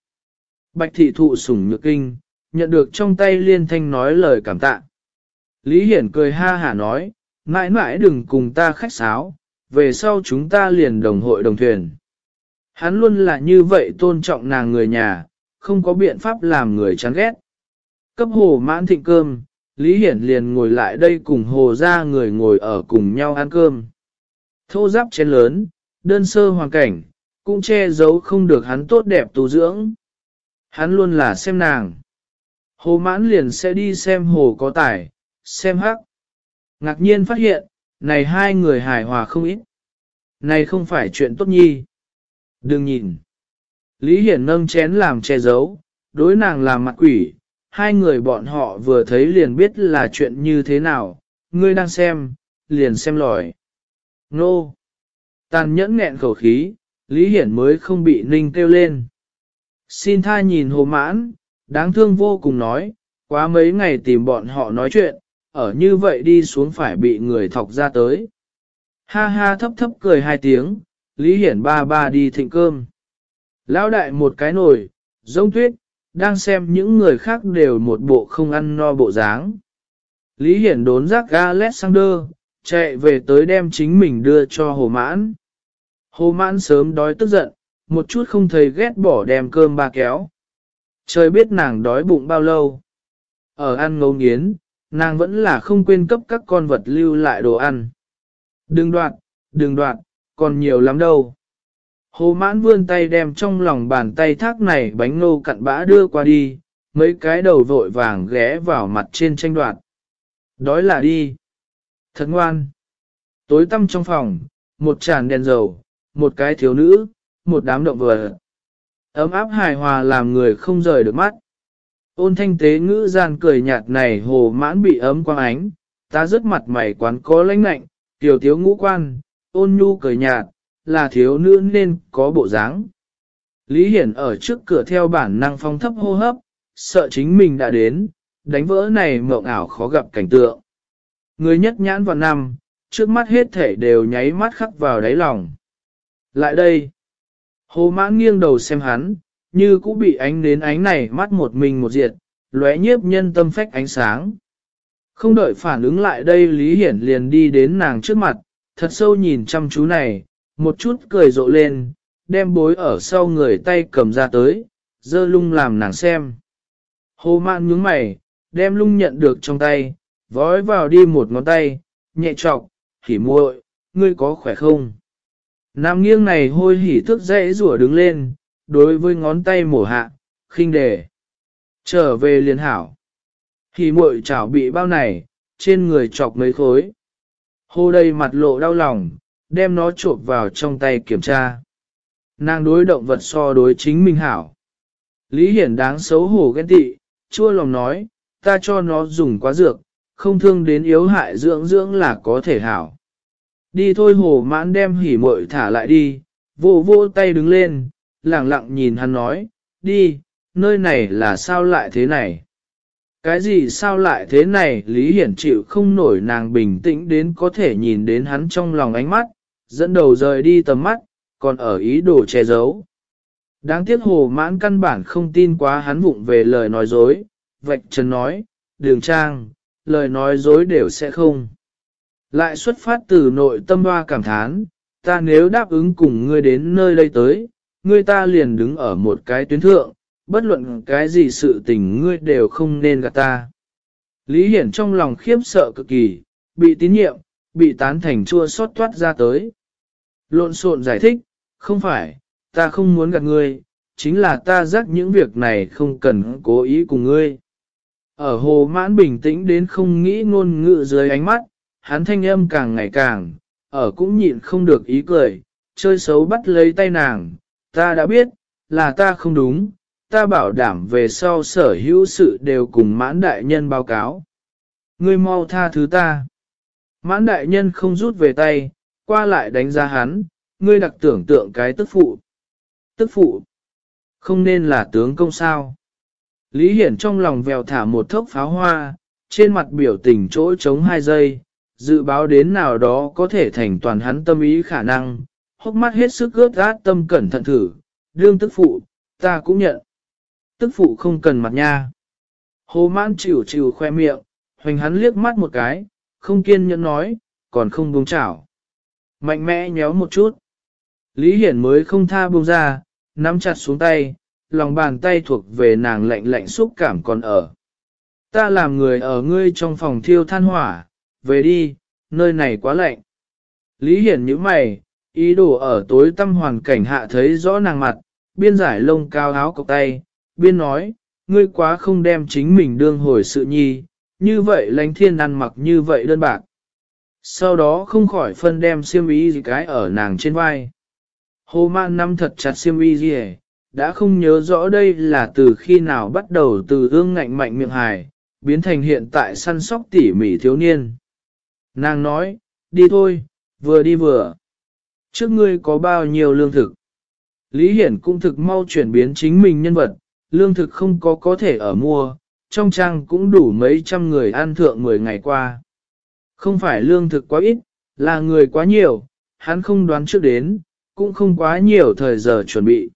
Bạch Thị thụ sủng nhược kinh, nhận được trong tay liên thanh nói lời cảm tạ. Lý Hiển cười ha hả nói, mãi mãi đừng cùng ta khách sáo, về sau chúng ta liền đồng hội đồng thuyền. Hắn luôn là như vậy tôn trọng nàng người nhà, không có biện pháp làm người chán ghét. Cấp hồ mãn thịnh cơm, Lý Hiển liền ngồi lại đây cùng hồ ra người ngồi ở cùng nhau ăn cơm. Thô giáp chén lớn, đơn sơ hoàn cảnh, cũng che giấu không được hắn tốt đẹp tu dưỡng. Hắn luôn là xem nàng. Hồ mãn liền sẽ đi xem hồ có tài, xem hắc. Ngạc nhiên phát hiện, này hai người hài hòa không ít. Này không phải chuyện tốt nhi. Đừng nhìn. Lý Hiển nâng chén làm che giấu, đối nàng làm mặt quỷ, hai người bọn họ vừa thấy liền biết là chuyện như thế nào, ngươi đang xem, liền xem lòi. Nô! Tàn nhẫn nghẹn khẩu khí, Lý Hiển mới không bị ninh kêu lên. Xin tha nhìn hồ mãn, đáng thương vô cùng nói, quá mấy ngày tìm bọn họ nói chuyện, ở như vậy đi xuống phải bị người thọc ra tới. Ha ha thấp thấp cười hai tiếng, Lý Hiển ba ba đi thịnh cơm. Lão đại một cái nồi, giống tuyết, đang xem những người khác đều một bộ không ăn no bộ dáng. Lý Hiển đốn rác Alexander, chạy về tới đem chính mình đưa cho Hồ Mãn. Hồ Mãn sớm đói tức giận, một chút không thấy ghét bỏ đem cơm ba kéo. Trời biết nàng đói bụng bao lâu. Ở ăn ngấu nghiến, nàng vẫn là không quên cấp các con vật lưu lại đồ ăn. Đừng đoạt, đừng đoạt, còn nhiều lắm đâu. Hồ mãn vươn tay đem trong lòng bàn tay thác này bánh nô cặn bã đưa qua đi, mấy cái đầu vội vàng ghé vào mặt trên tranh đoạt. Đói là đi. Thật ngoan. Tối tăm trong phòng, một tràn đèn dầu, một cái thiếu nữ, một đám động vật. Ấm áp hài hòa làm người không rời được mắt. Ôn thanh tế ngữ gian cười nhạt này hồ mãn bị ấm quang ánh, ta rất mặt mày quán có lãnh lạnh, tiểu thiếu ngũ quan, ôn nhu cười nhạt, là thiếu nữ nên có bộ dáng. Lý Hiển ở trước cửa theo bản năng phong thấp hô hấp, sợ chính mình đã đến, đánh vỡ này mộng ảo khó gặp cảnh tượng. Người nhất nhãn vào năm, trước mắt hết thể đều nháy mắt khắc vào đáy lòng. Lại đây, hồ mãn nghiêng đầu xem hắn, như cũng bị ánh đến ánh này mắt một mình một diệt, lóe nhiếp nhân tâm phách ánh sáng. Không đợi phản ứng lại đây Lý Hiển liền đi đến nàng trước mặt, thật sâu nhìn chăm chú này, một chút cười rộ lên, đem bối ở sau người tay cầm ra tới, dơ lung làm nàng xem. Hồ mạn nhướng mày, đem lung nhận được trong tay, vói vào đi một ngón tay, nhẹ trọc, hỉ muội, ngươi có khỏe không? Nam nghiêng này hôi hỉ thức dậy rủa đứng lên, đối với ngón tay mổ hạ, khinh đề. Trở về liền hảo. thì muội chảo bị bao này, trên người chọc mấy khối. hô đầy mặt lộ đau lòng, đem nó trộn vào trong tay kiểm tra. Nàng đối động vật so đối chính mình hảo. Lý Hiển đáng xấu hổ ghen tị, chua lòng nói, ta cho nó dùng quá dược, không thương đến yếu hại dưỡng dưỡng là có thể hảo. Đi thôi hồ mãn đem hỉ muội thả lại đi, vô vô tay đứng lên, lẳng lặng nhìn hắn nói, đi, nơi này là sao lại thế này? Cái gì sao lại thế này? Lý Hiển chịu không nổi nàng bình tĩnh đến có thể nhìn đến hắn trong lòng ánh mắt, dẫn đầu rời đi tầm mắt, còn ở ý đồ che giấu. Đáng tiếc hồ mãn căn bản không tin quá hắn vụng về lời nói dối, vạch trần nói, đường trang, lời nói dối đều sẽ không. Lại xuất phát từ nội tâm hoa cảm thán, ta nếu đáp ứng cùng ngươi đến nơi đây tới, ngươi ta liền đứng ở một cái tuyến thượng, bất luận cái gì sự tình ngươi đều không nên gạt ta. Lý Hiển trong lòng khiếp sợ cực kỳ, bị tín nhiệm, bị tán thành chua xót thoát ra tới. Lộn xộn giải thích, không phải, ta không muốn gạt ngươi, chính là ta dắt những việc này không cần cố ý cùng ngươi. Ở hồ mãn bình tĩnh đến không nghĩ ngôn ngữ dưới ánh mắt, hắn thanh âm càng ngày càng, ở cũng nhịn không được ý cười, chơi xấu bắt lấy tay nàng, ta đã biết, là ta không đúng, ta bảo đảm về sau sở hữu sự đều cùng mãn đại nhân báo cáo. Ngươi mau tha thứ ta. Mãn đại nhân không rút về tay, qua lại đánh giá hắn, ngươi đặc tưởng tượng cái tức phụ. Tức phụ, không nên là tướng công sao. Lý Hiển trong lòng vèo thả một thốc pháo hoa, trên mặt biểu tình chỗ trống hai giây, dự báo đến nào đó có thể thành toàn hắn tâm ý khả năng, hốc mắt hết sức ướt át tâm cẩn thận thử, đương tức phụ, ta cũng nhận. Tức phụ không cần mặt nha. Hồ mãn chịu chịu khoe miệng, hoành hắn liếc mắt một cái, không kiên nhẫn nói, còn không buông chảo. Mạnh mẽ nhéo một chút. Lý Hiển mới không tha buông ra, nắm chặt xuống tay, lòng bàn tay thuộc về nàng lạnh lạnh xúc cảm còn ở. Ta làm người ở ngươi trong phòng thiêu than hỏa, về đi, nơi này quá lạnh. Lý Hiển như mày, ý đồ ở tối tâm hoàn cảnh hạ thấy rõ nàng mặt, biên giải lông cao áo cọc tay, biên nói, ngươi quá không đem chính mình đương hồi sự nhi, như vậy lánh thiên ăn mặc như vậy đơn bạc. Sau đó không khỏi phân đem xiêm y gì cái ở nàng trên vai. Hồ man nắm thật chặt xiêm y gì đã không nhớ rõ đây là từ khi nào bắt đầu từ ương ngạnh mạnh miệng hài, biến thành hiện tại săn sóc tỉ mỉ thiếu niên. Nàng nói, đi thôi, vừa đi vừa. Trước ngươi có bao nhiêu lương thực? Lý Hiển cũng thực mau chuyển biến chính mình nhân vật, lương thực không có có thể ở mua, trong trang cũng đủ mấy trăm người ăn thượng 10 ngày qua. Không phải lương thực quá ít, là người quá nhiều, hắn không đoán trước đến, cũng không quá nhiều thời giờ chuẩn bị.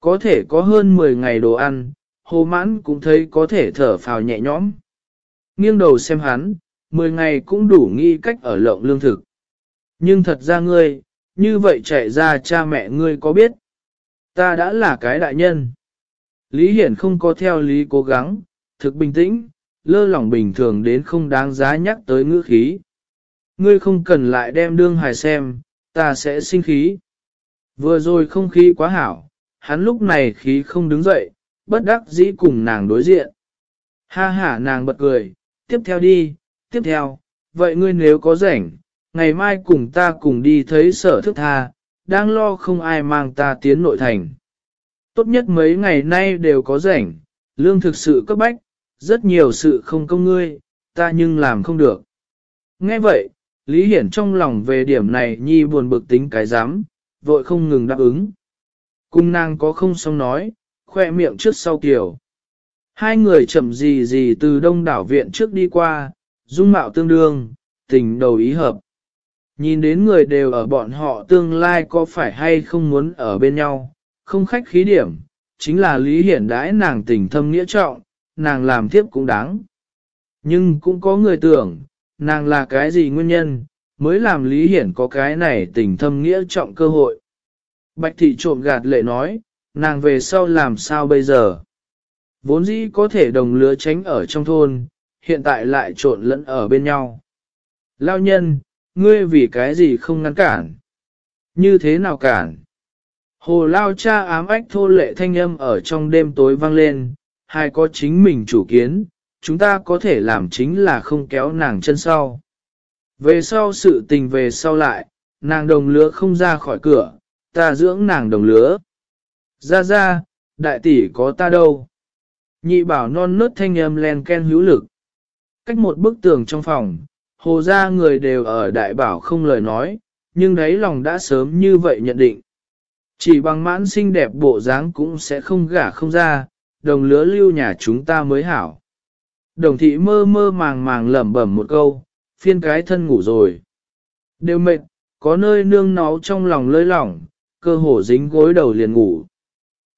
Có thể có hơn 10 ngày đồ ăn, hồ mãn cũng thấy có thể thở phào nhẹ nhõm. Nghiêng đầu xem hắn, 10 ngày cũng đủ nghi cách ở lộng lương thực. Nhưng thật ra ngươi, như vậy chạy ra cha mẹ ngươi có biết. Ta đã là cái đại nhân. Lý Hiển không có theo lý cố gắng, thực bình tĩnh, lơ lỏng bình thường đến không đáng giá nhắc tới ngữ khí. Ngươi không cần lại đem đương hài xem, ta sẽ sinh khí. Vừa rồi không khí quá hảo, hắn lúc này khí không đứng dậy, bất đắc dĩ cùng nàng đối diện. Ha ha nàng bật cười, tiếp theo đi, tiếp theo, vậy ngươi nếu có rảnh, ngày mai cùng ta cùng đi thấy sở thức tha, đang lo không ai mang ta tiến nội thành. Tốt nhất mấy ngày nay đều có rảnh, lương thực sự cấp bách, rất nhiều sự không công ngươi, ta nhưng làm không được. Nghe vậy, Lý Hiển trong lòng về điểm này nhi buồn bực tính cái dám, vội không ngừng đáp ứng. Cung nàng có không xong nói, khoe miệng trước sau kiểu. Hai người chậm gì gì từ đông đảo viện trước đi qua, dung mạo tương đương, tình đầu ý hợp. Nhìn đến người đều ở bọn họ tương lai có phải hay không muốn ở bên nhau, không khách khí điểm, chính là lý hiển đãi nàng tình thâm nghĩa trọng, nàng làm tiếp cũng đáng. Nhưng cũng có người tưởng, nàng là cái gì nguyên nhân, mới làm lý hiển có cái này tình thâm nghĩa trọng cơ hội. Bạch thị trộm gạt lệ nói, nàng về sau làm sao bây giờ? Vốn dĩ có thể đồng lứa tránh ở trong thôn, hiện tại lại trộn lẫn ở bên nhau. Lao nhân, ngươi vì cái gì không ngăn cản? Như thế nào cản? Hồ Lao cha ám ách thô lệ thanh âm ở trong đêm tối vang lên, hai có chính mình chủ kiến, chúng ta có thể làm chính là không kéo nàng chân sau. Về sau sự tình về sau lại, nàng đồng lứa không ra khỏi cửa, ta dưỡng nàng đồng lứa. Ra ra, đại tỷ có ta đâu. Nhị bảo non nớt thanh âm len ken hữu lực. Cách một bức tường trong phòng, hồ ra người đều ở đại bảo không lời nói, nhưng đấy lòng đã sớm như vậy nhận định. Chỉ bằng mãn xinh đẹp bộ dáng cũng sẽ không gả không ra, đồng lứa lưu nhà chúng ta mới hảo. Đồng thị mơ mơ màng màng lẩm bẩm một câu, phiên cái thân ngủ rồi. Đều mệt, có nơi nương náu trong lòng lơi lỏng, cơ hồ dính gối đầu liền ngủ.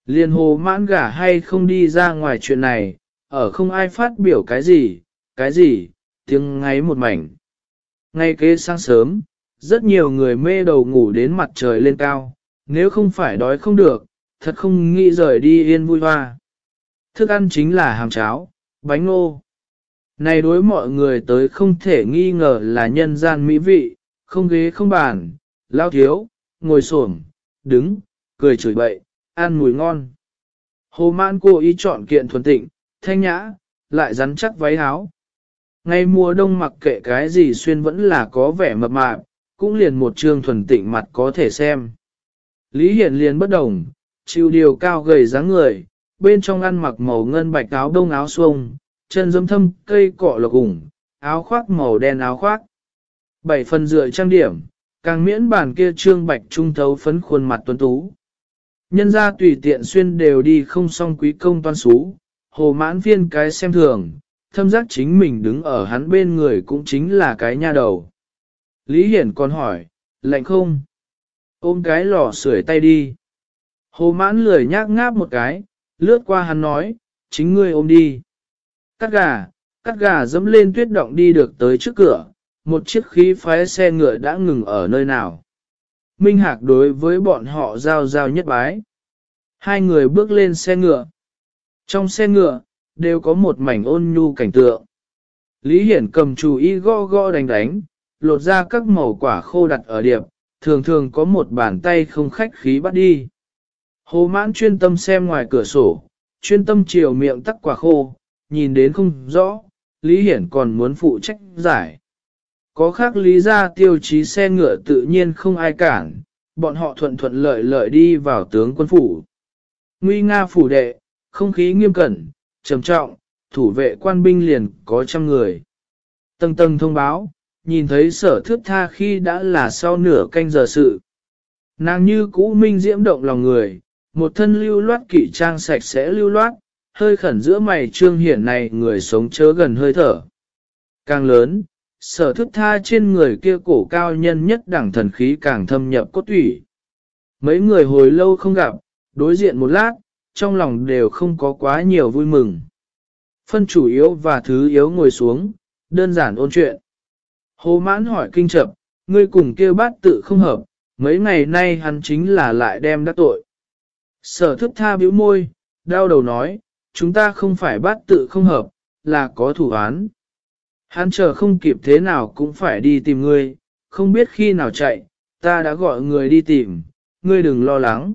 Liên hồ mãn gả hay không đi ra ngoài chuyện này, ở không ai phát biểu cái gì, cái gì, tiếng ngáy một mảnh. Ngay kế sáng sớm, rất nhiều người mê đầu ngủ đến mặt trời lên cao, nếu không phải đói không được, thật không nghĩ rời đi yên vui hoa. Thức ăn chính là hàm cháo, bánh ngô. Này đối mọi người tới không thể nghi ngờ là nhân gian mỹ vị, không ghế không bàn, lao thiếu, ngồi xổm, đứng, cười chửi bậy, ăn mùi ngon. Hồ Man cô ý chọn kiện thuần tịnh, thanh nhã, lại rắn chắc váy áo. Ngay mùa đông mặc kệ cái gì xuyên vẫn là có vẻ mập mạp, cũng liền một trương thuần tịnh mặt có thể xem. Lý Hiển liền bất đồng, chịu điều cao gầy dáng người, bên trong ăn mặc màu ngân bạch áo đông áo xuông, chân dâm thâm cây cọ lộc ủng, áo khoác màu đen áo khoác. Bảy phần rưỡi trang điểm, càng miễn bản kia trương bạch trung thấu phấn khuôn mặt tuấn tú. Nhân ra tùy tiện xuyên đều đi không xong quý công toan xú, hồ mãn viên cái xem thường, thâm giác chính mình đứng ở hắn bên người cũng chính là cái nha đầu. Lý Hiển còn hỏi, lạnh không? Ôm cái lò sưởi tay đi. Hồ mãn lười nhác ngáp một cái, lướt qua hắn nói, chính ngươi ôm đi. Cắt gà, cắt gà dẫm lên tuyết động đi được tới trước cửa, một chiếc khí phái xe ngựa đã ngừng ở nơi nào. Minh Hạc đối với bọn họ giao giao nhất bái. Hai người bước lên xe ngựa. Trong xe ngựa, đều có một mảnh ôn nhu cảnh tượng. Lý Hiển cầm chủ y go go đánh đánh, lột ra các màu quả khô đặt ở điệp, thường thường có một bàn tay không khách khí bắt đi. Hồ mãn chuyên tâm xem ngoài cửa sổ, chuyên tâm chiều miệng tắc quả khô, nhìn đến không rõ, Lý Hiển còn muốn phụ trách giải. Có khác lý ra tiêu chí xe ngựa tự nhiên không ai cản, bọn họ thuận thuận lợi lợi đi vào tướng quân phủ. Nguy nga phủ đệ, không khí nghiêm cẩn, trầm trọng, thủ vệ quan binh liền có trăm người. Tầng tầng thông báo, nhìn thấy sở thước tha khi đã là sau nửa canh giờ sự. Nàng như cũ minh diễm động lòng người, một thân lưu loát kỵ trang sạch sẽ lưu loát, hơi khẩn giữa mày trương hiển này người sống chớ gần hơi thở. Càng lớn, sở thức tha trên người kia cổ cao nhân nhất đẳng thần khí càng thâm nhập cốt thủy. Mấy người hồi lâu không gặp, đối diện một lát, trong lòng đều không có quá nhiều vui mừng. Phân chủ yếu và thứ yếu ngồi xuống, đơn giản ôn chuyện. Hồ mãn hỏi kinh chậm, ngươi cùng kêu bát tự không hợp, mấy ngày nay hắn chính là lại đem đắc tội. Sở thức tha bĩu môi, đau đầu nói, chúng ta không phải bát tự không hợp, là có thủ án. Hắn chờ không kịp thế nào cũng phải đi tìm ngươi, không biết khi nào chạy, ta đã gọi người đi tìm, ngươi đừng lo lắng.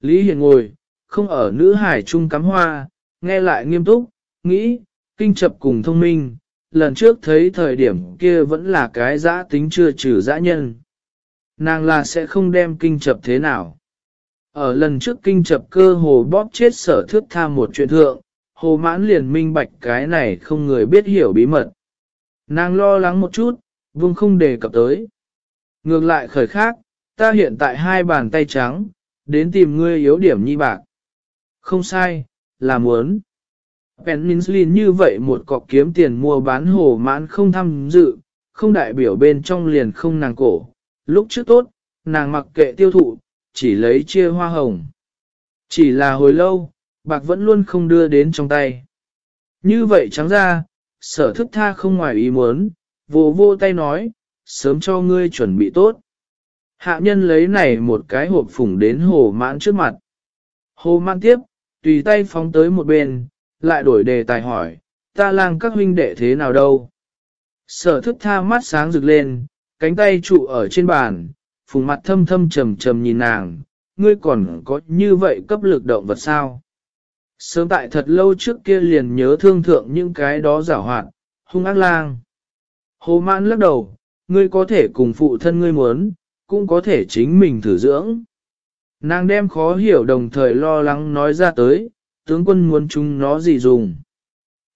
Lý Hiền ngồi, không ở nữ hải trung cắm hoa, nghe lại nghiêm túc, nghĩ, kinh chập cùng thông minh, lần trước thấy thời điểm kia vẫn là cái giã tính chưa trừ dã nhân. Nàng là sẽ không đem kinh chập thế nào. Ở lần trước kinh chập cơ hồ bóp chết sở thước tha một chuyện thượng, hồ mãn liền minh bạch cái này không người biết hiểu bí mật. Nàng lo lắng một chút, vương không đề cập tới. Ngược lại khởi khác, ta hiện tại hai bàn tay trắng, đến tìm ngươi yếu điểm nhi bạc. Không sai, là muốn. Peninsulin như vậy một cọc kiếm tiền mua bán hồ mãn không tham dự, không đại biểu bên trong liền không nàng cổ. Lúc trước tốt, nàng mặc kệ tiêu thụ, chỉ lấy chia hoa hồng. Chỉ là hồi lâu, bạc vẫn luôn không đưa đến trong tay. Như vậy trắng ra, sở thức tha không ngoài ý muốn, vô vô tay nói, sớm cho ngươi chuẩn bị tốt. Hạ nhân lấy này một cái hộp phủng đến hồ mãn trước mặt. Hồ mãn tiếp, tùy tay phóng tới một bên, lại đổi đề tài hỏi, ta lang các huynh đệ thế nào đâu. Sở thức tha mắt sáng rực lên, cánh tay trụ ở trên bàn, phùng mặt thâm thâm trầm trầm nhìn nàng, ngươi còn có như vậy cấp lực động vật sao? Sớm tại thật lâu trước kia liền nhớ thương thượng những cái đó giả hoạt, hung ác lang. Hồ mãn lắc đầu, ngươi có thể cùng phụ thân ngươi muốn, cũng có thể chính mình thử dưỡng. Nàng đem khó hiểu đồng thời lo lắng nói ra tới, tướng quân muốn chúng nó gì dùng.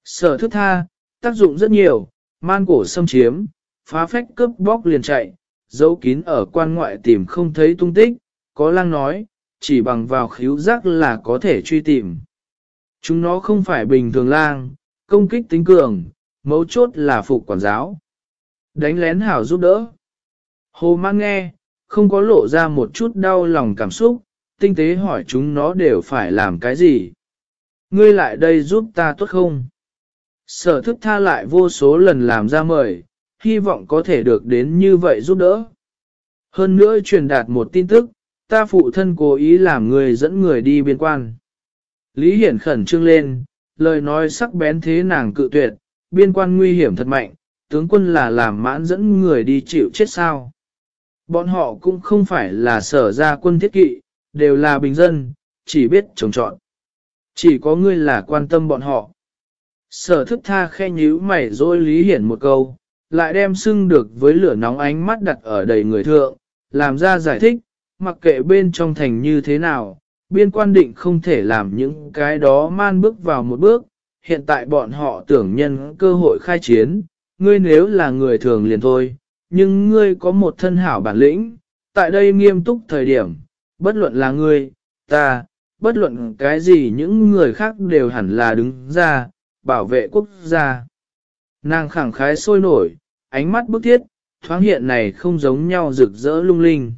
Sở thức tha, tác dụng rất nhiều, man cổ xâm chiếm, phá phách cướp bóc liền chạy, giấu kín ở quan ngoại tìm không thấy tung tích, có lang nói, chỉ bằng vào khíu giác là có thể truy tìm. Chúng nó không phải bình thường lang, công kích tính cường, mấu chốt là phục quản giáo. Đánh lén hảo giúp đỡ. Hồ mang nghe, không có lộ ra một chút đau lòng cảm xúc, tinh tế hỏi chúng nó đều phải làm cái gì. Ngươi lại đây giúp ta tốt không? Sở thức tha lại vô số lần làm ra mời, hy vọng có thể được đến như vậy giúp đỡ. Hơn nữa truyền đạt một tin tức, ta phụ thân cố ý làm người dẫn người đi biên quan. Lý Hiển khẩn trương lên, lời nói sắc bén thế nàng cự tuyệt, biên quan nguy hiểm thật mạnh, tướng quân là làm mãn dẫn người đi chịu chết sao. Bọn họ cũng không phải là sở ra quân thiết kỵ, đều là bình dân, chỉ biết trồng trọn. Chỉ có ngươi là quan tâm bọn họ. Sở thức tha khe nhíu mày rồi Lý Hiển một câu, lại đem xưng được với lửa nóng ánh mắt đặt ở đầy người thượng, làm ra giải thích, mặc kệ bên trong thành như thế nào, biên quan định không thể làm những cái đó man bước vào một bước, hiện tại bọn họ tưởng nhân cơ hội khai chiến, ngươi nếu là người thường liền thôi, nhưng ngươi có một thân hảo bản lĩnh, tại đây nghiêm túc thời điểm, bất luận là ngươi, ta, bất luận cái gì những người khác đều hẳn là đứng ra, bảo vệ quốc gia. Nàng khẳng khái sôi nổi, ánh mắt bức thiết, thoáng hiện này không giống nhau rực rỡ lung linh.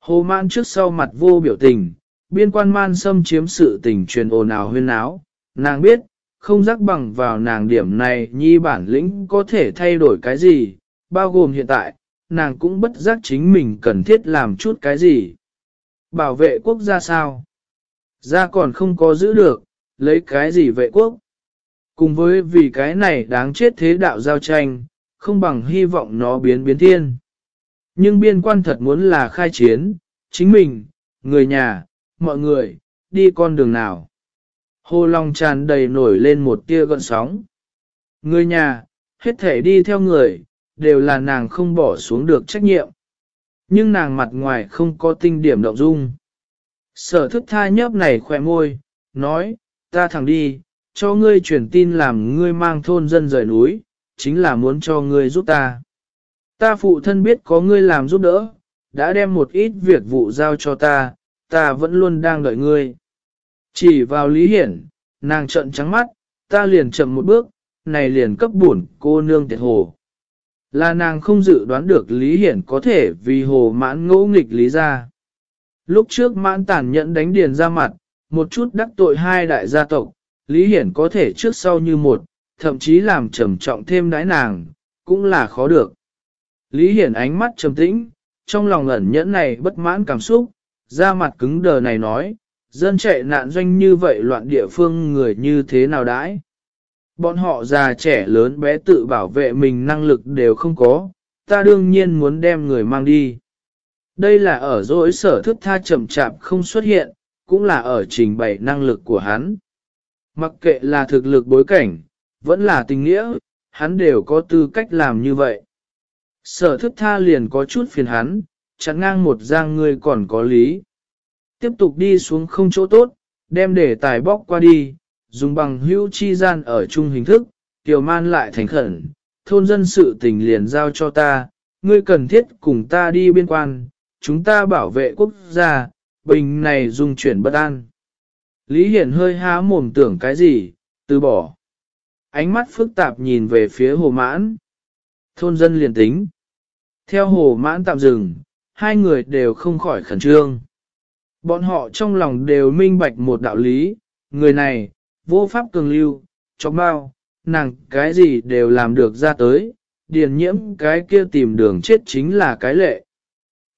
Hồ man trước sau mặt vô biểu tình, biên quan man xâm chiếm sự tình truyền ồn ào huyên áo, nàng biết, không rắc bằng vào nàng điểm này nhi bản lĩnh có thể thay đổi cái gì, bao gồm hiện tại, nàng cũng bất giác chính mình cần thiết làm chút cái gì. Bảo vệ quốc gia sao? Gia còn không có giữ được, lấy cái gì vệ quốc? Cùng với vì cái này đáng chết thế đạo giao tranh, không bằng hy vọng nó biến biến thiên. Nhưng biên quan thật muốn là khai chiến, chính mình, người nhà, mọi người, đi con đường nào. Hồ Long tràn đầy nổi lên một tia gọn sóng. Người nhà, hết thể đi theo người, đều là nàng không bỏ xuống được trách nhiệm. Nhưng nàng mặt ngoài không có tinh điểm động dung. Sở thức tha nhấp này khỏe môi, nói, ta thẳng đi, cho ngươi truyền tin làm ngươi mang thôn dân rời núi, chính là muốn cho ngươi giúp ta. Ta phụ thân biết có ngươi làm giúp đỡ, đã đem một ít việc vụ giao cho ta, ta vẫn luôn đang đợi ngươi. Chỉ vào Lý Hiển, nàng trợn trắng mắt, ta liền chậm một bước, này liền cấp buồn cô nương tiệt hồ. Là nàng không dự đoán được Lý Hiển có thể vì hồ mãn ngỗ nghịch Lý ra. Lúc trước mãn tàn nhẫn đánh điền ra mặt, một chút đắc tội hai đại gia tộc, Lý Hiển có thể trước sau như một, thậm chí làm trầm trọng thêm đái nàng, cũng là khó được. Lý Hiển ánh mắt trầm tĩnh, trong lòng ẩn nhẫn này bất mãn cảm xúc, ra mặt cứng đờ này nói, dân chạy nạn doanh như vậy loạn địa phương người như thế nào đãi. Bọn họ già trẻ lớn bé tự bảo vệ mình năng lực đều không có, ta đương nhiên muốn đem người mang đi. Đây là ở dỗi sở thức tha chậm chạp không xuất hiện, cũng là ở trình bày năng lực của hắn. Mặc kệ là thực lực bối cảnh, vẫn là tình nghĩa, hắn đều có tư cách làm như vậy. Sở thức tha liền có chút phiền hắn, chẳng ngang một giang người còn có lý. Tiếp tục đi xuống không chỗ tốt, đem để tài bóc qua đi, dùng bằng hữu chi gian ở chung hình thức, tiểu man lại thành khẩn, thôn dân sự tình liền giao cho ta, ngươi cần thiết cùng ta đi biên quan, chúng ta bảo vệ quốc gia, bình này dùng chuyển bất an. Lý Hiển hơi há mồm tưởng cái gì, từ bỏ. Ánh mắt phức tạp nhìn về phía hồ mãn. Thôn dân liền tính. Theo hồ mãn tạm dừng, hai người đều không khỏi khẩn trương. Bọn họ trong lòng đều minh bạch một đạo lý, người này, vô pháp cường lưu, cho bao, nàng cái gì đều làm được ra tới, điền nhiễm cái kia tìm đường chết chính là cái lệ.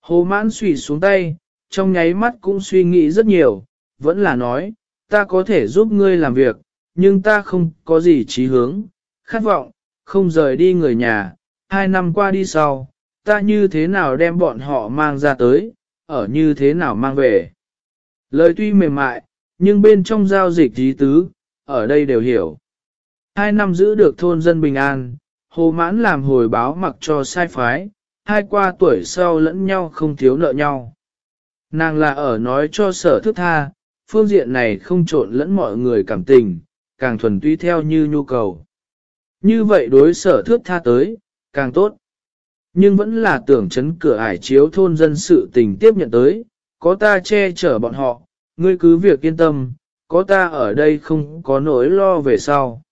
Hồ mãn suy xuống tay, trong nháy mắt cũng suy nghĩ rất nhiều, vẫn là nói, ta có thể giúp ngươi làm việc, nhưng ta không có gì trí hướng, khát vọng, không rời đi người nhà, hai năm qua đi sau, ta như thế nào đem bọn họ mang ra tới, ở như thế nào mang về. Lời tuy mềm mại, nhưng bên trong giao dịch trí tứ, ở đây đều hiểu. Hai năm giữ được thôn dân bình an, hồ mãn làm hồi báo mặc cho sai phái, hai qua tuổi sau lẫn nhau không thiếu nợ nhau. Nàng là ở nói cho sở thức tha, phương diện này không trộn lẫn mọi người cảm tình, càng thuần túy theo như nhu cầu. Như vậy đối sở thước tha tới, càng tốt. Nhưng vẫn là tưởng chấn cửa ải chiếu thôn dân sự tình tiếp nhận tới, có ta che chở bọn họ, ngươi cứ việc yên tâm, có ta ở đây không có nỗi lo về sau.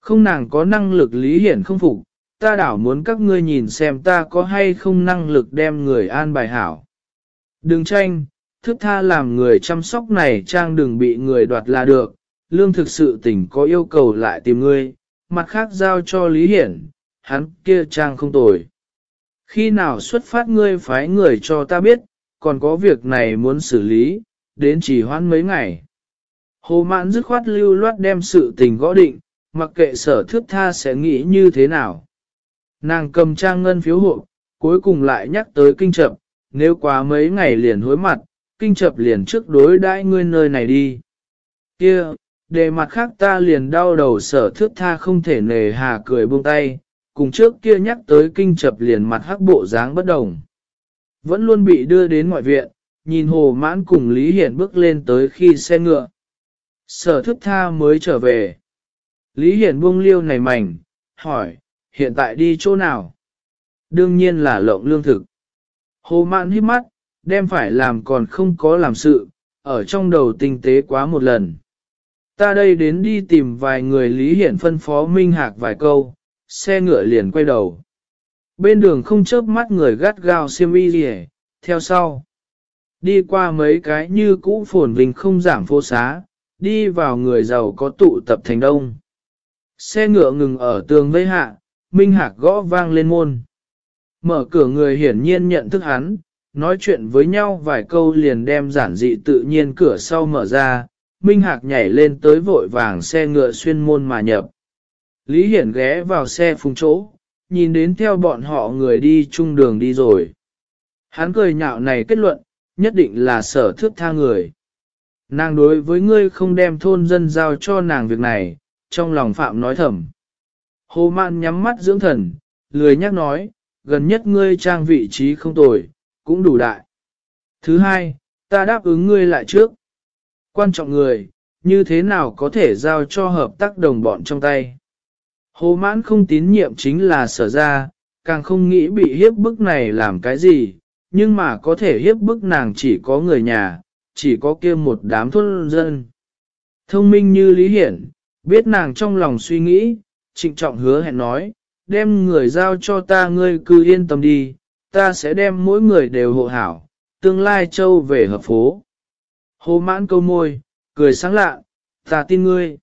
Không nàng có năng lực lý hiển không phục, ta đảo muốn các ngươi nhìn xem ta có hay không năng lực đem người an bài hảo. Đừng tranh, thức tha làm người chăm sóc này trang đừng bị người đoạt là được, lương thực sự tình có yêu cầu lại tìm ngươi, mặt khác giao cho Lý Hiển, hắn kia trang không tồi. Khi nào xuất phát ngươi phái người cho ta biết, còn có việc này muốn xử lý, đến chỉ hoãn mấy ngày. Hồ mãn dứt khoát lưu loát đem sự tình gõ định, mặc kệ sở thước tha sẽ nghĩ như thế nào. Nàng cầm trang ngân phiếu hộ, cuối cùng lại nhắc tới kinh chậm, nếu quá mấy ngày liền hối mặt, kinh chập liền trước đối đãi ngươi nơi này đi. Kia, đề mặt khác ta liền đau đầu sở thước tha không thể nề hà cười buông tay, cùng trước kia nhắc tới kinh chập liền mặt hắc bộ dáng bất đồng. Vẫn luôn bị đưa đến ngoại viện, nhìn hồ mãn cùng Lý Hiển bước lên tới khi xe ngựa. Sở thức tha mới trở về. Lý Hiển buông liêu này mảnh, hỏi, hiện tại đi chỗ nào? Đương nhiên là lộng lương thực. Hồ Mạn hít mắt, đem phải làm còn không có làm sự, ở trong đầu tinh tế quá một lần. Ta đây đến đi tìm vài người Lý Hiển phân phó Minh Hạc vài câu, xe ngựa liền quay đầu. Bên đường không chớp mắt người gắt gao xiêm y gì theo sau. Đi qua mấy cái như cũ phồn vinh không giảm phố xá, đi vào người giàu có tụ tập thành đông. Xe ngựa ngừng ở tường vây hạ, Minh Hạc gõ vang lên môn. Mở cửa người hiển nhiên nhận thức hắn, nói chuyện với nhau vài câu liền đem giản dị tự nhiên cửa sau mở ra, Minh Hạc nhảy lên tới vội vàng xe ngựa xuyên môn mà nhập. Lý Hiển ghé vào xe phùng chỗ, nhìn đến theo bọn họ người đi chung đường đi rồi. Hắn cười nhạo này kết luận, nhất định là sở thước tha người. Nàng đối với ngươi không đem thôn dân giao cho nàng việc này, trong lòng phạm nói thầm. Hồ Mạn nhắm mắt dưỡng thần, lười nhắc nói, gần nhất ngươi trang vị trí không tồi, cũng đủ đại. Thứ hai, ta đáp ứng ngươi lại trước. Quan trọng người, như thế nào có thể giao cho hợp tác đồng bọn trong tay. Hồ mãn không tín nhiệm chính là sở ra, càng không nghĩ bị hiếp bức này làm cái gì, nhưng mà có thể hiếp bức nàng chỉ có người nhà, chỉ có kia một đám thôn dân. Thông minh như Lý Hiển, biết nàng trong lòng suy nghĩ, trịnh trọng hứa hẹn nói, đem người giao cho ta ngươi cứ yên tâm đi, ta sẽ đem mỗi người đều hộ hảo, tương lai châu về hợp phố. Hồ mãn câu môi, cười sáng lạ, ta tin ngươi.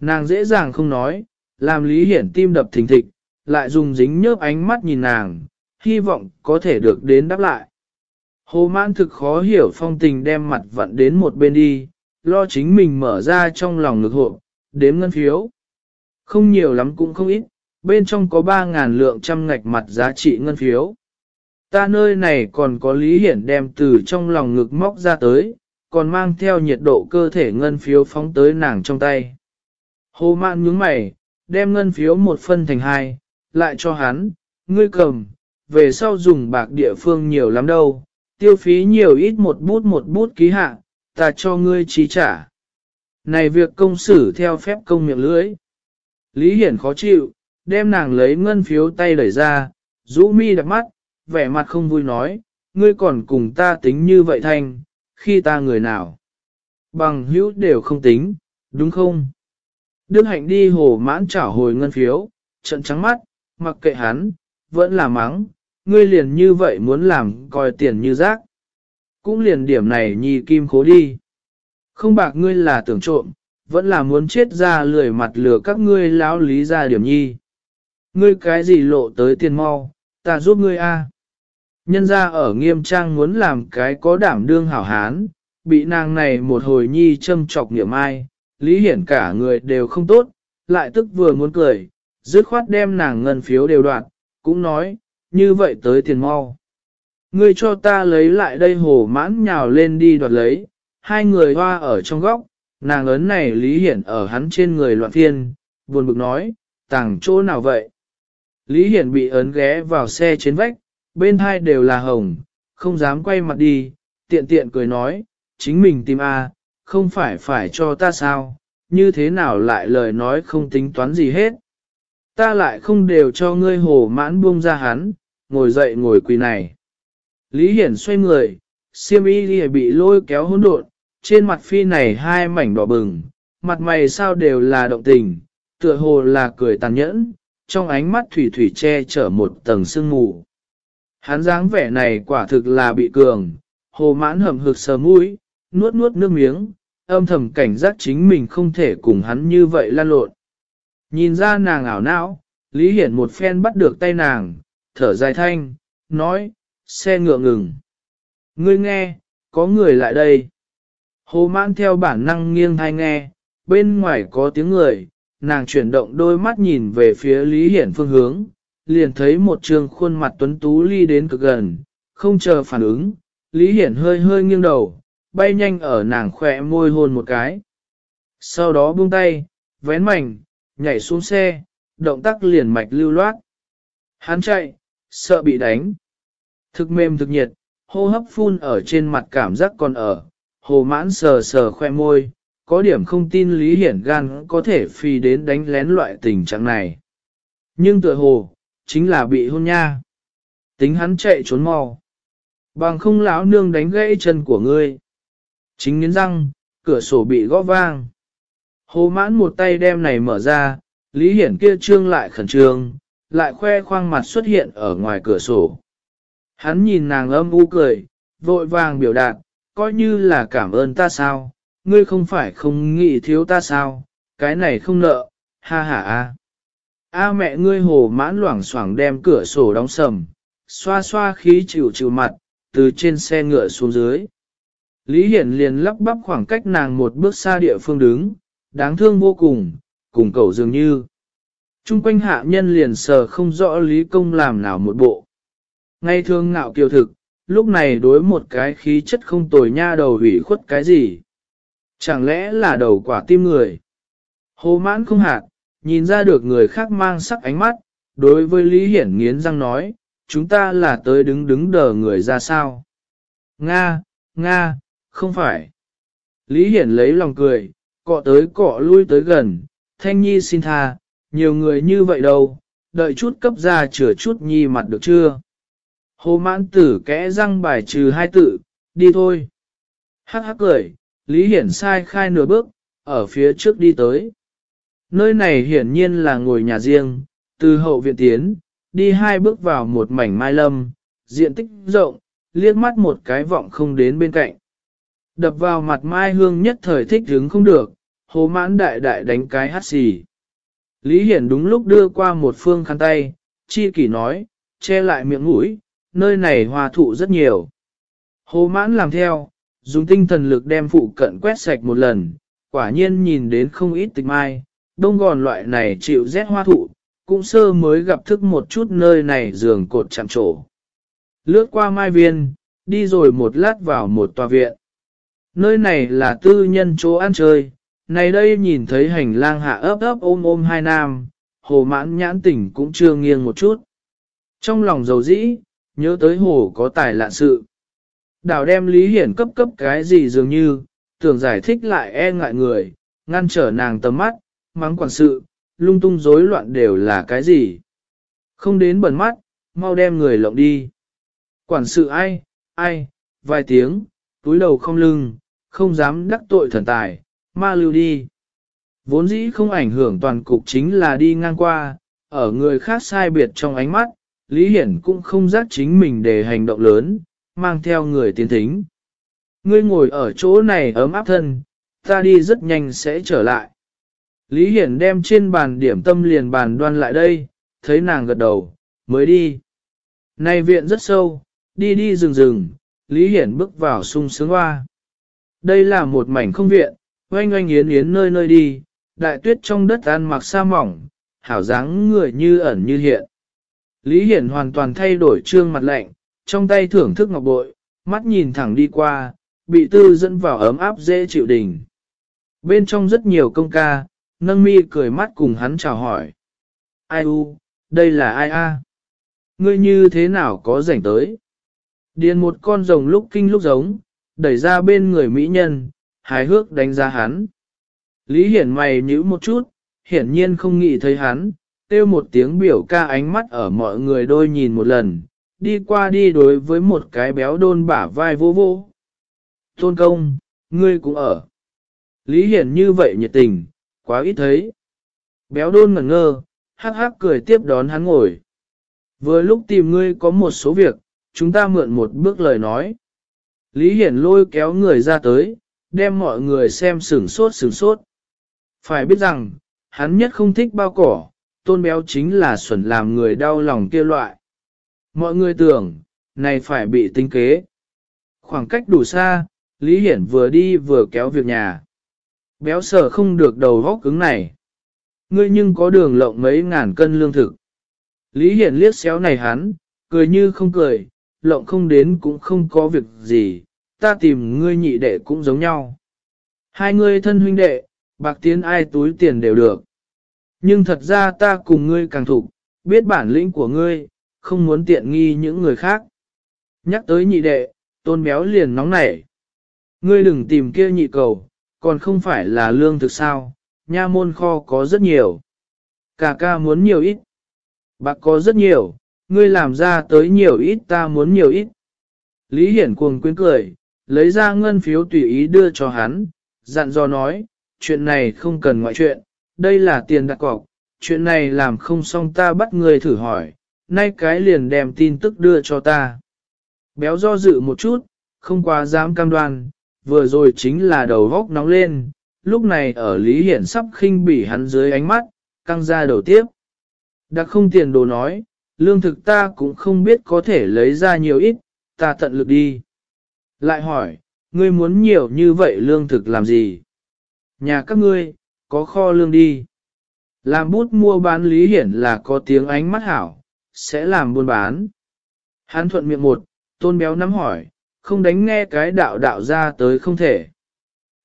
Nàng dễ dàng không nói, làm Lý Hiển tim đập thình thịch, lại dùng dính nhớp ánh mắt nhìn nàng, hy vọng có thể được đến đáp lại. Hồ mãn thực khó hiểu phong tình đem mặt vặn đến một bên đi, lo chính mình mở ra trong lòng ngực hộ, đếm ngân phiếu. Không nhiều lắm cũng không ít, bên trong có 3.000 lượng trăm ngạch mặt giá trị ngân phiếu. Ta nơi này còn có Lý Hiển đem từ trong lòng ngực móc ra tới, còn mang theo nhiệt độ cơ thể ngân phiếu phóng tới nàng trong tay. Hồ mạn nhướng mày, đem ngân phiếu một phân thành hai, lại cho hắn, ngươi cầm, về sau dùng bạc địa phương nhiều lắm đâu, tiêu phí nhiều ít một bút một bút ký hạ, ta cho ngươi trí trả. Này việc công xử theo phép công miệng lưới. Lý Hiển khó chịu, đem nàng lấy ngân phiếu tay đẩy ra, rũ mi đặt mắt, vẻ mặt không vui nói, ngươi còn cùng ta tính như vậy thanh, khi ta người nào. Bằng hữu đều không tính, đúng không? đương hạnh đi hồ mãn trả hồi ngân phiếu, trận trắng mắt, mặc kệ hắn, vẫn là mắng, ngươi liền như vậy muốn làm coi tiền như rác. Cũng liền điểm này nhi kim khố đi. Không bạc ngươi là tưởng trộm, vẫn là muốn chết ra lười mặt lừa các ngươi lão lý ra điểm nhi. Ngươi cái gì lộ tới tiền mau, ta giúp ngươi a. Nhân ra ở nghiêm trang muốn làm cái có đảm đương hảo hán, bị nàng này một hồi nhi châm chọc niệm ai, lý hiển cả người đều không tốt, lại tức vừa muốn cười, dứt khoát đem nàng ngân phiếu đều đoạt, cũng nói, như vậy tới tiền mau. Ngươi cho ta lấy lại đây hồ mãn nhào lên đi đoạt lấy, hai người hoa ở trong góc, nàng ấn này Lý Hiển ở hắn trên người loạn thiên, buồn bực nói, tàng chỗ nào vậy? Lý Hiển bị ấn ghé vào xe trên vách, bên hai đều là hồng, không dám quay mặt đi, tiện tiện cười nói, chính mình tìm A, không phải phải cho ta sao, như thế nào lại lời nói không tính toán gì hết. Ta lại không đều cho ngươi hồ mãn buông ra hắn, ngồi dậy ngồi quỳ này. Lý Hiển xoay người, siêm y bị lôi kéo hỗn độn, trên mặt phi này hai mảnh đỏ bừng, mặt mày sao đều là động tình, tựa hồ là cười tàn nhẫn, trong ánh mắt thủy thủy che chở một tầng sương mù. Hắn dáng vẻ này quả thực là bị cường, hồ mãn hầm hực sờ mũi, nuốt nuốt nước miếng, âm thầm cảnh giác chính mình không thể cùng hắn như vậy lan lộn. Nhìn ra nàng ảo não, Lý Hiển một phen bắt được tay nàng, thở dài thanh, nói, xe ngựa ngừng. Ngươi nghe, có người lại đây. Hồ mãn theo bản năng nghiêng thai nghe, bên ngoài có tiếng người, nàng chuyển động đôi mắt nhìn về phía Lý Hiển phương hướng, liền thấy một trường khuôn mặt tuấn tú ly đến cực gần, không chờ phản ứng, Lý Hiển hơi hơi nghiêng đầu, bay nhanh ở nàng khỏe môi hôn một cái. Sau đó buông tay, vén mảnh, nhảy xuống xe, động tác liền mạch lưu loát. Hắn chạy, sợ bị đánh. Thực mềm thực nhiệt, hô hấp phun ở trên mặt cảm giác còn ở, hồ mãn sờ sờ khoe môi, có điểm không tin Lý Hiển gan có thể phi đến đánh lén loại tình trạng này. Nhưng tựa hồ, chính là bị hôn nha. Tính hắn chạy trốn mau. Bằng không lão nương đánh gãy chân của ngươi. Chính nghiến răng, cửa sổ bị gõ vang. Hồ mãn một tay đem này mở ra, Lý Hiển kia trương lại khẩn trương, lại khoe khoang mặt xuất hiện ở ngoài cửa sổ. Hắn nhìn nàng âm u cười, vội vàng biểu đạt, coi như là cảm ơn ta sao, ngươi không phải không nghĩ thiếu ta sao, cái này không nợ, ha ha a. A mẹ ngươi hồ mãn loảng xoảng đem cửa sổ đóng sầm, xoa xoa khí chịu chịu mặt, từ trên xe ngựa xuống dưới. Lý Hiển liền lắp bắp khoảng cách nàng một bước xa địa phương đứng, đáng thương vô cùng, cùng cầu dường như. Trung quanh hạ nhân liền sờ không rõ Lý Công làm nào một bộ. Ngay thương ngạo kiều thực, lúc này đối một cái khí chất không tồi nha đầu hủy khuất cái gì. Chẳng lẽ là đầu quả tim người? Hồ mãn không hạt, nhìn ra được người khác mang sắc ánh mắt, đối với Lý Hiển nghiến răng nói, chúng ta là tới đứng đứng đờ người ra sao? Nga, Nga, không phải. Lý Hiển lấy lòng cười, cọ tới cọ lui tới gần, Thanh Nhi xin tha, nhiều người như vậy đâu, đợi chút cấp ra chữa chút Nhi mặt được chưa? Hồ mãn tử kẽ răng bài trừ hai tự, đi thôi. Hắc hắc cười, Lý Hiển sai khai nửa bước, ở phía trước đi tới. Nơi này hiển nhiên là ngồi nhà riêng, từ hậu viện tiến, đi hai bước vào một mảnh mai lâm, diện tích rộng, liếc mắt một cái vọng không đến bên cạnh. Đập vào mặt mai hương nhất thời thích hứng không được, hồ mãn đại đại đánh cái hát xì. Lý Hiển đúng lúc đưa qua một phương khăn tay, chi kỷ nói, che lại miệng mũi, nơi này hòa thụ rất nhiều. Hồ mãn làm theo, dùng tinh thần lực đem phụ cận quét sạch một lần, quả nhiên nhìn đến không ít tịch mai, đông gòn loại này chịu rét hoa thụ, cũng sơ mới gặp thức một chút nơi này giường cột chạm trổ. Lướt qua mai viên, đi rồi một lát vào một tòa viện. Nơi này là tư nhân chỗ ăn chơi, này đây nhìn thấy hành lang hạ ấp ấp ôm ôm hai nam, hồ mãn nhãn tỉnh cũng chưa nghiêng một chút. Trong lòng dầu dĩ, nhớ tới hồ có tài lạ sự. Đào đem Lý Hiển cấp cấp cái gì dường như, tưởng giải thích lại e ngại người, ngăn trở nàng tầm mắt, mắng quản sự, lung tung rối loạn đều là cái gì. Không đến bẩn mắt, mau đem người lộng đi. Quản sự ai, ai, vài tiếng, túi đầu không lưng, không dám đắc tội thần tài, ma lưu đi. Vốn dĩ không ảnh hưởng toàn cục chính là đi ngang qua, ở người khác sai biệt trong ánh mắt, Lý Hiển cũng không giác chính mình để hành động lớn, mang theo người tiến thính. Ngươi ngồi ở chỗ này ấm áp thân, ta đi rất nhanh sẽ trở lại. Lý Hiển đem trên bàn điểm tâm liền bàn đoan lại đây, thấy nàng gật đầu, mới đi. Này viện rất sâu, đi đi rừng rừng, Lý Hiển bước vào sung sướng hoa. Đây là một mảnh không viện, oanh oanh yến yến nơi nơi đi, đại tuyết trong đất ăn mặc sa mỏng, hảo dáng người như ẩn như hiện. Lý Hiển hoàn toàn thay đổi trương mặt lạnh, trong tay thưởng thức ngọc bội, mắt nhìn thẳng đi qua, bị tư dẫn vào ấm áp dễ chịu đỉnh. Bên trong rất nhiều công ca, nâng mi cười mắt cùng hắn chào hỏi. Ai u, đây là ai a? Ngươi như thế nào có rảnh tới? Điền một con rồng lúc kinh lúc giống, đẩy ra bên người mỹ nhân, hài hước đánh giá hắn. Lý Hiển mày nhíu một chút, hiển nhiên không nghĩ thấy hắn, Tiêu một tiếng biểu ca ánh mắt ở mọi người đôi nhìn một lần, đi qua đi đối với một cái béo đôn bả vai vô vô. Tôn công, ngươi cũng ở. Lý Hiển như vậy nhiệt tình, quá ít thấy. Béo đôn ngẩn ngơ, hắc hắc cười tiếp đón hắn ngồi. Vừa lúc tìm ngươi có một số việc, chúng ta mượn một bước lời nói. Lý Hiển lôi kéo người ra tới, đem mọi người xem sửng sốt sửng sốt. Phải biết rằng, hắn nhất không thích bao cỏ, tôn béo chính là xuẩn làm người đau lòng kia loại. Mọi người tưởng, này phải bị tinh kế. Khoảng cách đủ xa, Lý Hiển vừa đi vừa kéo việc nhà. Béo sở không được đầu góc cứng này. Ngươi nhưng có đường lộng mấy ngàn cân lương thực. Lý Hiển liếc xéo này hắn, cười như không cười, lộng không đến cũng không có việc gì, ta tìm ngươi nhị đệ cũng giống nhau. Hai ngươi thân huynh đệ, bạc tiến ai túi tiền đều được. Nhưng thật ra ta cùng ngươi càng thục, biết bản lĩnh của ngươi, không muốn tiện nghi những người khác. Nhắc tới nhị đệ, tôn béo liền nóng nảy. Ngươi đừng tìm kia nhị cầu, còn không phải là lương thực sao, nha môn kho có rất nhiều. Cả ca muốn nhiều ít. Bạc có rất nhiều, ngươi làm ra tới nhiều ít ta muốn nhiều ít. Lý Hiển cuồng quyến cười, lấy ra ngân phiếu tùy ý đưa cho hắn, dặn dò nói, chuyện này không cần ngoại chuyện, đây là tiền đặt cọc, chuyện này làm không xong ta bắt người thử hỏi, nay cái liền đem tin tức đưa cho ta. Béo do dự một chút, không quá dám cam đoan, vừa rồi chính là đầu góc nóng lên, lúc này ở Lý Hiển sắp khinh bỉ hắn dưới ánh mắt, căng ra đầu tiếp. Đặc không tiền đồ nói, lương thực ta cũng không biết có thể lấy ra nhiều ít, ta tận lực đi. Lại hỏi, ngươi muốn nhiều như vậy lương thực làm gì? Nhà các ngươi, có kho lương đi. Làm bút mua bán lý hiển là có tiếng ánh mắt hảo, sẽ làm buôn bán. Hắn thuận miệng một, tôn béo nắm hỏi, không đánh nghe cái đạo đạo ra tới không thể.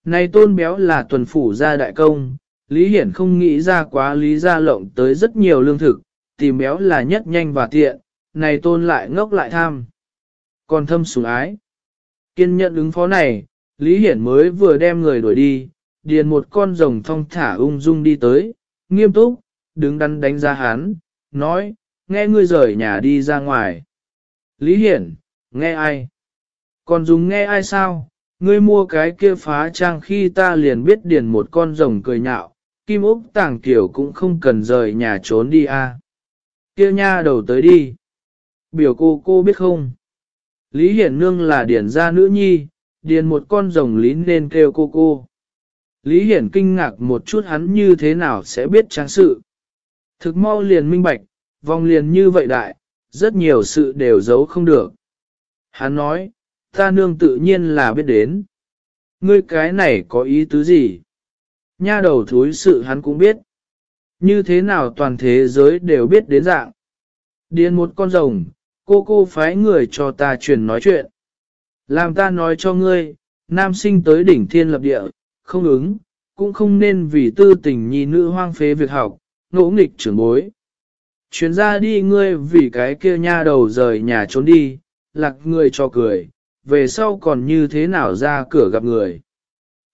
Này tôn béo là tuần phủ gia đại công, Lý Hiển không nghĩ ra quá lý gia lộng tới rất nhiều lương thực, tìm béo là nhất nhanh và tiện, này tôn lại ngốc lại tham. Còn thâm sủng ái. Kiên nhận ứng phó này, Lý Hiển mới vừa đem người đuổi đi, điền một con rồng thong thả ung dung đi tới, nghiêm túc, đứng đắn đánh ra hắn, nói, nghe ngươi rời nhà đi ra ngoài. Lý Hiển, nghe ai? Còn dùng nghe ai sao? Ngươi mua cái kia phá trang khi ta liền biết điền một con rồng cười nhạo, Kim Úc tàng tiểu cũng không cần rời nhà trốn đi a. À. Kia nha đầu tới đi. Biểu cô cô biết không? Lý Hiển Nương là điển gia nữ nhi, điền một con rồng lý nên kêu cô cô. Lý Hiển kinh ngạc một chút hắn như thế nào sẽ biết trang sự. Thực mau liền minh bạch, vòng liền như vậy đại, rất nhiều sự đều giấu không được. Hắn nói, ta nương tự nhiên là biết đến. Ngươi cái này có ý tứ gì? Nha đầu thúi sự hắn cũng biết. Như thế nào toàn thế giới đều biết đến dạng. Điền một con rồng, cô cô phái người cho ta truyền nói chuyện. Làm ta nói cho ngươi, nam sinh tới đỉnh thiên lập địa, không ứng, cũng không nên vì tư tình nhi nữ hoang phế việc học, ngỗ nghịch trưởng bối. Chuyến ra đi ngươi vì cái kia nha đầu rời nhà trốn đi, lạc người cho cười, về sau còn như thế nào ra cửa gặp người.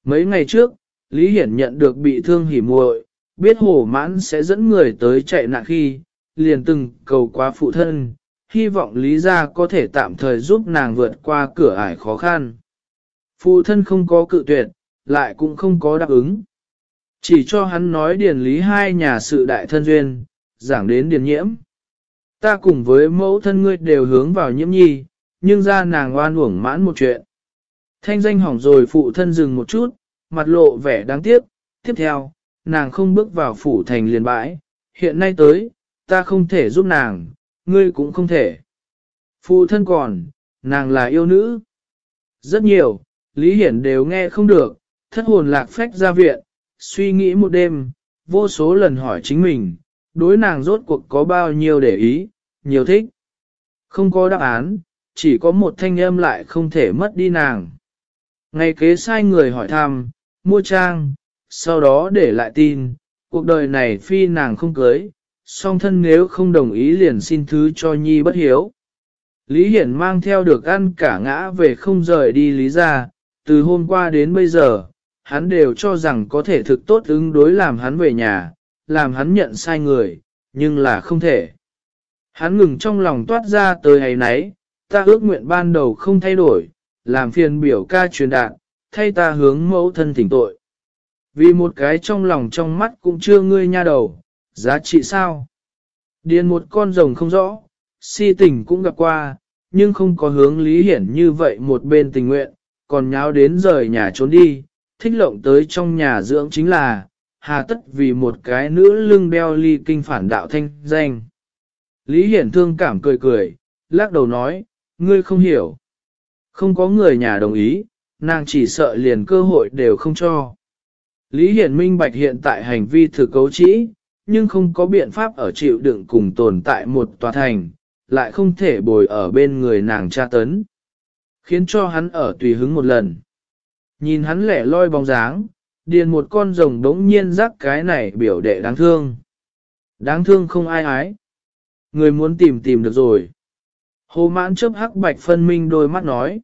Mấy ngày trước, Lý Hiển nhận được bị thương hỉ muội, biết hổ mãn sẽ dẫn người tới chạy nạn khi, liền từng cầu qua phụ thân, hy vọng Lý gia có thể tạm thời giúp nàng vượt qua cửa ải khó khăn. Phụ thân không có cự tuyệt, lại cũng không có đáp ứng. Chỉ cho hắn nói điền lý hai nhà sự đại thân duyên, giảng đến điền nhiễm. Ta cùng với mẫu thân ngươi đều hướng vào nhiễm nhi, nhưng ra nàng oan uổng mãn một chuyện. Thanh danh hỏng rồi phụ thân dừng một chút, mặt lộ vẻ đáng tiếc, tiếp theo, nàng không bước vào phủ thành liền bãi, hiện nay tới, ta không thể giúp nàng, ngươi cũng không thể. Phụ thân còn, nàng là yêu nữ. Rất nhiều, Lý Hiển đều nghe không được, thất hồn lạc phách ra viện, suy nghĩ một đêm, vô số lần hỏi chính mình, đối nàng rốt cuộc có bao nhiêu để ý, nhiều thích. Không có đáp án, chỉ có một thanh âm lại không thể mất đi nàng. Ngày kế sai người hỏi thăm, mua trang, sau đó để lại tin, cuộc đời này phi nàng không cưới, song thân nếu không đồng ý liền xin thứ cho nhi bất hiếu. Lý Hiển mang theo được ăn cả ngã về không rời đi Lý ra, từ hôm qua đến bây giờ, hắn đều cho rằng có thể thực tốt ứng đối làm hắn về nhà, làm hắn nhận sai người, nhưng là không thể. Hắn ngừng trong lòng toát ra tới ngày nấy, ta ước nguyện ban đầu không thay đổi, làm phiền biểu ca truyền đạt, thay ta hướng mẫu thân thỉnh tội. Vì một cái trong lòng trong mắt cũng chưa ngươi nha đầu, giá trị sao? Điền một con rồng không rõ, si tình cũng gặp qua, nhưng không có hướng lý hiển như vậy một bên tình nguyện, còn nháo đến rời nhà trốn đi, thích lộng tới trong nhà dưỡng chính là, hà tất vì một cái nữ lưng đeo ly kinh phản đạo thanh danh. Lý hiển thương cảm cười cười, lắc đầu nói, ngươi không hiểu. Không có người nhà đồng ý, nàng chỉ sợ liền cơ hội đều không cho. Lý Hiển minh bạch hiện tại hành vi thực cấu trĩ, nhưng không có biện pháp ở chịu đựng cùng tồn tại một tòa thành, lại không thể bồi ở bên người nàng tra tấn. Khiến cho hắn ở tùy hứng một lần. Nhìn hắn lẻ loi bóng dáng, điền một con rồng đống nhiên rắc cái này biểu đệ đáng thương. Đáng thương không ai ái. Người muốn tìm tìm được rồi. Hồ mãn chớp hắc bạch phân minh đôi mắt nói.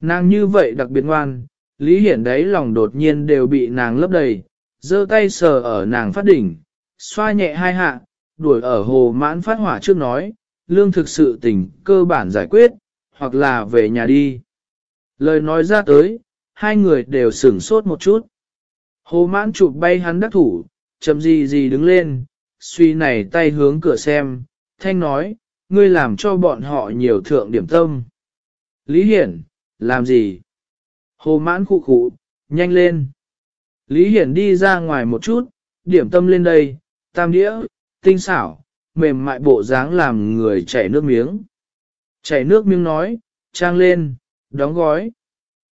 Nàng như vậy đặc biệt ngoan, Lý Hiển đấy lòng đột nhiên đều bị nàng lấp đầy, giơ tay sờ ở nàng phát đỉnh, xoa nhẹ hai hạ, đuổi ở hồ mãn phát hỏa trước nói, lương thực sự tình cơ bản giải quyết, hoặc là về nhà đi. Lời nói ra tới, hai người đều sửng sốt một chút. Hồ mãn chụp bay hắn đắc thủ, chậm gì gì đứng lên, suy này tay hướng cửa xem, thanh nói, ngươi làm cho bọn họ nhiều thượng điểm tâm. Lý Hiển, làm gì? Hồ mãn khụ khụ, nhanh lên. Lý Hiển đi ra ngoài một chút, điểm tâm lên đây, tam đĩa, tinh xảo, mềm mại bộ dáng làm người chảy nước miếng. Chảy nước miếng nói, trang lên, đóng gói.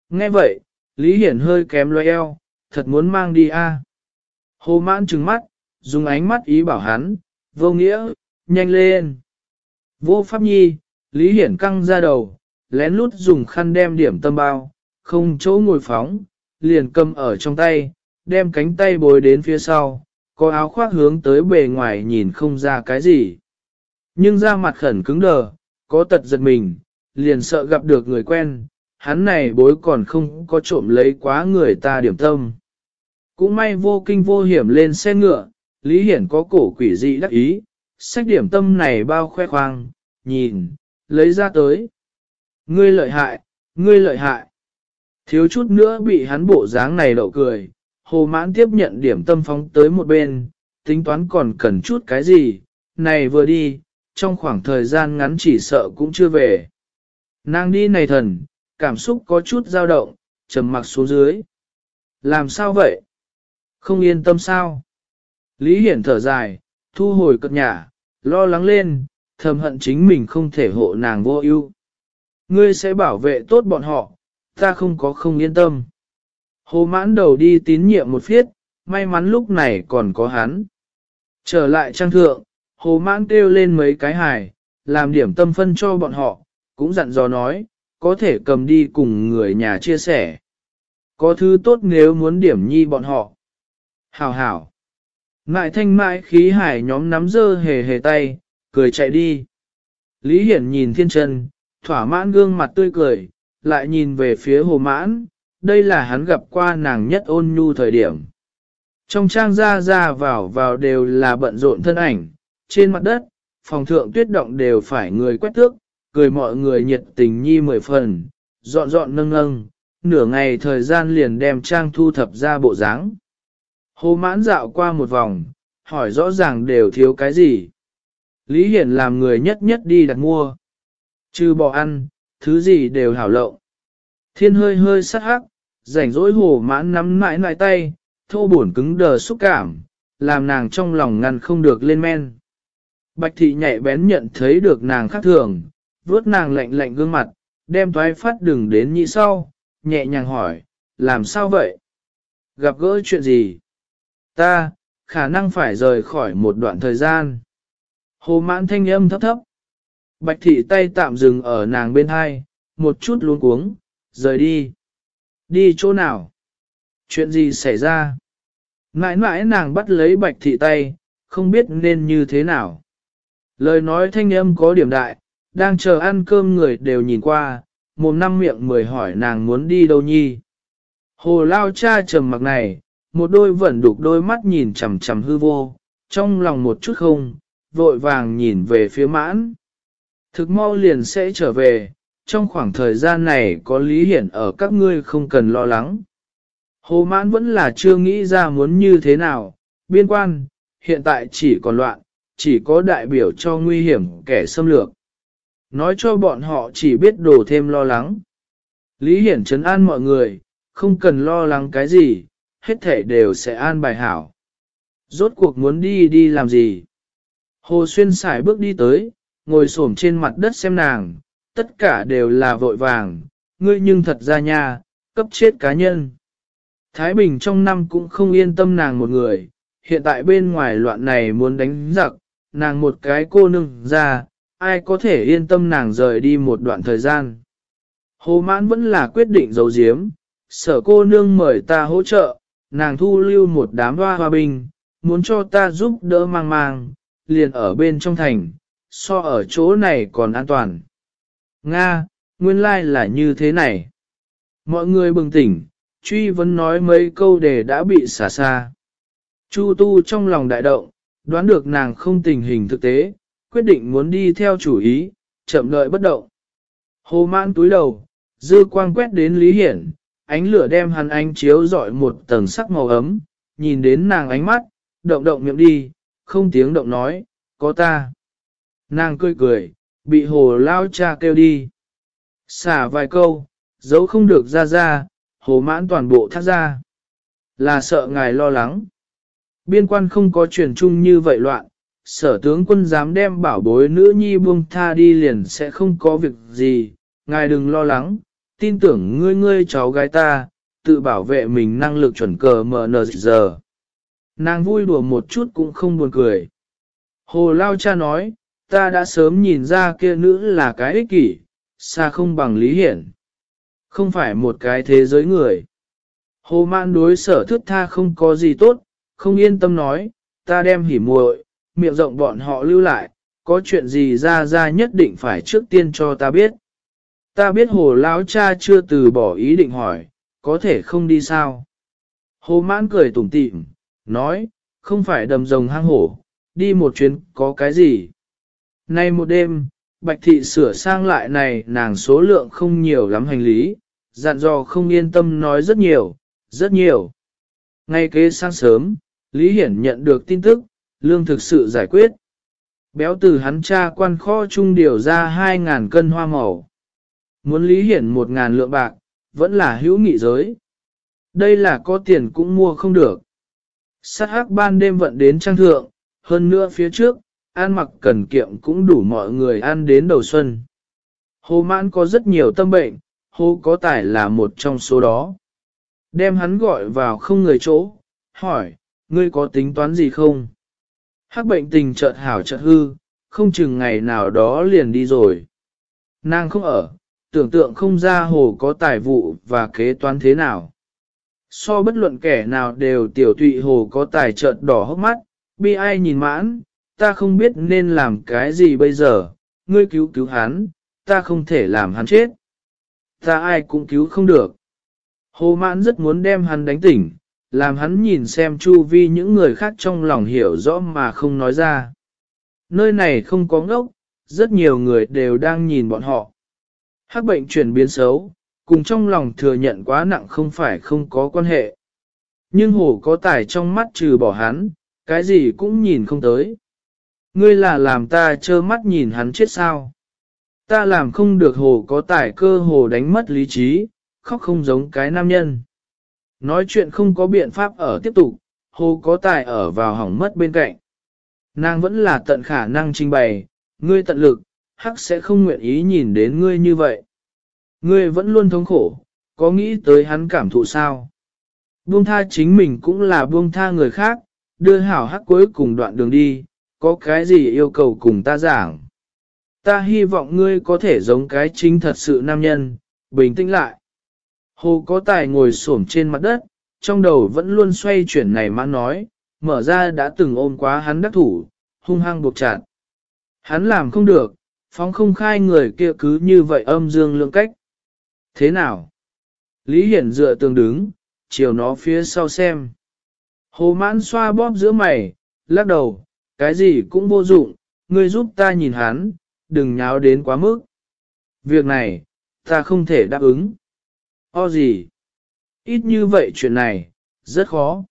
Nghe vậy, Lý Hiển hơi kém loe eo, thật muốn mang đi a. Hồ mãn trừng mắt, dùng ánh mắt ý bảo hắn, vô nghĩa, nhanh lên. Vô pháp nhi, Lý Hiển căng ra đầu, lén lút dùng khăn đem điểm tâm bao, không chỗ ngồi phóng, liền cầm ở trong tay, đem cánh tay bồi đến phía sau, có áo khoác hướng tới bề ngoài nhìn không ra cái gì. Nhưng da mặt khẩn cứng đờ, có tật giật mình, liền sợ gặp được người quen, hắn này bối còn không có trộm lấy quá người ta điểm tâm. Cũng may vô kinh vô hiểm lên xe ngựa, Lý Hiển có cổ quỷ dị đắc ý, sách điểm tâm này bao khoe khoang, nhìn, lấy ra tới. Ngươi lợi hại, ngươi lợi hại. Thiếu chút nữa bị hắn bộ dáng này đậu cười, hồ mãn tiếp nhận điểm tâm phóng tới một bên, tính toán còn cần chút cái gì, này vừa đi, trong khoảng thời gian ngắn chỉ sợ cũng chưa về. Nàng đi này thần, cảm xúc có chút dao động, trầm mặc xuống dưới. Làm sao vậy? Không yên tâm sao? Lý Hiển thở dài, thu hồi cất nhà, lo lắng lên, thầm hận chính mình không thể hộ nàng vô ưu. Ngươi sẽ bảo vệ tốt bọn họ, ta không có không yên tâm. Hồ mãn đầu đi tín nhiệm một phiết, may mắn lúc này còn có hắn. Trở lại trang thượng, hồ mãn kêu lên mấy cái hài, làm điểm tâm phân cho bọn họ, cũng dặn dò nói, có thể cầm đi cùng người nhà chia sẻ. Có thứ tốt nếu muốn điểm nhi bọn họ. Hảo hảo. Ngại thanh mãi khí hải nhóm nắm dơ hề hề tay, cười chạy đi. Lý Hiển nhìn thiên chân, thỏa mãn gương mặt tươi cười, lại nhìn về phía hồ mãn, đây là hắn gặp qua nàng nhất ôn nhu thời điểm. Trong trang ra ra vào vào đều là bận rộn thân ảnh, trên mặt đất, phòng thượng tuyết động đều phải người quét tước, cười mọi người nhiệt tình nhi mười phần, dọn dọn nâng nâng, nửa ngày thời gian liền đem trang thu thập ra bộ dáng. Hồ mãn dạo qua một vòng, hỏi rõ ràng đều thiếu cái gì. Lý Hiển làm người nhất nhất đi đặt mua. Trừ bỏ ăn, thứ gì đều hảo lộng. Thiên hơi hơi sắc hắc, rảnh rỗi hồ mãn nắm mãi nãi tay, thô buồn cứng đờ xúc cảm, làm nàng trong lòng ngăn không được lên men. Bạch thị nhạy bén nhận thấy được nàng khác thường, vuốt nàng lạnh lạnh gương mặt, đem thoái phát đừng đến nhị sau, nhẹ nhàng hỏi, làm sao vậy? Gặp gỡ chuyện gì? Ta, khả năng phải rời khỏi một đoạn thời gian. Hồ mãn thanh âm thấp thấp. Bạch thị tay tạm dừng ở nàng bên hai, một chút luống cuống, rời đi. Đi chỗ nào? Chuyện gì xảy ra? Mãi mãi nàng bắt lấy bạch thị tay, không biết nên như thế nào. Lời nói thanh âm có điểm đại, đang chờ ăn cơm người đều nhìn qua, mồm năm miệng mười hỏi nàng muốn đi đâu nhi. Hồ lao cha trầm mặc này, một đôi vẫn đục đôi mắt nhìn chằm chằm hư vô, trong lòng một chút không, vội vàng nhìn về phía mãn. Thực mau liền sẽ trở về, trong khoảng thời gian này có lý hiển ở các ngươi không cần lo lắng. Hồ mãn vẫn là chưa nghĩ ra muốn như thế nào, biên quan, hiện tại chỉ còn loạn, chỉ có đại biểu cho nguy hiểm kẻ xâm lược. Nói cho bọn họ chỉ biết đổ thêm lo lắng. Lý Hiển trấn an mọi người, không cần lo lắng cái gì, hết thể đều sẽ an bài hảo. Rốt cuộc muốn đi đi làm gì? Hồ Xuyên xài bước đi tới, ngồi xổm trên mặt đất xem nàng, tất cả đều là vội vàng, ngươi nhưng thật ra nha, cấp chết cá nhân. Thái Bình trong năm cũng không yên tâm nàng một người, hiện tại bên ngoài loạn này muốn đánh giặc, nàng một cái cô nương ra, ai có thể yên tâm nàng rời đi một đoạn thời gian. Hồ mãn vẫn là quyết định giấu giếm, sở cô nương mời ta hỗ trợ, nàng thu lưu một đám hoa hoa binh, muốn cho ta giúp đỡ mang mang, liền ở bên trong thành, so ở chỗ này còn an toàn. Nga, nguyên lai like là như thế này. Mọi người bừng tỉnh, truy vấn nói mấy câu để đã bị xả xa. Chu tu trong lòng đại động, đoán được nàng không tình hình thực tế, quyết định muốn đi theo chủ ý, chậm đợi bất động. Hồ mãn túi đầu, dư quang quét đến Lý Hiển, ánh lửa đem hắn ánh chiếu dọi một tầng sắc màu ấm, nhìn đến nàng ánh mắt, động động miệng đi, không tiếng động nói, có ta. Nàng cười cười, bị hồ lao cha kêu đi. Xả vài câu, dấu không được ra ra, hồ mãn toàn bộ thác ra. Là sợ ngài lo lắng. Biên quan không có truyền chung như vậy loạn, sở tướng quân dám đem bảo bối nữ nhi buông tha đi liền sẽ không có việc gì, ngài đừng lo lắng, tin tưởng ngươi ngươi cháu gái ta, tự bảo vệ mình năng lực chuẩn cờ mở nờ giờ. Nàng vui đùa một chút cũng không buồn cười. Hồ Lao Cha nói, ta đã sớm nhìn ra kia nữ là cái ích kỷ, xa không bằng lý hiển. Không phải một cái thế giới người. Hồ mạn đối sở thức tha không có gì tốt, không yên tâm nói, ta đem hỉ muội, miệng rộng bọn họ lưu lại, có chuyện gì ra ra nhất định phải trước tiên cho ta biết. Ta biết hồ lão cha chưa từ bỏ ý định hỏi, có thể không đi sao. Hồ mãn cười tủm tỉm, nói, không phải đầm rồng hang hổ, đi một chuyến có cái gì. Nay một đêm, Bạch Thị sửa sang lại này nàng số lượng không nhiều lắm hành lý, dặn dò không yên tâm nói rất nhiều, rất nhiều. Ngay kế sáng sớm, Lý Hiển nhận được tin tức, lương thực sự giải quyết. Béo từ hắn cha quan kho trung điều ra 2.000 cân hoa màu. Muốn Lý Hiển 1.000 lượng bạc, vẫn là hữu nghị giới. Đây là có tiền cũng mua không được. Sát hắc ban đêm vận đến trang thượng, hơn nữa phía trước, ăn mặc cần kiệm cũng đủ mọi người ăn đến đầu xuân. Hồ mãn có rất nhiều tâm bệnh, hồ có tài là một trong số đó. Đem hắn gọi vào không người chỗ, hỏi, ngươi có tính toán gì không? Hắc bệnh tình chợt hảo chợt hư, không chừng ngày nào đó liền đi rồi. Nàng không ở, tưởng tượng không ra hồ có tài vụ và kế toán thế nào. So bất luận kẻ nào đều tiểu tụy hồ có tài chợt đỏ hốc mắt, bi ai nhìn mãn, ta không biết nên làm cái gì bây giờ, ngươi cứu cứu hắn, ta không thể làm hắn chết. Ta ai cũng cứu không được. Hồ mãn rất muốn đem hắn đánh tỉnh, làm hắn nhìn xem chu vi những người khác trong lòng hiểu rõ mà không nói ra. Nơi này không có ngốc, rất nhiều người đều đang nhìn bọn họ. Hắc bệnh chuyển biến xấu, cùng trong lòng thừa nhận quá nặng không phải không có quan hệ. Nhưng hồ có tài trong mắt trừ bỏ hắn, cái gì cũng nhìn không tới. Ngươi là làm ta trơ mắt nhìn hắn chết sao? Ta làm không được hồ có tài cơ hồ đánh mất lý trí, khóc không giống cái nam nhân. Nói chuyện không có biện pháp ở tiếp tục, hồ có tài ở vào hỏng mất bên cạnh. Nàng vẫn là tận khả năng trình bày, ngươi tận lực, hắc sẽ không nguyện ý nhìn đến ngươi như vậy. Ngươi vẫn luôn thống khổ, có nghĩ tới hắn cảm thụ sao? Buông tha chính mình cũng là buông tha người khác, đưa hảo hắc cuối cùng đoạn đường đi, có cái gì yêu cầu cùng ta giảng. Ta hy vọng ngươi có thể giống cái chính thật sự nam nhân, bình tĩnh lại. Hồ có tài ngồi xổm trên mặt đất, trong đầu vẫn luôn xoay chuyển này mà nói, mở ra đã từng ôm quá hắn đắc thủ, hung hăng buộc chặt. Hắn làm không được, phóng không khai người kia cứ như vậy âm dương lượng cách. Thế nào? Lý Hiển dựa tường đứng, chiều nó phía sau xem. Hồ mãn xoa bóp giữa mày, lắc đầu, cái gì cũng vô dụng, ngươi giúp ta nhìn hắn, đừng nháo đến quá mức. Việc này, ta không thể đáp ứng. O gì? Ít như vậy chuyện này, rất khó.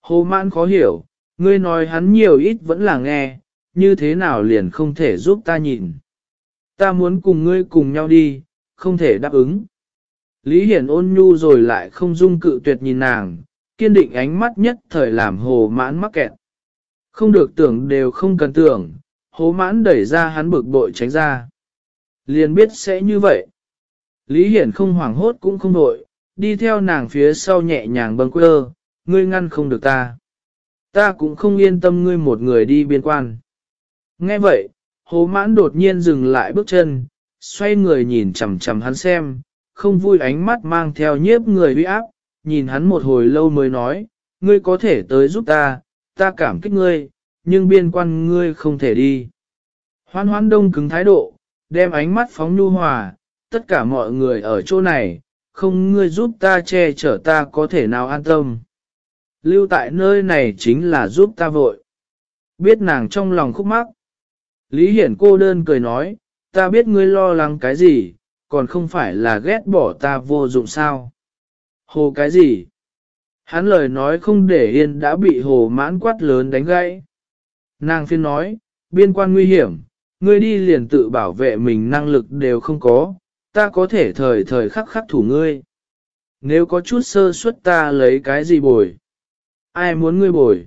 Hồ mãn khó hiểu, ngươi nói hắn nhiều ít vẫn là nghe, như thế nào liền không thể giúp ta nhìn. Ta muốn cùng ngươi cùng nhau đi, không thể đáp ứng. Lý Hiển ôn nhu rồi lại không dung cự tuyệt nhìn nàng, kiên định ánh mắt nhất thời làm hồ mãn mắc kẹt. Không được tưởng đều không cần tưởng, hố mãn đẩy ra hắn bực bội tránh ra. Liền biết sẽ như vậy. Lý Hiển không hoảng hốt cũng không đội, đi theo nàng phía sau nhẹ nhàng bâng quơ, ngươi ngăn không được ta. Ta cũng không yên tâm ngươi một người đi biên quan. Nghe vậy, hố mãn đột nhiên dừng lại bước chân, xoay người nhìn chằm chằm hắn xem, không vui ánh mắt mang theo nhiếp người uy áp, nhìn hắn một hồi lâu mới nói, ngươi có thể tới giúp ta, ta cảm kích ngươi, nhưng biên quan ngươi không thể đi. Hoan hoan đông cứng thái độ, đem ánh mắt phóng nhu hòa, tất cả mọi người ở chỗ này, không ngươi giúp ta che chở ta có thể nào an tâm. Lưu tại nơi này chính là giúp ta vội. Biết nàng trong lòng khúc mắc. Lý Hiển cô đơn cười nói, ta biết ngươi lo lắng cái gì, còn không phải là ghét bỏ ta vô dụng sao. Hồ cái gì? Hắn lời nói không để yên đã bị hồ mãn quát lớn đánh gãy. Nàng phiên nói, biên quan nguy hiểm, ngươi đi liền tự bảo vệ mình năng lực đều không có, ta có thể thời thời khắc khắc thủ ngươi. Nếu có chút sơ suất ta lấy cái gì bồi? Ai muốn ngươi bồi?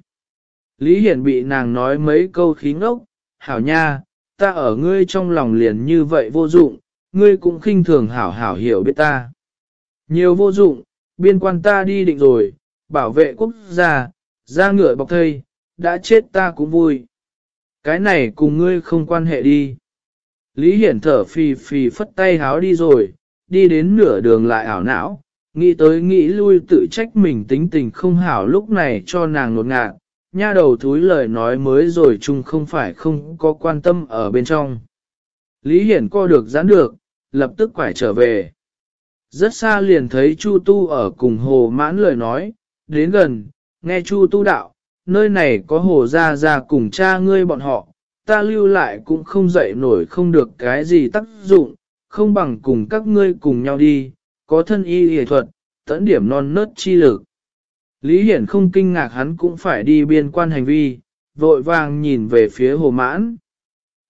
Lý Hiển bị nàng nói mấy câu khí ngốc, hảo nha, ta ở ngươi trong lòng liền như vậy vô dụng, ngươi cũng khinh thường hảo hảo hiểu biết ta. Nhiều vô dụng, biên quan ta đi định rồi, bảo vệ quốc gia, ra ngựa bọc thây, đã chết ta cũng vui. Cái này cùng ngươi không quan hệ đi. Lý Hiển thở phì phì phất tay háo đi rồi, đi đến nửa đường lại ảo não, nghĩ tới nghĩ lui tự trách mình tính tình không hảo lúc này cho nàng nột ngạt, nha đầu thúi lời nói mới rồi chung không phải không có quan tâm ở bên trong. Lý Hiển co được giãn được, lập tức quải trở về. Rất xa liền thấy Chu Tu ở cùng hồ mãn lời nói, đến gần, nghe Chu Tu đạo, nơi này có hồ gia gia cùng cha ngươi bọn họ, ta lưu lại cũng không dậy nổi không được cái gì tác dụng, không bằng cùng các ngươi cùng nhau đi, có thân y y thuật, tẫn điểm non nớt chi lực. Lý Hiển không kinh ngạc hắn cũng phải đi biên quan hành vi, vội vàng nhìn về phía hồ mãn.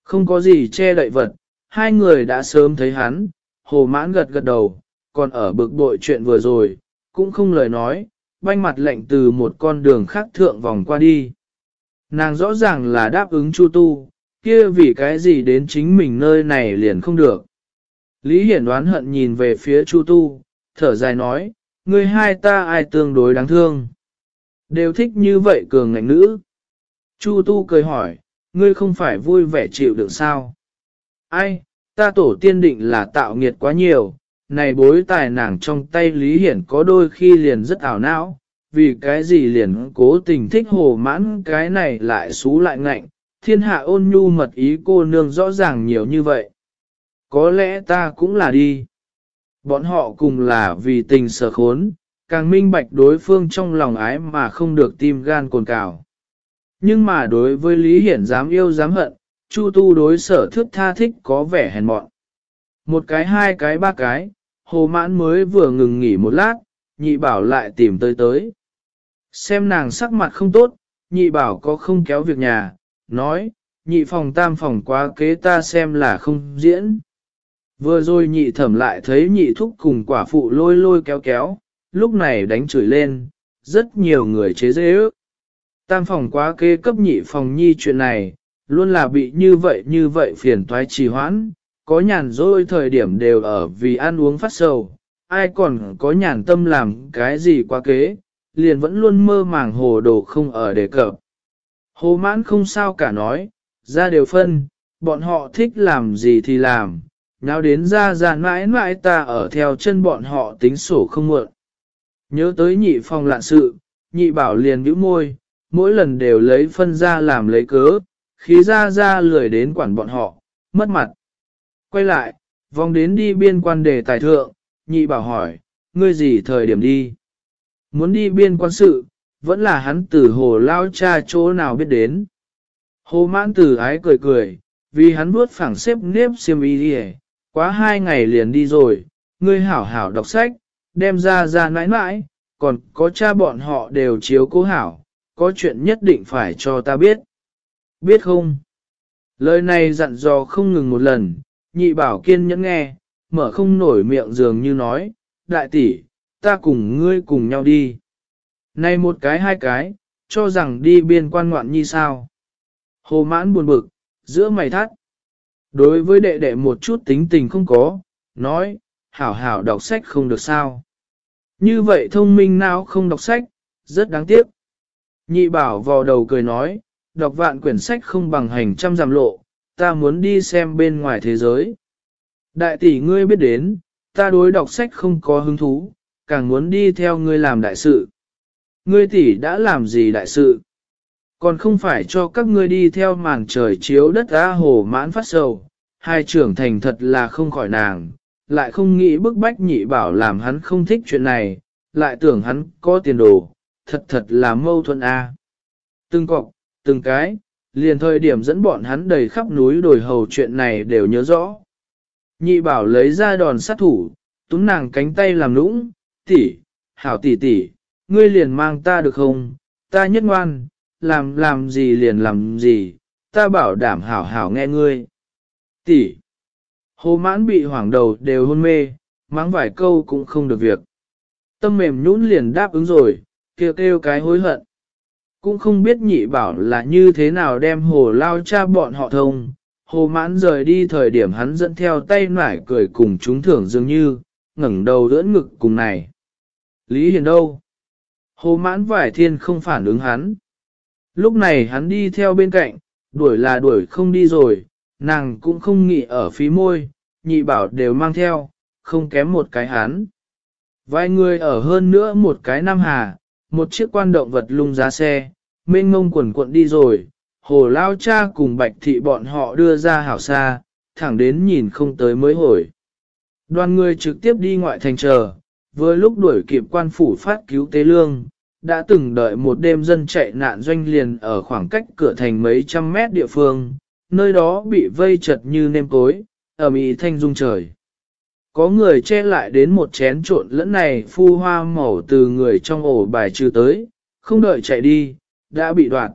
Không có gì che đậy vật, hai người đã sớm thấy hắn, hồ mãn gật gật đầu, còn ở bực bội chuyện vừa rồi, cũng không lời nói, banh mặt lệnh từ một con đường khác thượng vòng qua đi. Nàng rõ ràng là đáp ứng Chu Tu, kia vì cái gì đến chính mình nơi này liền không được. Lý Hiển đoán hận nhìn về phía Chu Tu, thở dài nói, người hai ta ai tương đối đáng thương. Đều thích như vậy cường ngạnh nữ. Chu Tu cười hỏi, ngươi không phải vui vẻ chịu được sao? Ai, ta tổ tiên định là tạo nghiệt quá nhiều, này bối tài nàng trong tay Lý Hiển có đôi khi liền rất ảo não, vì cái gì liền cố tình thích hồ mãn cái này lại xú lại ngạnh, thiên hạ ôn nhu mật ý cô nương rõ ràng nhiều như vậy. Có lẽ ta cũng là đi. Bọn họ cùng là vì tình sở khốn, càng minh bạch đối phương trong lòng ái mà không được tim gan cồn cào. Nhưng mà đối với Lý Hiển dám yêu dám hận, Chu Tu đối sở thước tha thích có vẻ hèn mọn. Một cái hai cái ba cái, hồ mãn mới vừa ngừng nghỉ một lát, nhị bảo lại tìm tới tới. Xem nàng sắc mặt không tốt, nhị bảo có không kéo việc nhà, nói, nhị phòng tam phòng quá kế ta xem là không diễn. Vừa rồi nhị thẩm lại thấy nhị thúc cùng quả phụ lôi lôi kéo kéo, lúc này đánh chửi lên, rất nhiều người chế dễ ước. Tam phòng quá kế cấp nhị phòng nhi chuyện này, luôn là bị như vậy như vậy phiền toái trì hoãn, có nhàn rỗi thời điểm đều ở vì ăn uống phát sầu, ai còn có nhàn tâm làm cái gì quá kế, liền vẫn luôn mơ màng hồ đồ không ở đề cập. Hồ mãn không sao cả nói, ra đều phân, bọn họ thích làm gì thì làm, nào đến ra ra mãi mãi ta ở theo chân bọn họ tính sổ không muộn. Nhớ tới nhị phòng lạn sự, nhị bảo liền bĩu môi, mỗi lần đều lấy phân ra làm lấy cớ, khí ra ra lười đến quản bọn họ, mất mặt. Quay lại, vòng đến đi biên quan đề tài thượng, nhị bảo hỏi, ngươi gì thời điểm đi? Muốn đi biên quan sự, vẫn là hắn từ hồ lao cha chỗ nào biết đến. Hồ mãn tử ái cười cười, vì hắn bước phẳng xếp nếp xiêm y đi quá hai ngày liền đi rồi, ngươi hảo hảo đọc sách, đem ra ra nãi nãi, còn có cha bọn họ đều chiếu cố hảo, có chuyện nhất định phải cho ta biết. Biết không? Lời này dặn dò không ngừng một lần, nhị bảo kiên nhẫn nghe, mở không nổi miệng dường như nói, đại tỷ, ta cùng ngươi cùng nhau đi. Này một cái hai cái, cho rằng đi biên quan ngoạn như sao. Hồ mãn buồn bực, giữa mày thắt. Đối với đệ đệ một chút tính tình không có, nói, hảo hảo đọc sách không được sao. Như vậy thông minh nào không đọc sách, rất đáng tiếc. Nhị bảo vò đầu cười nói, đọc vạn quyển sách không bằng hành trăm giảm lộ, ta muốn đi xem bên ngoài thế giới. Đại tỷ ngươi biết đến, ta đối đọc sách không có hứng thú, càng muốn đi theo ngươi làm đại sự. Ngươi tỷ đã làm gì đại sự? Còn không phải cho các ngươi đi theo màn trời chiếu đất ra hồ mãn phát sầu, hai trưởng thành thật là không khỏi nàng, lại không nghĩ bức bách nhị bảo làm hắn không thích chuyện này, lại tưởng hắn có tiền đồ, thật thật là mâu thuẫn a. Từng cọc, từng cái, liền thời điểm dẫn bọn hắn đầy khắp núi đồi hầu chuyện này đều nhớ rõ. Nhị bảo lấy ra đòn sát thủ, túm nàng cánh tay làm nũng, tỷ, hảo tỷ tỷ, ngươi liền mang ta được không, ta nhất ngoan, làm làm gì liền làm gì, ta bảo đảm hảo hảo nghe ngươi. Tỷ, hồ mãn bị hoảng đầu đều hôn mê, mắng vài câu cũng không được việc. Tâm mềm nhũn liền đáp ứng rồi, kêu kêu cái hối hận. Cũng không biết nhị bảo là như thế nào đem hồ lao cha bọn họ thông. Hồ mãn rời đi thời điểm hắn dẫn theo tay nải cười cùng chúng thưởng dường như, ngẩng đầu đỡ ngực cùng này. Lý Hiền đâu? Hồ mãn vải thiên không phản ứng hắn. Lúc này hắn đi theo bên cạnh, đuổi là đuổi không đi rồi, nàng cũng không nghĩ ở phí môi, nhị bảo đều mang theo, không kém một cái hắn. Vài người ở hơn nữa một cái nam hà, một chiếc quan động vật lung giá xe, mênh ngông quần cuộn đi rồi, hồ lao cha cùng bạch thị bọn họ đưa ra hảo xa, thẳng đến nhìn không tới mới hồi. Đoàn người trực tiếp đi ngoại thành chờ, vừa lúc đuổi kịp quan phủ phát cứu tế lương, đã từng đợi một đêm dân chạy nạn doanh liền ở khoảng cách cửa thành mấy trăm mét địa phương, nơi đó bị vây chật như nêm tối, ở mỹ thanh dung trời. Có người che lại đến một chén trộn lẫn này phu hoa màu từ người trong ổ bài trừ tới, không đợi chạy đi, đã bị đoạt.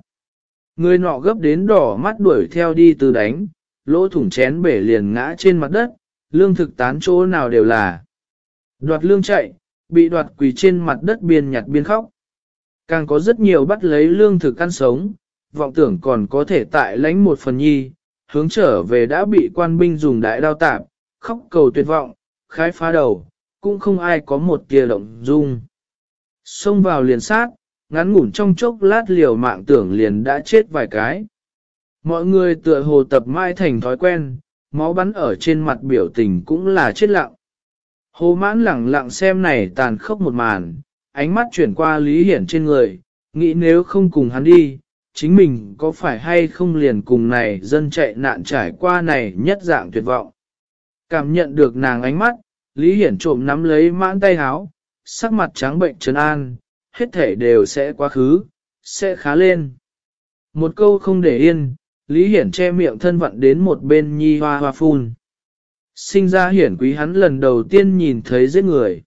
Người nọ gấp đến đỏ mắt đuổi theo đi từ đánh, lỗ thủng chén bể liền ngã trên mặt đất, lương thực tán chỗ nào đều là. Đoạt lương chạy, bị đoạt quỳ trên mặt đất biên nhặt biên khóc. Càng có rất nhiều bắt lấy lương thực ăn sống, vọng tưởng còn có thể tại lãnh một phần nhi, hướng trở về đã bị quan binh dùng đại đao tạp, khóc cầu tuyệt vọng, khái phá đầu, cũng không ai có một tia động dung. Xông vào liền sát, ngắn ngủn trong chốc lát liều mạng tưởng liền đã chết vài cái. Mọi người tựa hồ tập mai thành thói quen, máu bắn ở trên mặt biểu tình cũng là chết lặng. Hồ mãn lẳng lặng xem này tàn khốc một màn, ánh mắt chuyển qua Lý Hiển trên người, nghĩ nếu không cùng hắn đi, chính mình có phải hay không liền cùng này dân chạy nạn trải qua này nhất dạng tuyệt vọng. Cảm nhận được nàng ánh mắt, Lý Hiển trộm nắm lấy mãn tay háo, sắc mặt trắng bệnh trấn an, hết thể đều sẽ quá khứ, sẽ khá lên. Một câu không để yên, Lý Hiển che miệng thân vận đến một bên nhi hoa hoa phun. Sinh ra hiển quý hắn lần đầu tiên nhìn thấy giết người.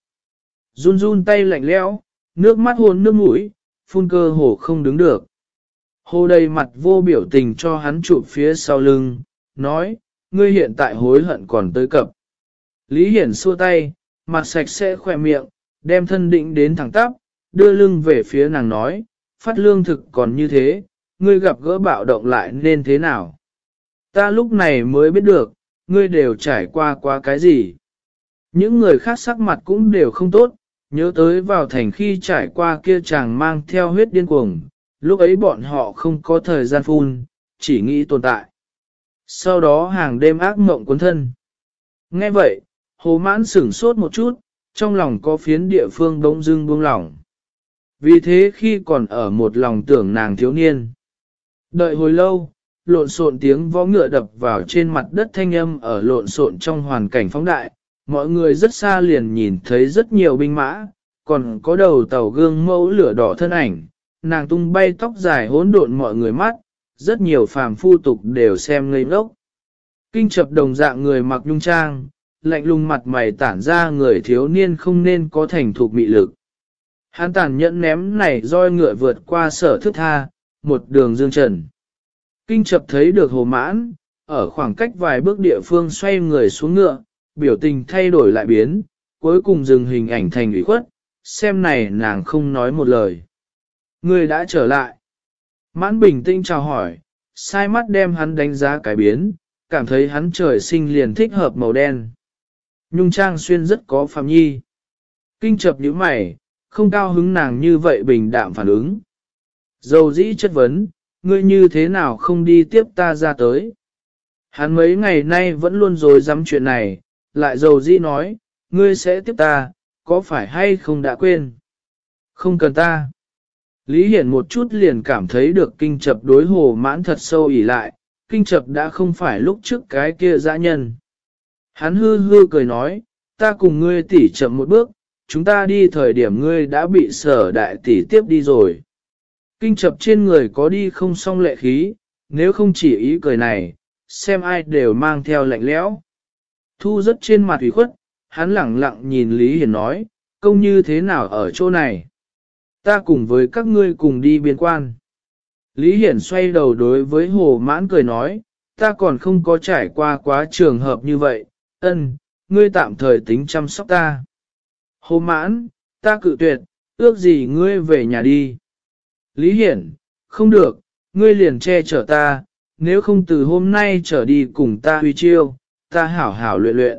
Run run tay lạnh lẽo, nước mắt hôn nước mũi, phun cơ hồ không đứng được. Hồ đầy mặt vô biểu tình cho hắn chụp phía sau lưng, nói, ngươi hiện tại hối hận còn tới cập. Lý Hiển xua tay, mặt sạch sẽ khỏe miệng, đem thân định đến thẳng tắp, đưa lưng về phía nàng nói, phát lương thực còn như thế, ngươi gặp gỡ bạo động lại nên thế nào. Ta lúc này mới biết được, ngươi đều trải qua qua cái gì? Những người khác sắc mặt cũng đều không tốt, nhớ tới vào thành khi trải qua kia chàng mang theo huyết điên cuồng, lúc ấy bọn họ không có thời gian phun, chỉ nghĩ tồn tại. Sau đó hàng đêm ác mộng cuốn thân. Nghe vậy, hồ mãn sửng sốt một chút, trong lòng có phiến địa phương bỗng dưng buông lỏng. Vì thế khi còn ở một lòng tưởng nàng thiếu niên. Đợi hồi lâu, lộn xộn tiếng võ ngựa đập vào trên mặt đất thanh âm ở lộn xộn trong hoàn cảnh phóng đại, mọi người rất xa liền nhìn thấy rất nhiều binh mã, còn có đầu tàu gương mẫu lửa đỏ thân ảnh, nàng tung bay tóc dài hỗn độn mọi người mắt, rất nhiều phàm phu tục đều xem ngây ngốc. Kinh chập đồng dạng người mặc nhung trang, lạnh lùng mặt mày tản ra người thiếu niên không nên có thành thục mị lực. Hán tàn nhẫn ném này roi ngựa vượt qua sở thức tha, một đường dương trần. Kinh chập thấy được hồ mãn, ở khoảng cách vài bước địa phương xoay người xuống ngựa, biểu tình thay đổi lại biến, cuối cùng dừng hình ảnh thành ủy khuất, xem này nàng không nói một lời. Người đã trở lại. Mãn bình tĩnh chào hỏi, sai mắt đem hắn đánh giá cái biến, cảm thấy hắn trời sinh liền thích hợp màu đen. Nhung trang xuyên rất có phạm nhi. Kinh chập nhíu mày, không cao hứng nàng như vậy bình đạm phản ứng. Dầu dĩ chất vấn, ngươi như thế nào không đi tiếp ta ra tới. Hắn mấy ngày nay vẫn luôn rồi dám chuyện này, lại dầu dĩ nói, ngươi sẽ tiếp ta, có phải hay không đã quên? Không cần ta. Lý Hiển một chút liền cảm thấy được kinh chập đối hồ mãn thật sâu ỉ lại, kinh chập đã không phải lúc trước cái kia dã nhân. Hắn hư hư cười nói, ta cùng ngươi tỉ chậm một bước, chúng ta đi thời điểm ngươi đã bị sở đại tỷ tiếp đi rồi. Kinh chập trên người có đi không xong lệ khí, nếu không chỉ ý cười này, xem ai đều mang theo lạnh lẽo. Thu rất trên mặt ủy khuất, hắn lẳng lặng nhìn Lý Hiền nói, công như thế nào ở chỗ này? Ta cùng với các ngươi cùng đi biên quan. Lý Hiển xoay đầu đối với Hồ Mãn cười nói, ta còn không có trải qua quá trường hợp như vậy, ân, ngươi tạm thời tính chăm sóc ta. Hồ Mãn, ta cự tuyệt, ước gì ngươi về nhà đi. Lý Hiển, không được, ngươi liền che chở ta, nếu không từ hôm nay trở đi cùng ta huy chiêu, ta hảo hảo luyện luyện.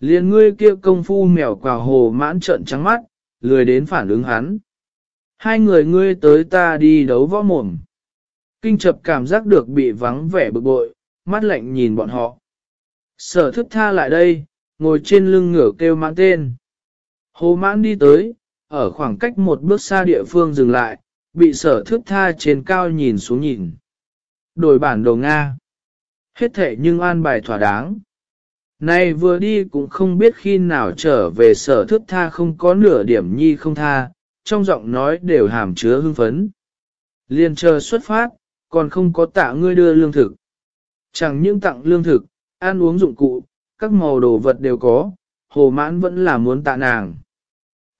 Liền ngươi kia công phu mèo quào hồ mãn trợn trắng mắt, lười đến phản ứng hắn. Hai người ngươi tới ta đi đấu võ mồm. Kinh chập cảm giác được bị vắng vẻ bực bội, mắt lạnh nhìn bọn họ. Sở thức tha lại đây, ngồi trên lưng ngửa kêu mãn tên. Hồ mãn đi tới, ở khoảng cách một bước xa địa phương dừng lại, bị sở thức tha trên cao nhìn xuống nhìn. Đổi bản đồ Nga. Hết thể nhưng an bài thỏa đáng. Này vừa đi cũng không biết khi nào trở về sở thức tha không có nửa điểm nhi không tha, trong giọng nói đều hàm chứa hưng phấn. Liên chờ xuất phát, còn không có tạ ngươi đưa lương thực. Chẳng những tặng lương thực, ăn uống dụng cụ, các màu đồ vật đều có, hồ mãn vẫn là muốn tạ nàng.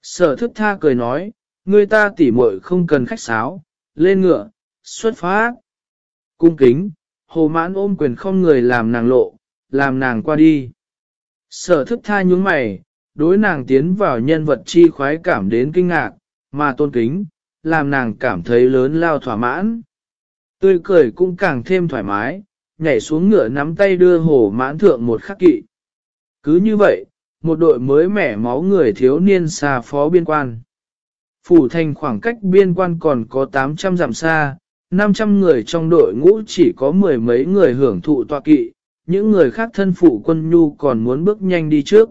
Sở thức tha cười nói, ngươi ta tỉ muội không cần khách sáo, lên ngựa, xuất phát. Cung kính, hồ mãn ôm quyền không người làm nàng lộ, làm nàng qua đi. Sở thức tha nhúng mày, đối nàng tiến vào nhân vật chi khoái cảm đến kinh ngạc, mà tôn kính, làm nàng cảm thấy lớn lao thỏa mãn. Tươi cười cũng càng thêm thoải mái, nhảy xuống ngựa nắm tay đưa hồ mãn thượng một khắc kỵ. Cứ như vậy, một đội mới mẻ máu người thiếu niên xa phó biên quan. Phủ thành khoảng cách biên quan còn có 800 dặm xa, 500 người trong đội ngũ chỉ có mười mấy người hưởng thụ tọa kỵ, những người khác thân phụ quân nhu còn muốn bước nhanh đi trước.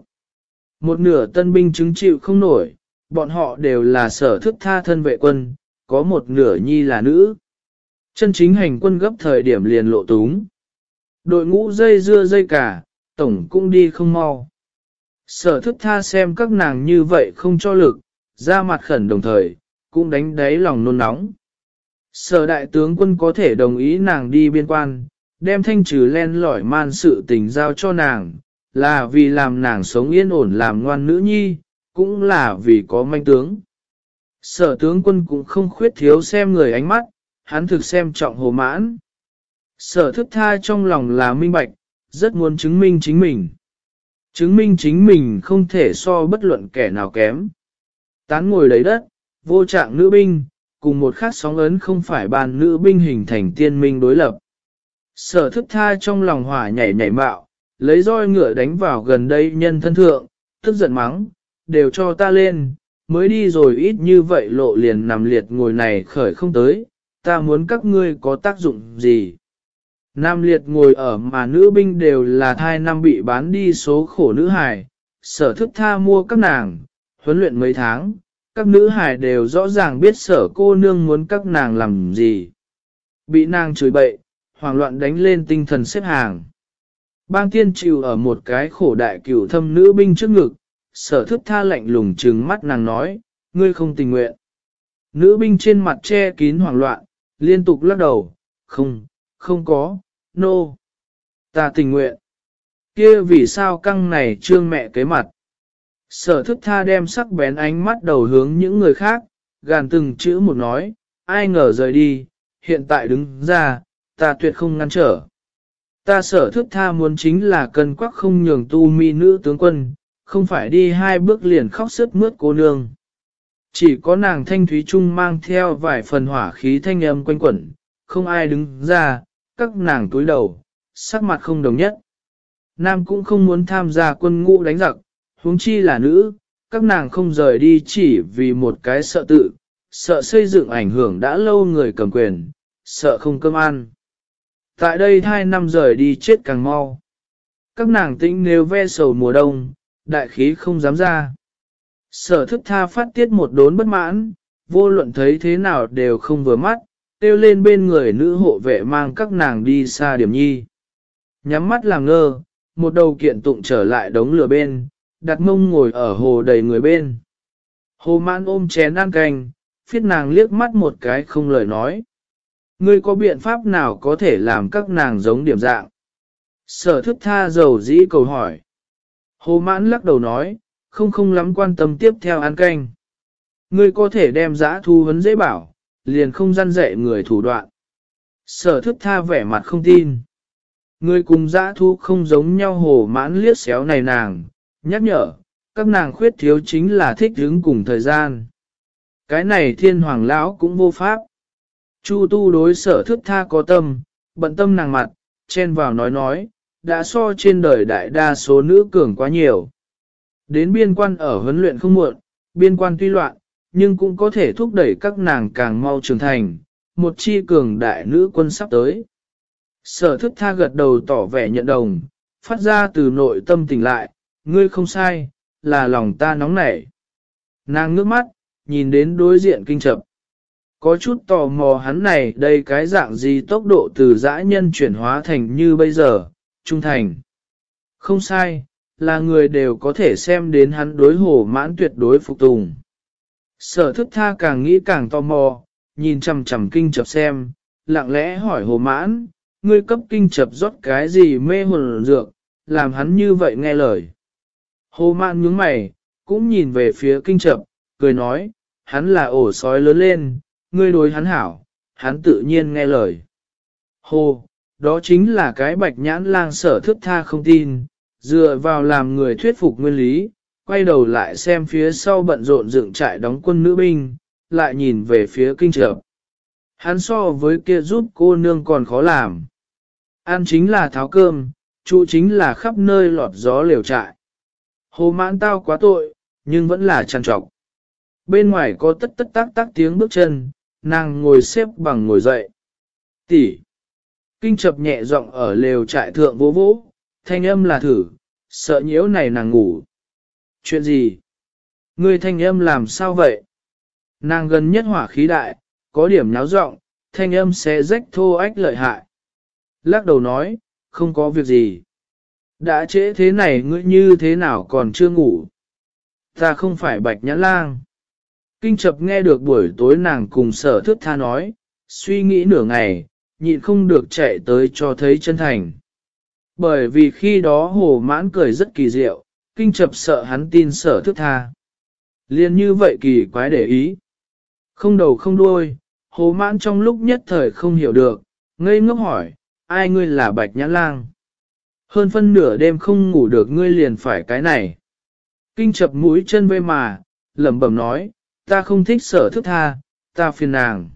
Một nửa tân binh chứng chịu không nổi, bọn họ đều là sở thức tha thân vệ quân, có một nửa nhi là nữ. Chân chính hành quân gấp thời điểm liền lộ túng. Đội ngũ dây dưa dây cả, tổng cũng đi không mau. Sở thức tha xem các nàng như vậy không cho lực, ra mặt khẩn đồng thời, cũng đánh đáy lòng nôn nóng. Sở đại tướng quân có thể đồng ý nàng đi biên quan, đem thanh trừ len lỏi man sự tình giao cho nàng, là vì làm nàng sống yên ổn làm ngoan nữ nhi, cũng là vì có manh tướng. Sở tướng quân cũng không khuyết thiếu xem người ánh mắt, hắn thực xem trọng hồ mãn. Sở thức tha trong lòng là minh bạch, rất muốn chứng minh chính mình. Chứng minh chính mình không thể so bất luận kẻ nào kém. Tán ngồi lấy đất, vô trạng nữ binh, cùng một khát sóng ấn không phải bàn nữ binh hình thành tiên minh đối lập. Sở thức tha trong lòng hỏa nhảy nhảy mạo, lấy roi ngựa đánh vào gần đây nhân thân thượng, tức giận mắng, đều cho ta lên, mới đi rồi ít như vậy lộ liền nằm liệt ngồi này khởi không tới, ta muốn các ngươi có tác dụng gì. Nam liệt ngồi ở mà nữ binh đều là thai năm bị bán đi số khổ nữ hài, sở thức tha mua các nàng, huấn luyện mấy tháng, các nữ hài đều rõ ràng biết sở cô nương muốn các nàng làm gì. Bị nàng chửi bậy, hoảng loạn đánh lên tinh thần xếp hàng. Bang tiên chịu ở một cái khổ đại cửu thâm nữ binh trước ngực, sở thức tha lạnh lùng trừng mắt nàng nói, ngươi không tình nguyện. Nữ binh trên mặt che kín hoảng loạn, liên tục lắc đầu, không, không có, nô. No. Ta tình nguyện. kia vì sao căng này trương mẹ kế mặt. Sở thức tha đem sắc bén ánh mắt đầu hướng những người khác, gàn từng chữ một nói, ai ngờ rời đi, hiện tại đứng ra, ta tuyệt không ngăn trở. Ta sở thức tha muốn chính là cân quắc không nhường tu mi nữ tướng quân, không phải đi hai bước liền khóc sức mướt cô nương. Chỉ có nàng thanh thúy trung mang theo vài phần hỏa khí thanh âm quanh quẩn, không ai đứng ra, các nàng túi đầu, sắc mặt không đồng nhất. Nam cũng không muốn tham gia quân ngũ đánh giặc, huống chi là nữ, các nàng không rời đi chỉ vì một cái sợ tự, sợ xây dựng ảnh hưởng đã lâu người cầm quyền, sợ không cơm ăn. Tại đây hai năm rời đi chết càng mau. Các nàng tĩnh nếu ve sầu mùa đông, đại khí không dám ra. Sở thức tha phát tiết một đốn bất mãn, vô luận thấy thế nào đều không vừa mắt, tiêu lên bên người nữ hộ vệ mang các nàng đi xa điểm nhi. Nhắm mắt làm ngơ, một đầu kiện tụng trở lại đống lửa bên, đặt mông ngồi ở hồ đầy người bên. Hồ mãn ôm chén ăn canh, phiết nàng liếc mắt một cái không lời nói. Ngươi có biện pháp nào có thể làm các nàng giống điểm dạng? Sở thức tha dầu dĩ cầu hỏi. Hồ mãn lắc đầu nói, không không lắm quan tâm tiếp theo ăn canh. Ngươi có thể đem giã thu vấn dễ bảo, liền không gian dạy người thủ đoạn. Sở thức tha vẻ mặt không tin. Ngươi cùng giã thu không giống nhau hồ mãn liếc xéo này nàng, nhắc nhở, các nàng khuyết thiếu chính là thích hứng cùng thời gian. Cái này thiên hoàng lão cũng vô pháp. Chu tu đối sở thức tha có tâm, bận tâm nàng mặt, chen vào nói nói, đã so trên đời đại đa số nữ cường quá nhiều. Đến biên quan ở huấn luyện không muộn, biên quan tuy loạn, nhưng cũng có thể thúc đẩy các nàng càng mau trưởng thành, một chi cường đại nữ quân sắp tới. Sở thức tha gật đầu tỏ vẻ nhận đồng, phát ra từ nội tâm tỉnh lại, ngươi không sai, là lòng ta nóng nảy. Nàng ngước mắt, nhìn đến đối diện kinh chập. Có chút tò mò hắn này đây cái dạng gì tốc độ từ dã nhân chuyển hóa thành như bây giờ, trung thành. Không sai, là người đều có thể xem đến hắn đối hổ mãn tuyệt đối phục tùng. Sở thức tha càng nghĩ càng tò mò, nhìn chằm chằm kinh chập xem, lặng lẽ hỏi hồ mãn, ngươi cấp kinh chập rót cái gì mê hồn dược, làm hắn như vậy nghe lời. Hồ mãn nhướng mày, cũng nhìn về phía kinh chập, cười nói, hắn là ổ sói lớn lên, ngươi đối hắn hảo, hắn tự nhiên nghe lời. Hồ, đó chính là cái bạch nhãn lang sở thức tha không tin, dựa vào làm người thuyết phục nguyên lý, quay đầu lại xem phía sau bận rộn dựng trại đóng quân nữ binh, lại nhìn về phía kinh trợ. Hắn so với kia giúp cô nương còn khó làm. Ăn chính là tháo cơm, trụ chính là khắp nơi lọt gió liều trại. Hồ mãn tao quá tội, nhưng vẫn là trăn trọc. Bên ngoài có tất tất tác tác tiếng bước chân, nàng ngồi xếp bằng ngồi dậy. Tỷ. Kinh chập nhẹ giọng ở lều trại thượng vỗ vỗ, thanh âm là thử, sợ nhiễu này nàng ngủ. Chuyện gì? Ngươi thanh âm làm sao vậy? Nàng gần nhất hỏa khí đại, có điểm náo giọng, thanh âm sẽ rách thô ách lợi hại. Lắc đầu nói, không có việc gì. Đã trễ thế này ngươi như thế nào còn chưa ngủ? Ta không phải bạch nhãn lang. Kinh chập nghe được buổi tối nàng cùng sở thước tha nói, suy nghĩ nửa ngày, nhịn không được chạy tới cho thấy chân thành. Bởi vì khi đó hồ mãn cười rất kỳ diệu, kinh chập sợ hắn tin sở thức tha. Liên như vậy kỳ quái để ý. Không đầu không đuôi, hồ mãn trong lúc nhất thời không hiểu được, ngây ngốc hỏi, ai ngươi là bạch nhã lang? Hơn phân nửa đêm không ngủ được ngươi liền phải cái này. Kinh chập mũi chân vây mà, lẩm bẩm nói, ta không thích sở thức tha, ta phiền nàng.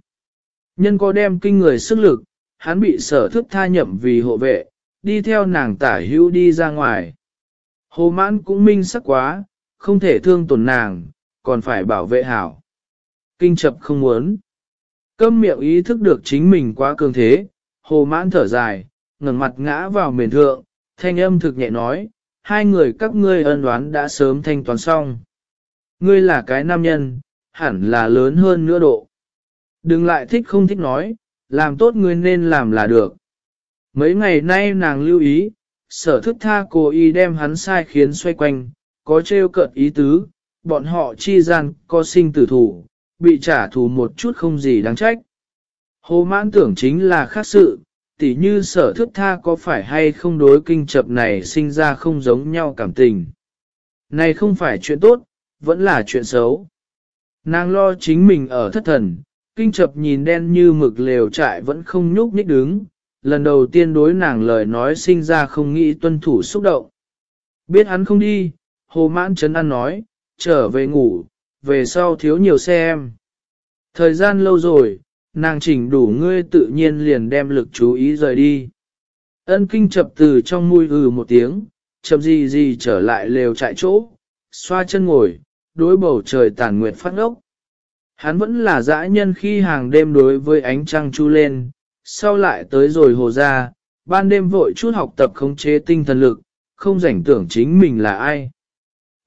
Nhân có đem kinh người sức lực, hắn bị sở thức tha nhậm vì hộ vệ, đi theo nàng tả hữu đi ra ngoài. Hồ mãn cũng minh sắc quá, không thể thương tổn nàng, còn phải bảo vệ hảo. Kinh chập không muốn. Câm miệng ý thức được chính mình quá cường thế, hồ mãn thở dài, ngẩng mặt ngã vào mền thượng, thanh âm thực nhẹ nói, hai người các ngươi ân đoán đã sớm thanh toán xong. Ngươi là cái nam nhân, hẳn là lớn hơn nữa độ. Đừng lại thích không thích nói, làm tốt ngươi nên làm là được. Mấy ngày nay nàng lưu ý, sở thức tha cô y đem hắn sai khiến xoay quanh, có trêu cợt ý tứ, bọn họ chi gian có sinh tử thủ, bị trả thù một chút không gì đáng trách. Hồ mãn tưởng chính là khác sự, tỉ như sở thức tha có phải hay không đối kinh chập này sinh ra không giống nhau cảm tình. Này không phải chuyện tốt, vẫn là chuyện xấu. Nàng lo chính mình ở thất thần, kinh chập nhìn đen như mực lều trại vẫn không nhúc nhích đứng, lần đầu tiên đối nàng lời nói sinh ra không nghĩ tuân thủ xúc động. Biết hắn không đi, hồ mãn chấn ăn nói, trở về ngủ, về sau thiếu nhiều xe em. Thời gian lâu rồi, nàng chỉnh đủ ngươi tự nhiên liền đem lực chú ý rời đi. Ân kinh chập từ trong mùi hừ một tiếng, chập gì gì trở lại lều trại chỗ, xoa chân ngồi, đối bầu trời tàn nguyệt phát ốc. Hắn vẫn là dã nhân khi hàng đêm đối với ánh trăng chu lên, sau lại tới rồi hồ ra, ban đêm vội chút học tập khống chế tinh thần lực, không rảnh tưởng chính mình là ai.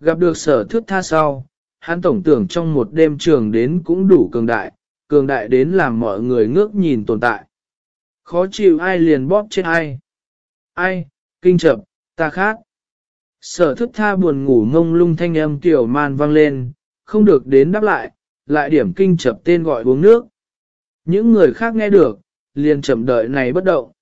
Gặp được sở thước tha sau, hắn tổng tưởng trong một đêm trường đến cũng đủ cường đại, cường đại đến làm mọi người ngước nhìn tồn tại. Khó chịu ai liền bóp chết ai. Ai, kinh chậm ta khác. Sở thức tha buồn ngủ ngông lung thanh âm tiểu man vang lên, không được đến đáp lại, lại điểm kinh chập tên gọi uống nước. Những người khác nghe được, liền chậm đợi này bất động.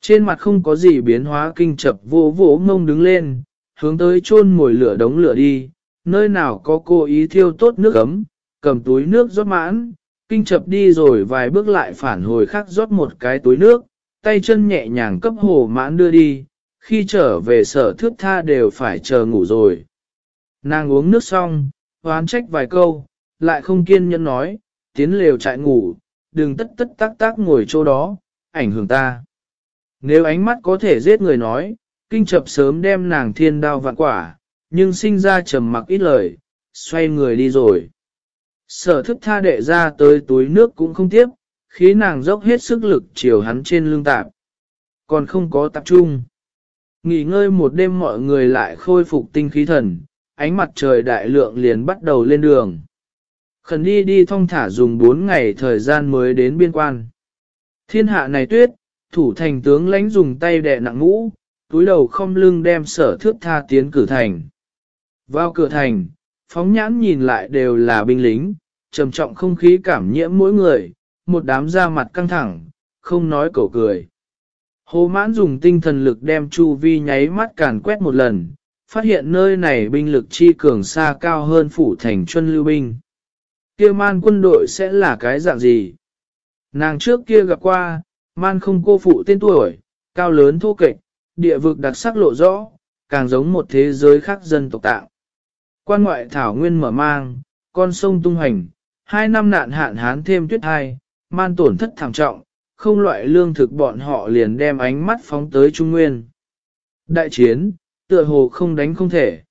Trên mặt không có gì biến hóa kinh chập vô vỗ ngông đứng lên, hướng tới chôn mồi lửa đống lửa đi, nơi nào có cô ý thiêu tốt nước ấm, cầm túi nước rót mãn, kinh chập đi rồi vài bước lại phản hồi khác rót một cái túi nước, tay chân nhẹ nhàng cấp hồ mãn đưa đi, khi trở về sở thước tha đều phải chờ ngủ rồi. Nàng uống nước xong, hoán trách vài câu, lại không kiên nhẫn nói, tiến lều chạy ngủ, đừng tất tất tác tác ngồi chỗ đó, ảnh hưởng ta. Nếu ánh mắt có thể giết người nói, kinh chập sớm đem nàng thiên đao vạn quả, nhưng sinh ra trầm mặc ít lời, xoay người đi rồi. Sở thức tha đệ ra tới túi nước cũng không tiếp, khí nàng dốc hết sức lực chiều hắn trên lưng tạp. Còn không có tập trung. Nghỉ ngơi một đêm mọi người lại khôi phục tinh khí thần, ánh mặt trời đại lượng liền bắt đầu lên đường. Khẩn đi đi thong thả dùng 4 ngày thời gian mới đến biên quan. Thiên hạ này tuyết, thủ thành tướng lãnh dùng tay đè nặng ngũ, túi đầu không lưng đem sở thước tha tiến cử thành. Vào cửa thành, phóng nhãn nhìn lại đều là binh lính, trầm trọng không khí cảm nhiễm mỗi người, một đám da mặt căng thẳng, không nói cổ cười. Hồ mãn dùng tinh thần lực đem chu vi nháy mắt càn quét một lần, phát hiện nơi này binh lực chi cường xa cao hơn phủ thành chuân lưu binh. Kia man quân đội sẽ là cái dạng gì? Nàng trước kia gặp qua, man không cô phụ tên tuổi, cao lớn thô kệch, địa vực đặc sắc lộ rõ, càng giống một thế giới khác dân tộc tạo. Quan ngoại thảo nguyên mở mang, con sông tung hành, hai năm nạn hạn hán thêm tuyết hai, man tổn thất thảm trọng, không loại lương thực bọn họ liền đem ánh mắt phóng tới Trung Nguyên. Đại chiến, tựa hồ không đánh không thể.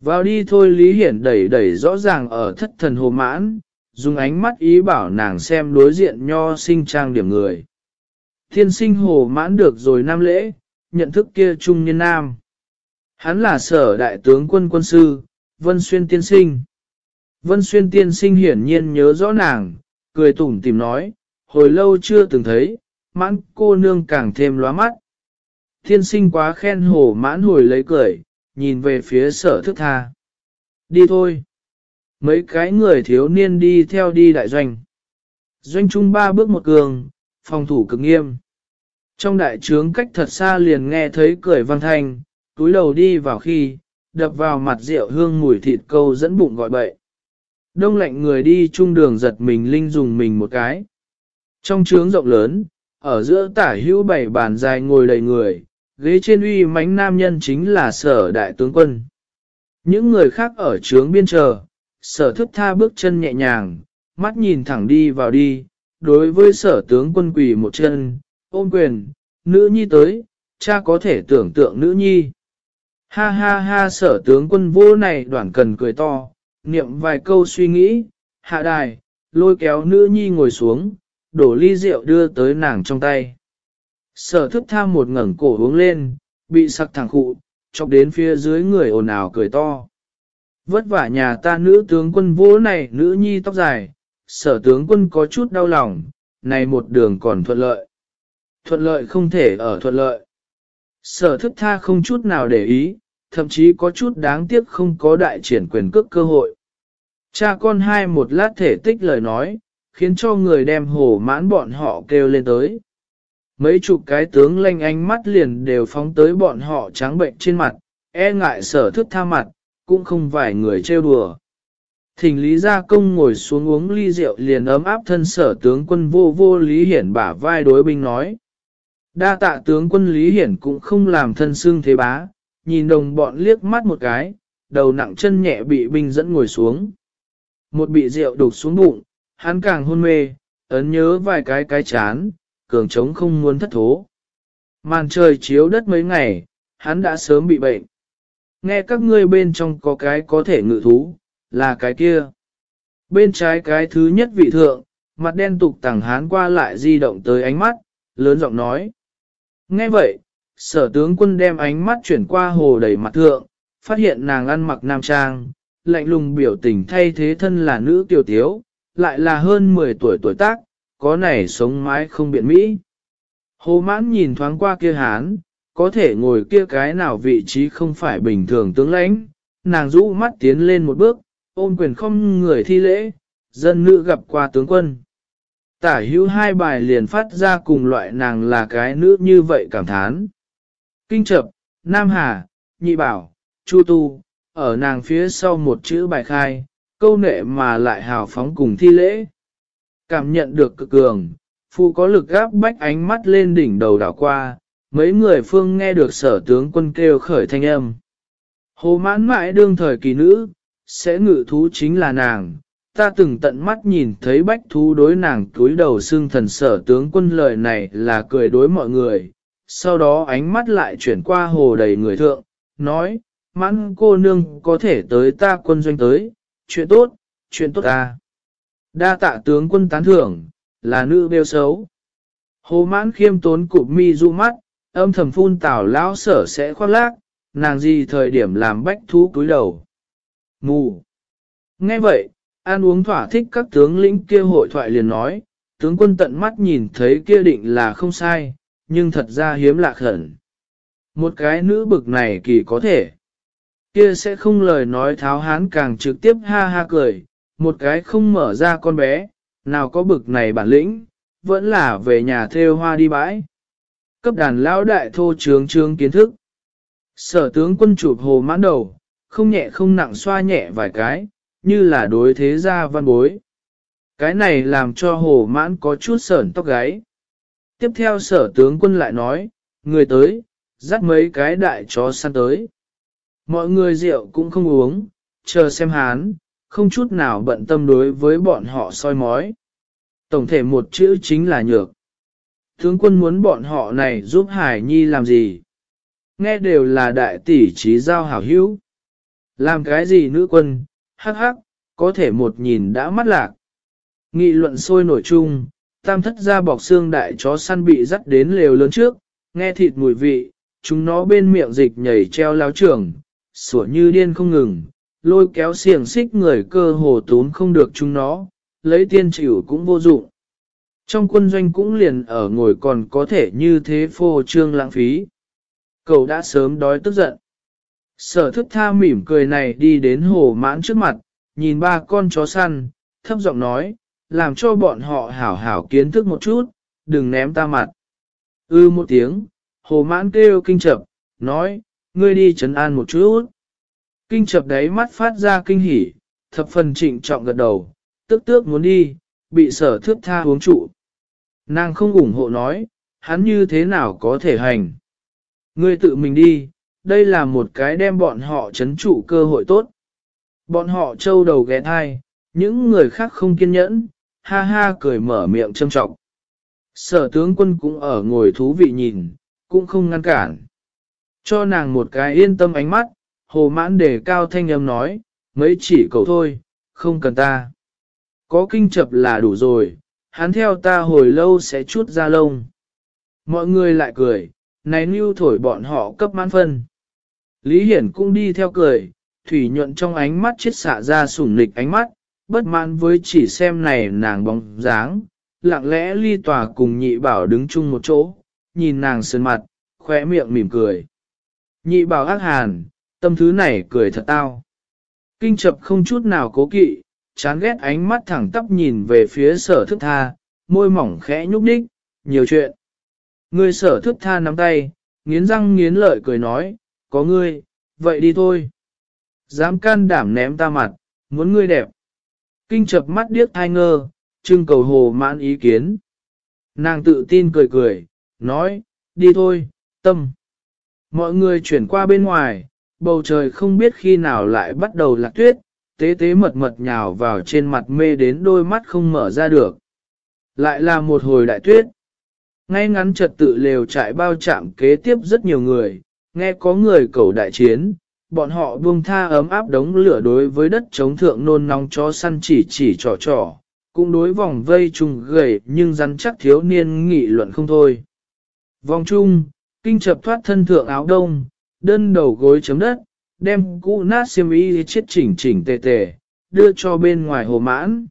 Vào đi thôi Lý Hiển đẩy đẩy rõ ràng ở thất thần hồ mãn, dùng ánh mắt ý bảo nàng xem đối diện nho sinh trang điểm người. Thiên sinh hồ mãn được rồi nam lễ, nhận thức kia trung nhân nam. Hắn là sở đại tướng quân quân sư, Vân Xuyên tiên sinh. Vân Xuyên tiên sinh hiển nhiên nhớ rõ nàng, cười tủm tìm nói, hồi lâu chưa từng thấy, mãn cô nương càng thêm lóa mắt. thiên sinh quá khen hồ mãn hồi lấy cười, nhìn về phía sở thức tha. Đi thôi. Mấy cái người thiếu niên đi theo đi đại doanh. Doanh trung ba bước một cường, phòng thủ cực nghiêm. Trong đại trướng cách thật xa liền nghe thấy cười văn thanh, túi đầu đi vào khi, đập vào mặt rượu hương mùi thịt câu dẫn bụng gọi bậy. Đông lạnh người đi chung đường giật mình linh dùng mình một cái. Trong trướng rộng lớn, ở giữa tả hữu bảy bàn dài ngồi đầy người, ghế trên uy mánh nam nhân chính là sở đại tướng quân. Những người khác ở trướng biên chờ, sở thức tha bước chân nhẹ nhàng, mắt nhìn thẳng đi vào đi, đối với sở tướng quân quỳ một chân, ôm quyền, nữ nhi tới, cha có thể tưởng tượng nữ nhi. Ha ha ha sở tướng quân vô này đoạn cần cười to, niệm vài câu suy nghĩ, hạ đài, lôi kéo nữ nhi ngồi xuống, đổ ly rượu đưa tới nàng trong tay. Sở thức tham một ngẩng cổ hướng lên, bị sặc thẳng khụ, chọc đến phía dưới người ồn ào cười to. Vất vả nhà ta nữ tướng quân vô này nữ nhi tóc dài, sở tướng quân có chút đau lòng, này một đường còn thuận lợi. Thuận lợi không thể ở thuận lợi. Sở thức tha không chút nào để ý, thậm chí có chút đáng tiếc không có đại triển quyền cước cơ hội. Cha con hai một lát thể tích lời nói, khiến cho người đem hồ mãn bọn họ kêu lên tới. Mấy chục cái tướng lanh ánh mắt liền đều phóng tới bọn họ trắng bệnh trên mặt, e ngại sở thức tha mặt, cũng không vài người trêu đùa. Thỉnh Lý Gia Công ngồi xuống uống ly rượu liền ấm áp thân sở tướng quân vô vô Lý Hiển bả vai đối binh nói. Đa tạ tướng quân Lý Hiển cũng không làm thân xương thế bá, nhìn đồng bọn liếc mắt một cái, đầu nặng chân nhẹ bị binh dẫn ngồi xuống. Một bị rượu đục xuống bụng, hắn càng hôn mê, ấn nhớ vài cái cái chán, cường trống không muốn thất thố. Màn trời chiếu đất mấy ngày, hắn đã sớm bị bệnh. Nghe các ngươi bên trong có cái có thể ngự thú, là cái kia. Bên trái cái thứ nhất vị thượng, mặt đen tục tẳng hán qua lại di động tới ánh mắt, lớn giọng nói. Nghe vậy, sở tướng quân đem ánh mắt chuyển qua hồ đầy mặt thượng, phát hiện nàng ăn mặc nam trang, lạnh lùng biểu tình thay thế thân là nữ tiểu tiếu, lại là hơn 10 tuổi tuổi tác, có này sống mãi không biện mỹ. Hồ mãn nhìn thoáng qua kia hán, có thể ngồi kia cái nào vị trí không phải bình thường tướng lãnh, nàng rũ mắt tiến lên một bước, ôm quyền không người thi lễ, dân nữ gặp qua tướng quân. Tả hữu hai bài liền phát ra cùng loại nàng là cái nữ như vậy cảm thán. Kinh chập, Nam Hà, Nhị Bảo, Chu Tu, ở nàng phía sau một chữ bài khai, câu nệ mà lại hào phóng cùng thi lễ. Cảm nhận được cực cường, phụ có lực gáp bách ánh mắt lên đỉnh đầu đảo qua, mấy người phương nghe được sở tướng quân kêu khởi thanh âm. Hồ mãn mãi đương thời kỳ nữ, sẽ ngự thú chính là nàng, ta từng tận mắt nhìn thấy bách thú đối nàng túi đầu xương thần sở tướng quân lời này là cười đối mọi người, sau đó ánh mắt lại chuyển qua hồ đầy người thượng, nói, mãn cô nương có thể tới ta quân doanh tới, chuyện tốt, chuyện tốt ta. Đa tạ tướng quân tán thưởng, là nữ bêu xấu. Hồ mãn khiêm tốn cụp mi du mắt, âm thầm phun tảo lão sở sẽ khoác lác, nàng gì thời điểm làm bách thú cúi đầu. Mù. Nghe vậy, ăn uống thỏa thích các tướng lĩnh kia hội thoại liền nói, tướng quân tận mắt nhìn thấy kia định là không sai, nhưng thật ra hiếm lạ khẩn. Một cái nữ bực này kỳ có thể. Kia sẽ không lời nói tháo hán càng trực tiếp ha ha cười, một cái không mở ra con bé, nào có bực này bản lĩnh, vẫn là về nhà theo hoa đi bãi. Cấp đàn lão đại thô trướng trướng kiến thức. Sở tướng quân chụp hồ mãn đầu, không nhẹ không nặng xoa nhẹ vài cái, như là đối thế gia văn bối. Cái này làm cho hồ mãn có chút sởn tóc gáy. Tiếp theo sở tướng quân lại nói, người tới, dắt mấy cái đại chó săn tới. Mọi người rượu cũng không uống, chờ xem hán, không chút nào bận tâm đối với bọn họ soi mói. Tổng thể một chữ chính là nhược. Tướng quân muốn bọn họ này giúp Hải Nhi làm gì? Nghe đều là đại tỷ trí giao hảo hữu. Làm cái gì nữ quân, hắc hắc, có thể một nhìn đã mắt lạc. Nghị luận sôi nổi chung, tam thất ra bọc xương đại chó săn bị dắt đến lều lớn trước, nghe thịt mùi vị, chúng nó bên miệng dịch nhảy treo láo trường, sủa như điên không ngừng, lôi kéo xiềng xích người cơ hồ tốn không được chúng nó, lấy tiên chịu cũng vô dụng. Trong quân doanh cũng liền ở ngồi còn có thể như thế phô trương lãng phí. Cậu đã sớm đói tức giận. Sở thức tha mỉm cười này đi đến hồ mãn trước mặt, nhìn ba con chó săn, thấp giọng nói, làm cho bọn họ hảo hảo kiến thức một chút, đừng ném ta mặt. Ư một tiếng, hồ mãn kêu kinh chập, nói, ngươi đi trấn an một chút. Kinh chập đấy mắt phát ra kinh hỉ, thập phần trịnh trọng gật đầu, tức tước muốn đi, bị sở thước tha uống trụ. Nàng không ủng hộ nói, hắn như thế nào có thể hành. Ngươi tự mình đi, đây là một cái đem bọn họ chấn trụ cơ hội tốt. Bọn họ trâu đầu ghé thai, những người khác không kiên nhẫn, ha ha cười mở miệng châm trọng. Sở tướng quân cũng ở ngồi thú vị nhìn, cũng không ngăn cản. Cho nàng một cái yên tâm ánh mắt, hồ mãn đề cao thanh âm nói, mấy chỉ cầu thôi, không cần ta. Có kinh chập là đủ rồi, hắn theo ta hồi lâu sẽ chút ra lông. Mọi người lại cười, này nưu thổi bọn họ cấp mãn phân. Lý Hiển cũng đi theo cười, thủy nhuận trong ánh mắt chết xạ ra sủng nịch ánh mắt, bất mãn với chỉ xem này nàng bóng dáng, lặng lẽ ly tòa cùng nhị bảo đứng chung một chỗ, nhìn nàng sơn mặt, khóe miệng mỉm cười. Nhị bảo ác hàn, tâm thứ này cười thật tao. Kinh chập không chút nào cố kỵ, chán ghét ánh mắt thẳng tắp nhìn về phía sở thức tha, môi mỏng khẽ nhúc đích, nhiều chuyện. Người sở thức tha nắm tay, nghiến răng nghiến lợi cười nói, có ngươi, vậy đi thôi. Dám can đảm ném ta mặt, muốn ngươi đẹp. Kinh chập mắt điếc thai ngơ, trưng cầu hồ mãn ý kiến. Nàng tự tin cười cười, nói, đi thôi, tâm. Mọi người chuyển qua bên ngoài, bầu trời không biết khi nào lại bắt đầu lạc tuyết, tế tế mật mật nhào vào trên mặt mê đến đôi mắt không mở ra được. Lại là một hồi đại tuyết. Ngay ngắn trật tự lều trại bao chạm kế tiếp rất nhiều người, nghe có người cầu đại chiến, bọn họ buông tha ấm áp đống lửa đối với đất chống thượng nôn nóng chó săn chỉ chỉ trò trò, cũng đối vòng vây trùng gầy nhưng rắn chắc thiếu niên nghị luận không thôi. Vòng chung, kinh chập thoát thân thượng áo đông, đơn đầu gối chấm đất, đem cũ nát xiêm y chết chỉnh chỉnh tề tề, đưa cho bên ngoài hồ mãn.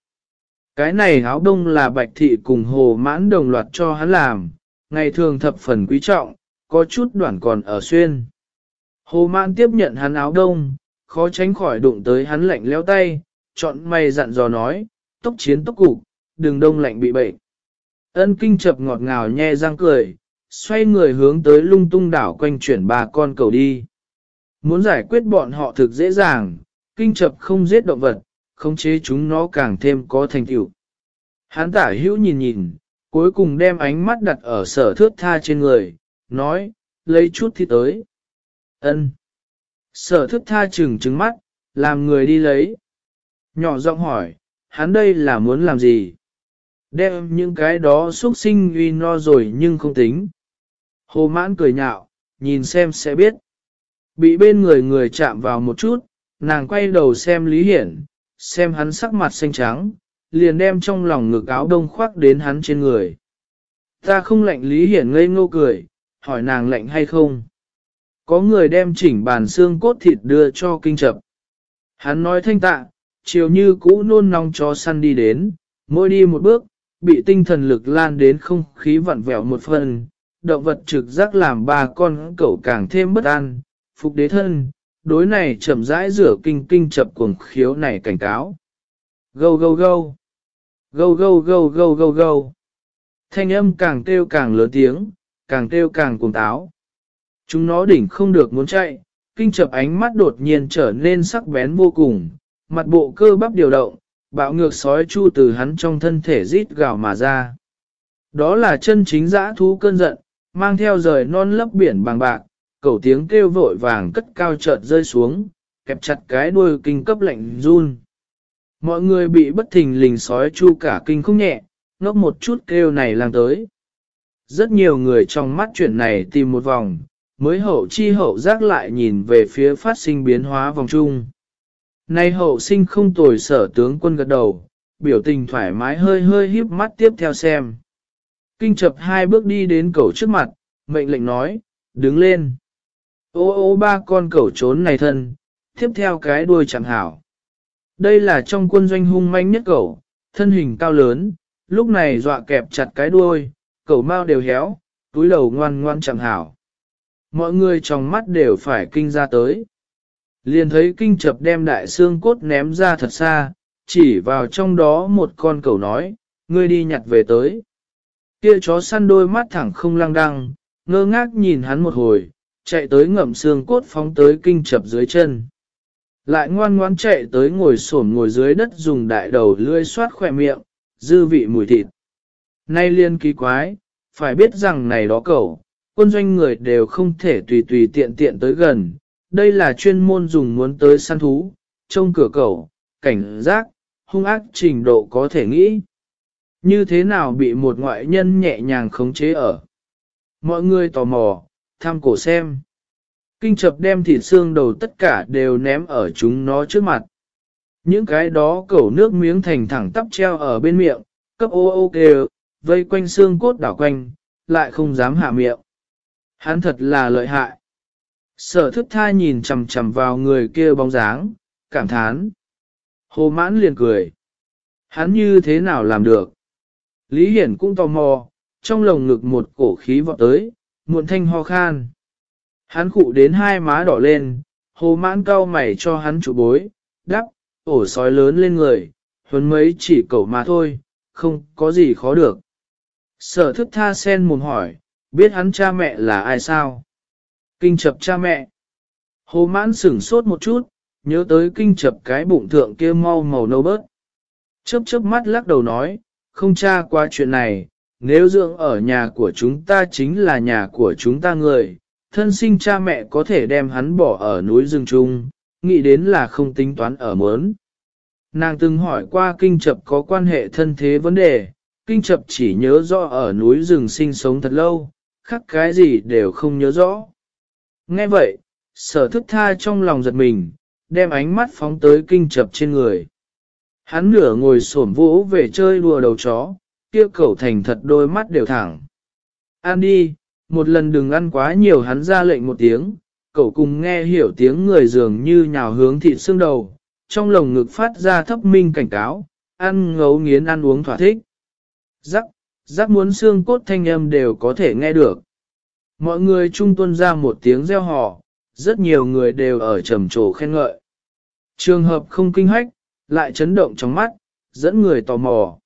Cái này áo đông là bạch thị cùng hồ mãn đồng loạt cho hắn làm, ngày thường thập phần quý trọng, có chút đoạn còn ở xuyên. Hồ mãn tiếp nhận hắn áo đông, khó tránh khỏi đụng tới hắn lạnh leo tay, chọn mày dặn dò nói, tốc chiến tốc cục, đừng đông lạnh bị bệnh. Ân kinh chập ngọt ngào nhe răng cười, xoay người hướng tới lung tung đảo quanh chuyển ba con cầu đi. Muốn giải quyết bọn họ thực dễ dàng, kinh chập không giết động vật, khống chế chúng nó càng thêm có thành tựu. Hán tả hữu nhìn nhìn, cuối cùng đem ánh mắt đặt ở sở thước tha trên người, nói, lấy chút thì tới. ân Sở thước tha trừng trừng mắt, làm người đi lấy. Nhỏ giọng hỏi, hắn đây là muốn làm gì? Đem những cái đó xuất sinh uy no rồi nhưng không tính. Hồ mãn cười nhạo, nhìn xem sẽ biết. Bị bên người người chạm vào một chút, nàng quay đầu xem Lý Hiển, xem hắn sắc mặt xanh trắng, liền đem trong lòng ngực áo đông khoác đến hắn trên người. Ta không lạnh Lý Hiển ngây ngô cười, hỏi nàng lạnh hay không. Có người đem chỉnh bàn xương cốt thịt đưa cho kinh chập. Hắn nói thanh tạ, chiều như cũ nôn nóng cho săn đi đến, mỗi đi một bước, bị tinh thần lực lan đến không khí vặn vẹo một phần, động vật trực giác làm ba con cẩu càng thêm bất an, phục đế thân, đối này chậm rãi rửa kinh kinh chập cuồng khiếu này cảnh cáo. Gâu gâu gâu, gâu gâu gâu gâu gâu gâu. Thanh âm càng kêu càng lớn tiếng, càng kêu càng cuồng táo. Chúng nó đỉnh không được muốn chạy, kinh chập ánh mắt đột nhiên trở nên sắc bén vô cùng, mặt bộ cơ bắp điều động, bạo ngược sói chu từ hắn trong thân thể rít gào mà ra. Đó là chân chính dã thú cơn giận, mang theo rời non lấp biển bằng bạc, cẩu tiếng kêu vội vàng cất cao chợt rơi xuống, kẹp chặt cái đuôi kinh cấp lạnh run. Mọi người bị bất thình lình sói chu cả kinh không nhẹ, ngốc một chút kêu này lang tới. Rất nhiều người trong mắt chuyện này tìm một vòng, mới hậu chi hậu giác lại nhìn về phía phát sinh biến hóa vòng chung. Nay hậu sinh không tồi sở tướng quân gật đầu, biểu tình thoải mái hơi hơi híp mắt tiếp theo xem. Kinh chập hai bước đi đến cẩu trước mặt, mệnh lệnh nói, đứng lên. Ô ô ba con cẩu trốn này thân, tiếp theo cái đuôi chẳng hảo. Đây là trong quân doanh hung manh nhất cẩu, thân hình cao lớn, lúc này dọa kẹp chặt cái đuôi, cẩu mau đều héo, túi đầu ngoan ngoan chẳng hảo. Mọi người trong mắt đều phải kinh ra tới. Liền thấy kinh chập đem đại xương cốt ném ra thật xa, chỉ vào trong đó một con cẩu nói, ngươi đi nhặt về tới. Kia chó săn đôi mắt thẳng không lăng đăng, ngơ ngác nhìn hắn một hồi, chạy tới ngậm xương cốt phóng tới kinh chập dưới chân. Lại ngoan ngoan chạy tới ngồi xổm ngồi dưới đất dùng đại đầu lươi xoát khỏe miệng, dư vị mùi thịt. Nay liên kỳ quái, phải biết rằng này đó cậu, quân doanh người đều không thể tùy tùy tiện tiện tới gần. Đây là chuyên môn dùng muốn tới săn thú, trông cửa cậu, cảnh giác, hung ác trình độ có thể nghĩ. Như thế nào bị một ngoại nhân nhẹ nhàng khống chế ở. Mọi người tò mò, tham cổ xem. Kinh chập đem thịt xương đầu tất cả đều ném ở chúng nó trước mặt. Những cái đó cẩu nước miếng thành thẳng tắp treo ở bên miệng, cấp ô ô kêu, vây quanh xương cốt đảo quanh, lại không dám hạ miệng. Hắn thật là lợi hại. Sở thức tha nhìn chầm chầm vào người kia bóng dáng, cảm thán. Hồ mãn liền cười. Hắn như thế nào làm được? Lý Hiển cũng tò mò, trong lồng ngực một cổ khí vọt tới, muộn thanh ho khan. Hắn khụ đến hai má đỏ lên, hồ mãn cao mày cho hắn trụ bối, đắp, ổ sói lớn lên người, huấn mấy chỉ cẩu mà thôi, không có gì khó được. Sở thức tha sen mồm hỏi, biết hắn cha mẹ là ai sao? Kinh chập cha mẹ. Hồ mãn sửng sốt một chút, nhớ tới kinh chập cái bụng thượng kia mau màu nâu bớt. Chớp chớp mắt lắc đầu nói, không tra qua chuyện này, nếu dưỡng ở nhà của chúng ta chính là nhà của chúng ta người, thân sinh cha mẹ có thể đem hắn bỏ ở núi rừng chung, nghĩ đến là không tính toán ở mớn. Nàng từng hỏi qua kinh chập có quan hệ thân thế vấn đề, kinh chập chỉ nhớ rõ ở núi rừng sinh sống thật lâu, khác cái gì đều không nhớ rõ. Nghe vậy, sở thức tha trong lòng giật mình, đem ánh mắt phóng tới kinh chập trên người. Hắn nửa ngồi xổm vũ về chơi đùa đầu chó, kia cẩu thành thật đôi mắt đều thẳng. Ăn đi, một lần đừng ăn quá nhiều hắn ra lệnh một tiếng, cậu cùng nghe hiểu tiếng người dường như nhào hướng thịt xương đầu, trong lồng ngực phát ra thấp minh cảnh cáo, ăn ngấu nghiến ăn uống thỏa thích. Rắc, rắc muốn xương cốt thanh âm đều có thể nghe được. Mọi người trung tuân ra một tiếng reo hò, rất nhiều người đều ở trầm trồ khen ngợi. Trường hợp không kinh hách, lại chấn động trong mắt, dẫn người tò mò.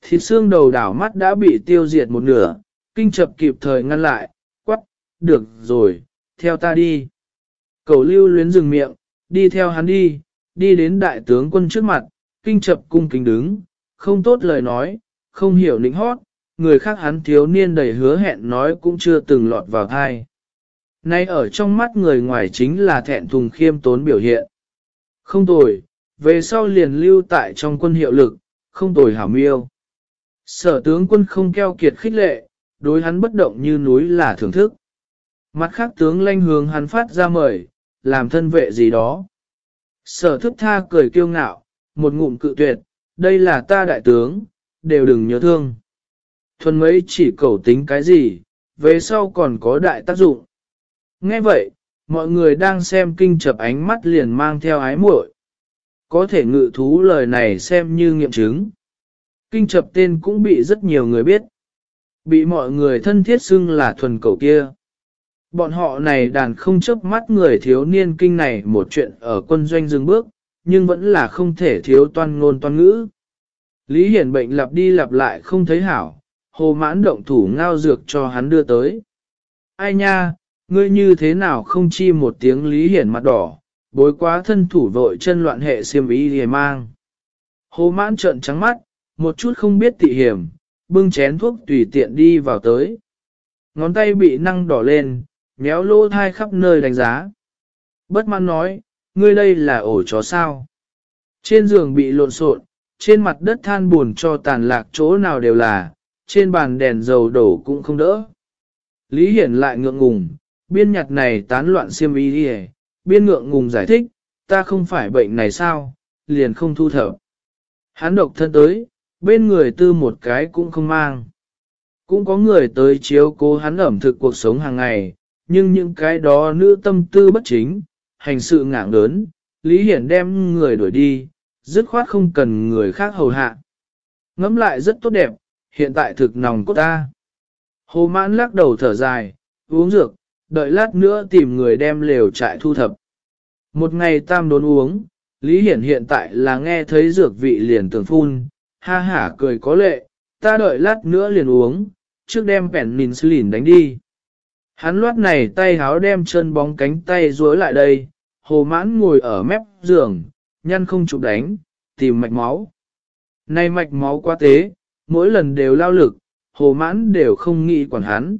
Thịt xương đầu đảo mắt đã bị tiêu diệt một nửa, kinh chập kịp thời ngăn lại, quắc, được rồi, theo ta đi. Cầu lưu luyến dừng miệng, đi theo hắn đi, đi đến đại tướng quân trước mặt, kinh chập cung kính đứng, không tốt lời nói, không hiểu nịnh hót, người khác hắn thiếu niên đầy hứa hẹn nói cũng chưa từng lọt vào thai. Nay ở trong mắt người ngoài chính là thẹn thùng khiêm tốn biểu hiện. Không tồi, về sau liền lưu tại trong quân hiệu lực, không tồi hảo miêu. Sở tướng quân không keo kiệt khích lệ, đối hắn bất động như núi là thưởng thức. Mặt khác tướng lanh hướng hắn phát ra mời, làm thân vệ gì đó. Sở thức tha cười kiêu ngạo, một ngụm cự tuyệt, đây là ta đại tướng, đều đừng nhớ thương. Thuần mấy chỉ cầu tính cái gì, về sau còn có đại tác dụng. Nghe vậy, mọi người đang xem kinh chập ánh mắt liền mang theo ái muội. Có thể ngự thú lời này xem như nghiệm chứng. Kinh chập tên cũng bị rất nhiều người biết. Bị mọi người thân thiết xưng là thuần cầu kia. Bọn họ này đàn không chấp mắt người thiếu niên kinh này một chuyện ở quân doanh dừng bước, nhưng vẫn là không thể thiếu toan ngôn toan ngữ. Lý Hiển bệnh lặp đi lặp lại không thấy hảo, hồ mãn động thủ ngao dược cho hắn đưa tới. Ai nha, ngươi như thế nào không chi một tiếng Lý Hiển mặt đỏ, bối quá thân thủ vội chân loạn hệ xiêm ý hề mang. Hồ mãn trợn trắng mắt, một chút không biết tị hiểm, bưng chén thuốc tùy tiện đi vào tới. Ngón tay bị năng đỏ lên, méo lô thai khắp nơi đánh giá. Bất mãn nói, ngươi đây là ổ chó sao. Trên giường bị lộn xộn, trên mặt đất than buồn cho tàn lạc chỗ nào đều là, trên bàn đèn dầu đổ cũng không đỡ. Lý Hiển lại ngượng ngùng, biên nhặt này tán loạn xiêm y đi biên ngượng ngùng giải thích, ta không phải bệnh này sao, liền không thu thập. Hắn độc thân tới, bên người tư một cái cũng không mang. Cũng có người tới chiếu cố hắn ẩm thực cuộc sống hàng ngày, nhưng những cái đó nữ tâm tư bất chính, hành sự ngạng lớn, Lý Hiển đem người đuổi đi, dứt khoát không cần người khác hầu hạ. Ngắm lại rất tốt đẹp, hiện tại thực nòng cốt ta. Hồ mãn lắc đầu thở dài, uống dược, đợi lát nữa tìm người đem lều trại thu thập. Một ngày tam đốn uống, Lý Hiển hiện tại là nghe thấy dược vị liền tưởng phun, ha hả cười có lệ, ta đợi lát nữa liền uống, trước đem vẻn mình sư lìn đánh đi. Hắn loát này tay háo đem chân bóng cánh tay duỗi lại đây, hồ mãn ngồi ở mép giường, nhăn không chụp đánh, tìm mạch máu. Nay mạch máu quá tế, mỗi lần đều lao lực, hồ mãn đều không nghĩ quản hắn.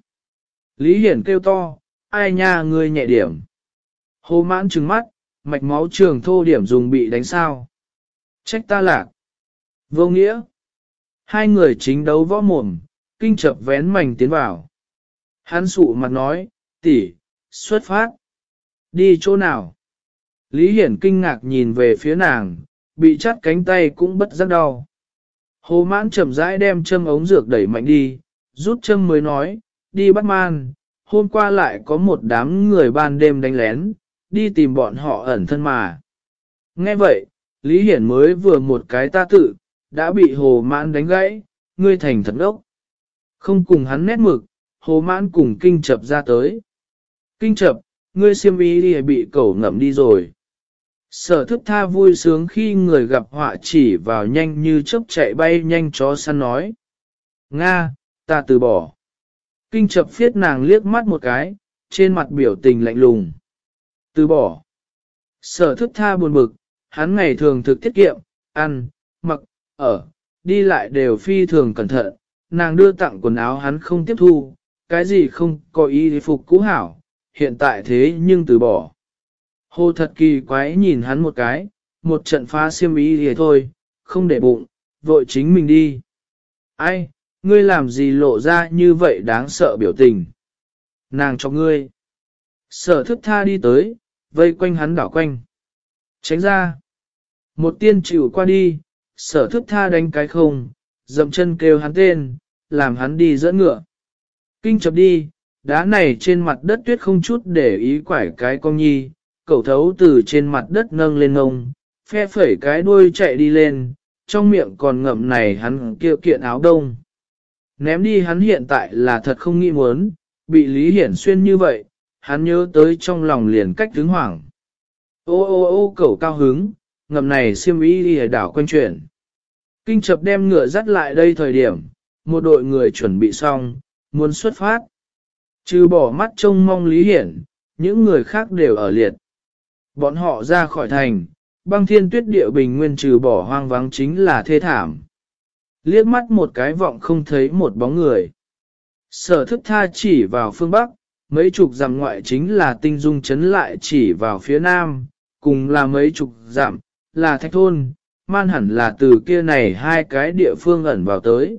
Lý Hiển kêu to, ai nha ngươi nhẹ điểm. Hồ mãn trừng mắt, mạch máu trường thô điểm dùng bị đánh sao. Trách ta lạc. Vô nghĩa. Hai người chính đấu võ mồm, kinh chập vén mảnh tiến vào. Hắn sụ mặt nói, tỷ, xuất phát. Đi chỗ nào? Lý Hiển kinh ngạc nhìn về phía nàng, bị chắt cánh tay cũng bất giác đau. Hồ mãn chậm rãi đem châm ống dược đẩy mạnh đi, rút châm mới nói, đi bắt man, hôm qua lại có một đám người ban đêm đánh lén, đi tìm bọn họ ẩn thân mà. Nghe vậy, Lý Hiển mới vừa một cái ta tự, đã bị hồ mãn đánh gãy, ngươi thành thật ốc. Không cùng hắn nét mực, hồ mãn cùng kinh chập ra tới. Kinh chập, ngươi siêm ý đi bị cẩu ngậm đi rồi. Sở thức tha vui sướng khi người gặp họa chỉ vào nhanh như chớp chạy bay nhanh chó săn nói. Nga, ta từ bỏ. Kinh chập phiết nàng liếc mắt một cái, trên mặt biểu tình lạnh lùng. Từ bỏ. Sở thức tha buồn bực, hắn ngày thường thực tiết kiệm, ăn, mặc, ở, đi lại đều phi thường cẩn thận, nàng đưa tặng quần áo hắn không tiếp thu, cái gì không có ý phục cũ hảo, hiện tại thế nhưng từ bỏ. Hồ thật kỳ quái nhìn hắn một cái, một trận phá siêm ý thì thôi, không để bụng, vội chính mình đi. Ai, ngươi làm gì lộ ra như vậy đáng sợ biểu tình. Nàng cho ngươi. Sở thức tha đi tới, vây quanh hắn đảo quanh. Tránh ra. Một tiên chịu qua đi, sở thức tha đánh cái không, dậm chân kêu hắn tên, làm hắn đi dẫn ngựa. Kinh chập đi, đá này trên mặt đất tuyết không chút để ý quải cái con nhi, cẩu thấu từ trên mặt đất nâng lên ngông, phe phẩy cái đuôi chạy đi lên, trong miệng còn ngậm này hắn kêu kiện áo đông. Ném đi hắn hiện tại là thật không nghĩ muốn, bị Lý Hiển xuyên như vậy, hắn nhớ tới trong lòng liền cách đứng hoảng. Ô ô ô cẩu cao hứng, ngầm này xiêm y đi đảo quanh chuyển. Kinh chập đem ngựa dắt lại đây thời điểm, một đội người chuẩn bị xong, muốn xuất phát. Trừ bỏ mắt trông mong Lý Hiển, những người khác đều ở liệt. Bọn họ ra khỏi thành, băng thiên tuyết địa bình nguyên trừ bỏ hoang vắng chính là thê thảm. Liếc mắt một cái vọng không thấy một bóng người. Sở thức tha chỉ vào phương Bắc, mấy chục dặm ngoại chính là tinh dung chấn lại chỉ vào phía Nam, cùng là mấy chục dặm, là thạch thôn, man hẳn là từ kia này hai cái địa phương ẩn vào tới.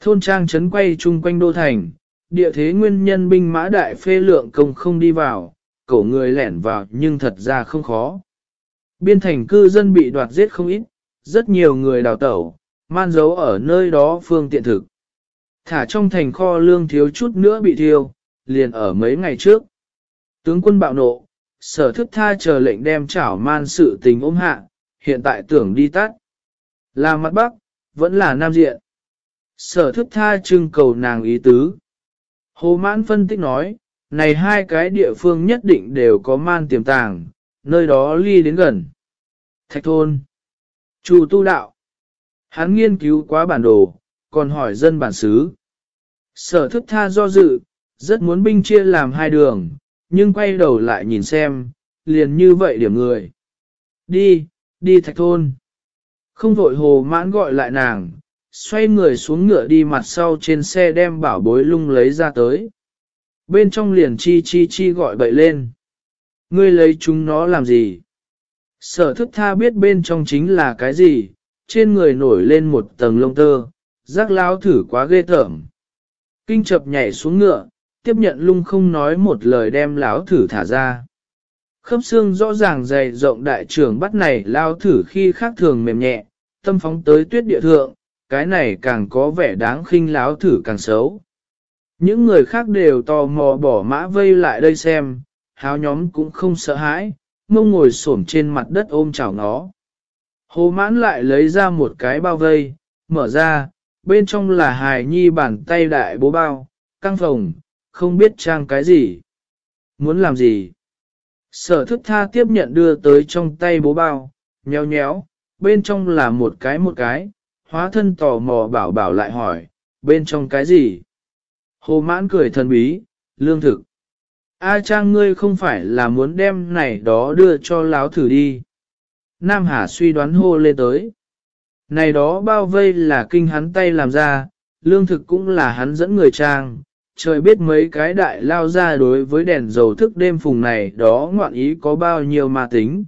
Thôn trang chấn quay chung quanh đô thành, địa thế nguyên nhân binh mã đại phê lượng công không đi vào, cổ người lẻn vào nhưng thật ra không khó. Biên thành cư dân bị đoạt giết không ít, rất nhiều người đào tẩu, man giấu ở nơi đó phương tiện thực. Thả trong thành kho lương thiếu chút nữa bị thiêu, liền ở mấy ngày trước. Tướng quân bạo nộ, sở thức tha chờ lệnh đem chảo man sự tình ôm hạ, hiện tại tưởng đi tắt. Là mặt bắc, vẫn là nam diện. Sở thức tha trưng cầu nàng ý tứ. Hồ mãn phân tích nói, này hai cái địa phương nhất định đều có man tiềm tàng, nơi đó ly đến gần. Thạch thôn. Chủ tu đạo. Hắn nghiên cứu quá bản đồ, còn hỏi dân bản xứ. Sở thức tha do dự, rất muốn binh chia làm hai đường, nhưng quay đầu lại nhìn xem, liền như vậy điểm người. Đi, đi thạch thôn. Không vội hồ mãn gọi lại nàng, xoay người xuống ngựa đi mặt sau trên xe đem bảo bối lung lấy ra tới. Bên trong liền chi chi chi gọi bậy lên. Ngươi lấy chúng nó làm gì? Sở thức tha biết bên trong chính là cái gì, trên người nổi lên một tầng lông tơ, giác lao thử quá ghê tởm. Kinh chập nhảy xuống ngựa, tiếp nhận lung không nói một lời đem lão thử thả ra. Khớp xương rõ ràng dày rộng đại trưởng bắt này lao thử khi khác thường mềm nhẹ, tâm phóng tới tuyết địa thượng, cái này càng có vẻ đáng khinh láo thử càng xấu. Những người khác đều tò mò bỏ mã vây lại đây xem, háo nhóm cũng không sợ hãi, mông ngồi xổm trên mặt đất ôm chảo nó. Hồ mãn lại lấy ra một cái bao vây, mở ra, bên trong là hài nhi bàn tay đại bố bao, căng phòng, không biết trang cái gì. Muốn làm gì? Sở thức tha tiếp nhận đưa tới trong tay bố bao, nhéo nhéo, bên trong là một cái một cái, hóa thân tò mò bảo bảo lại hỏi, bên trong cái gì? Hồ mãn cười thần bí, lương thực. A trang ngươi không phải là muốn đem này đó đưa cho láo thử đi. Nam Hà suy đoán hô lên tới. Này đó bao vây là kinh hắn tay làm ra, lương thực cũng là hắn dẫn người trang. Trời biết mấy cái đại lao ra đối với đèn dầu thức đêm phùng này đó ngoạn ý có bao nhiêu mà tính.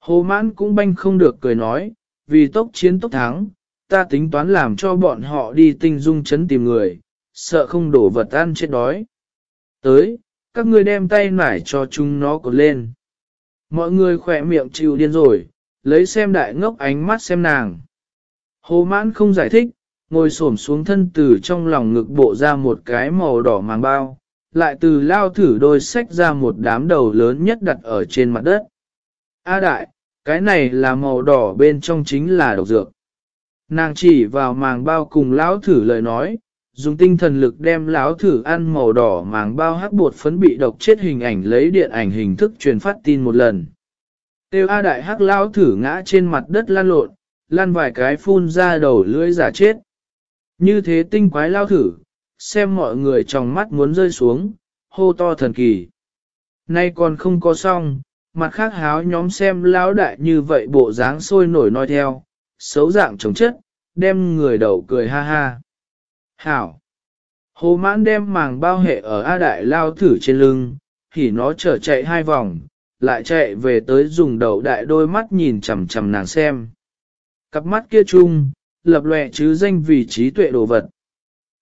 Hồ mãn cũng banh không được cười nói, vì tốc chiến tốc thắng, ta tính toán làm cho bọn họ đi tinh dung chấn tìm người, sợ không đổ vật ăn chết đói. Tới, các ngươi đem tay nải cho chúng nó cột lên. Mọi người khỏe miệng chịu điên rồi, lấy xem đại ngốc ánh mắt xem nàng. Hồ mãn không giải thích, ngồi xổm xuống thân từ trong lòng ngực bộ ra một cái màu đỏ màng bao, lại từ lao thử đôi sách ra một đám đầu lớn nhất đặt ở trên mặt đất. A đại, cái này là màu đỏ bên trong chính là độc dược. Nàng chỉ vào màng bao cùng lão thử lời nói, dùng tinh thần lực đem lão thử ăn màu đỏ màng bao hắc bột phấn bị độc chết hình ảnh lấy điện ảnh hình thức truyền phát tin một lần. Tiêu A đại hắc lão thử ngã trên mặt đất lan lộn, lan vài cái phun ra đầu lưỡi giả chết. Như thế tinh quái lao thử, xem mọi người trong mắt muốn rơi xuống, hô to thần kỳ. Nay còn không có xong, mặt khác háo nhóm xem lão đại như vậy bộ dáng sôi nổi nói theo, xấu dạng chống chất, đem người đầu cười ha ha. Hảo! Hồ mãn đem màng bao hệ ở A đại lao thử trên lưng, thì nó trở chạy hai vòng, lại chạy về tới dùng đầu đại đôi mắt nhìn chằm chằm nàng xem. Cặp mắt kia chung, lập lòe chứ danh vì trí tuệ đồ vật.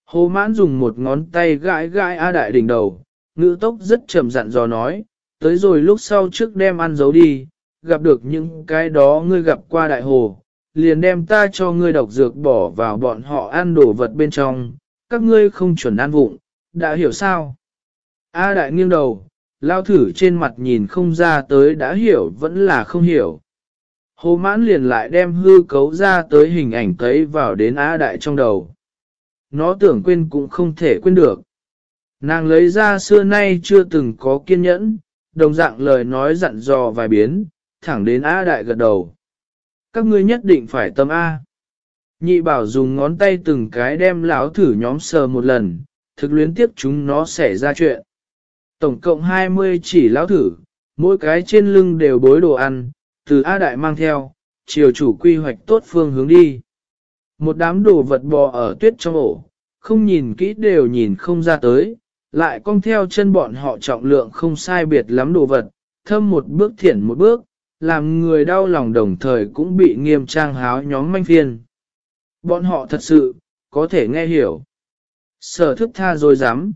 Hồ mãn dùng một ngón tay gãi gãi A đại đỉnh đầu, ngữ tốc rất chậm dặn dò nói, tới rồi lúc sau trước đem ăn giấu đi, gặp được những cái đó ngươi gặp qua đại hồ, liền đem ta cho ngươi độc dược bỏ vào bọn họ ăn đồ vật bên trong, các ngươi không chuẩn ăn vụng, đã hiểu sao? A đại nghiêng đầu, lao thử trên mặt nhìn không ra tới đã hiểu vẫn là không hiểu. Hồ mãn liền lại đem hư cấu ra tới hình ảnh cấy vào đến A đại trong đầu. Nó tưởng quên cũng không thể quên được. Nàng lấy ra xưa nay chưa từng có kiên nhẫn, đồng dạng lời nói dặn dò vài biến, thẳng đến A đại gật đầu. Các ngươi nhất định phải tâm A. Nhị bảo dùng ngón tay từng cái đem lão thử nhóm sờ một lần, thực luyến tiếp chúng nó sẽ ra chuyện. Tổng cộng 20 chỉ lão thử, mỗi cái trên lưng đều bối đồ ăn, từ A Đại mang theo, chiều chủ quy hoạch tốt phương hướng đi. Một đám đồ vật bò ở tuyết trong ổ, không nhìn kỹ đều nhìn không ra tới, lại cong theo chân bọn họ trọng lượng không sai biệt lắm đồ vật, thâm một bước thiển một bước, làm người đau lòng đồng thời cũng bị nghiêm trang háo nhóm manh phiên. Bọn họ thật sự, có thể nghe hiểu. Sở thức tha rồi dám.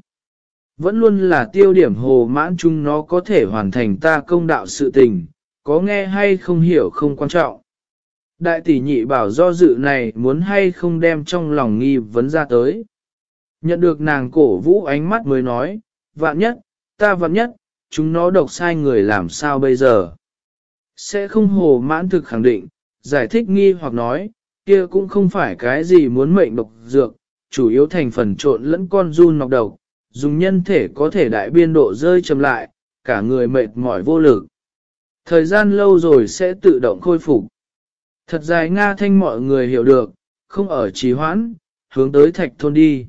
Vẫn luôn là tiêu điểm hồ mãn chung nó có thể hoàn thành ta công đạo sự tình, có nghe hay không hiểu không quan trọng. Đại tỷ nhị bảo do dự này muốn hay không đem trong lòng nghi vấn ra tới. Nhận được nàng cổ vũ ánh mắt mới nói, vạn nhất, ta vạn nhất, chúng nó độc sai người làm sao bây giờ. Sẽ không hồ mãn thực khẳng định, giải thích nghi hoặc nói, kia cũng không phải cái gì muốn mệnh độc dược, chủ yếu thành phần trộn lẫn con run nọc độc, dùng nhân thể có thể đại biên độ rơi chậm lại, cả người mệt mỏi vô lực. Thời gian lâu rồi sẽ tự động khôi phục. Thật dài Nga thanh mọi người hiểu được, không ở trì hoãn, hướng tới thạch thôn đi.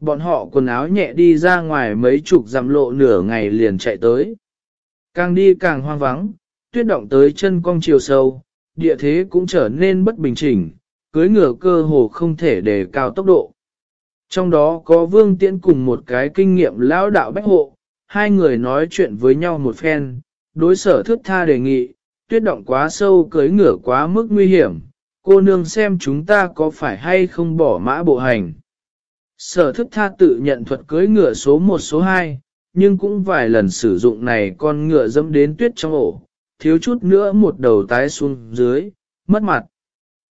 Bọn họ quần áo nhẹ đi ra ngoài mấy chục dặm lộ nửa ngày liền chạy tới. Càng đi càng hoang vắng, tuyết động tới chân cong chiều sâu, địa thế cũng trở nên bất bình chỉnh, cưới ngựa cơ hồ không thể đề cao tốc độ. Trong đó có vương tiễn cùng một cái kinh nghiệm lão đạo bách hộ, hai người nói chuyện với nhau một phen, đối sở thước tha đề nghị, tuyết động quá sâu cưới ngựa quá mức nguy hiểm, cô nương xem chúng ta có phải hay không bỏ mã bộ hành. Sở thức tha tự nhận thuật cưới ngựa số 1 số 2, nhưng cũng vài lần sử dụng này con ngựa dẫm đến tuyết trong ổ, thiếu chút nữa một đầu tái xuống dưới, mất mặt.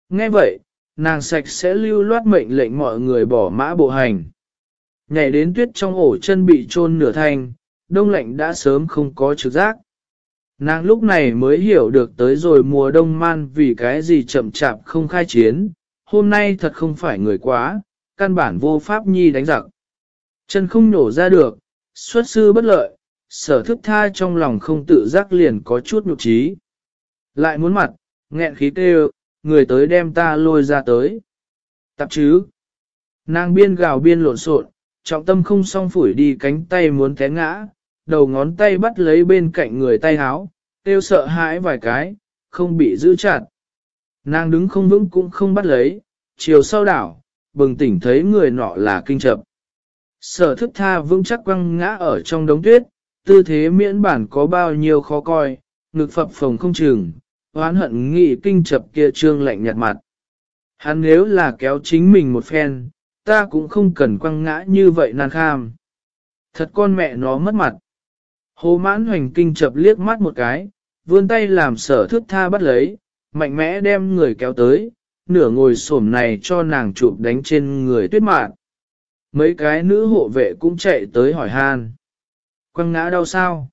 Nghe vậy, nàng sạch sẽ lưu loát mệnh lệnh mọi người bỏ mã bộ hành. Nhảy đến tuyết trong ổ chân bị trôn nửa thanh, đông lạnh đã sớm không có trực giác. Nàng lúc này mới hiểu được tới rồi mùa đông man vì cái gì chậm chạp không khai chiến, hôm nay thật không phải người quá, căn bản vô pháp nhi đánh giặc. Chân không nổ ra được, xuất sư bất lợi, sở thức tha trong lòng không tự giác liền có chút nhục trí. Lại muốn mặt, nghẹn khí kêu, người tới đem ta lôi ra tới. Tạp chứ. Nàng biên gào biên lộn xộn, trọng tâm không song phủi đi cánh tay muốn té ngã, đầu ngón tay bắt lấy bên cạnh người tay háo, tiêu sợ hãi vài cái, không bị giữ chặt. Nàng đứng không vững cũng không bắt lấy, chiều sau đảo, bừng tỉnh thấy người nọ là kinh chập. Sở thức tha vững chắc quăng ngã ở trong đống tuyết, tư thế miễn bản có bao nhiêu khó coi, ngực phập phồng không chừng, oán hận nghị kinh chập kia trương lạnh nhạt mặt. Hắn nếu là kéo chính mình một phen, ta cũng không cần quăng ngã như vậy nan kham. Thật con mẹ nó mất mặt. Hồ mãn hoành kinh chập liếc mắt một cái, vươn tay làm sở thước tha bắt lấy, mạnh mẽ đem người kéo tới, nửa ngồi xổm này cho nàng chụp đánh trên người tuyết mạn. Mấy cái nữ hộ vệ cũng chạy tới hỏi han. Quăng ngã đau sao?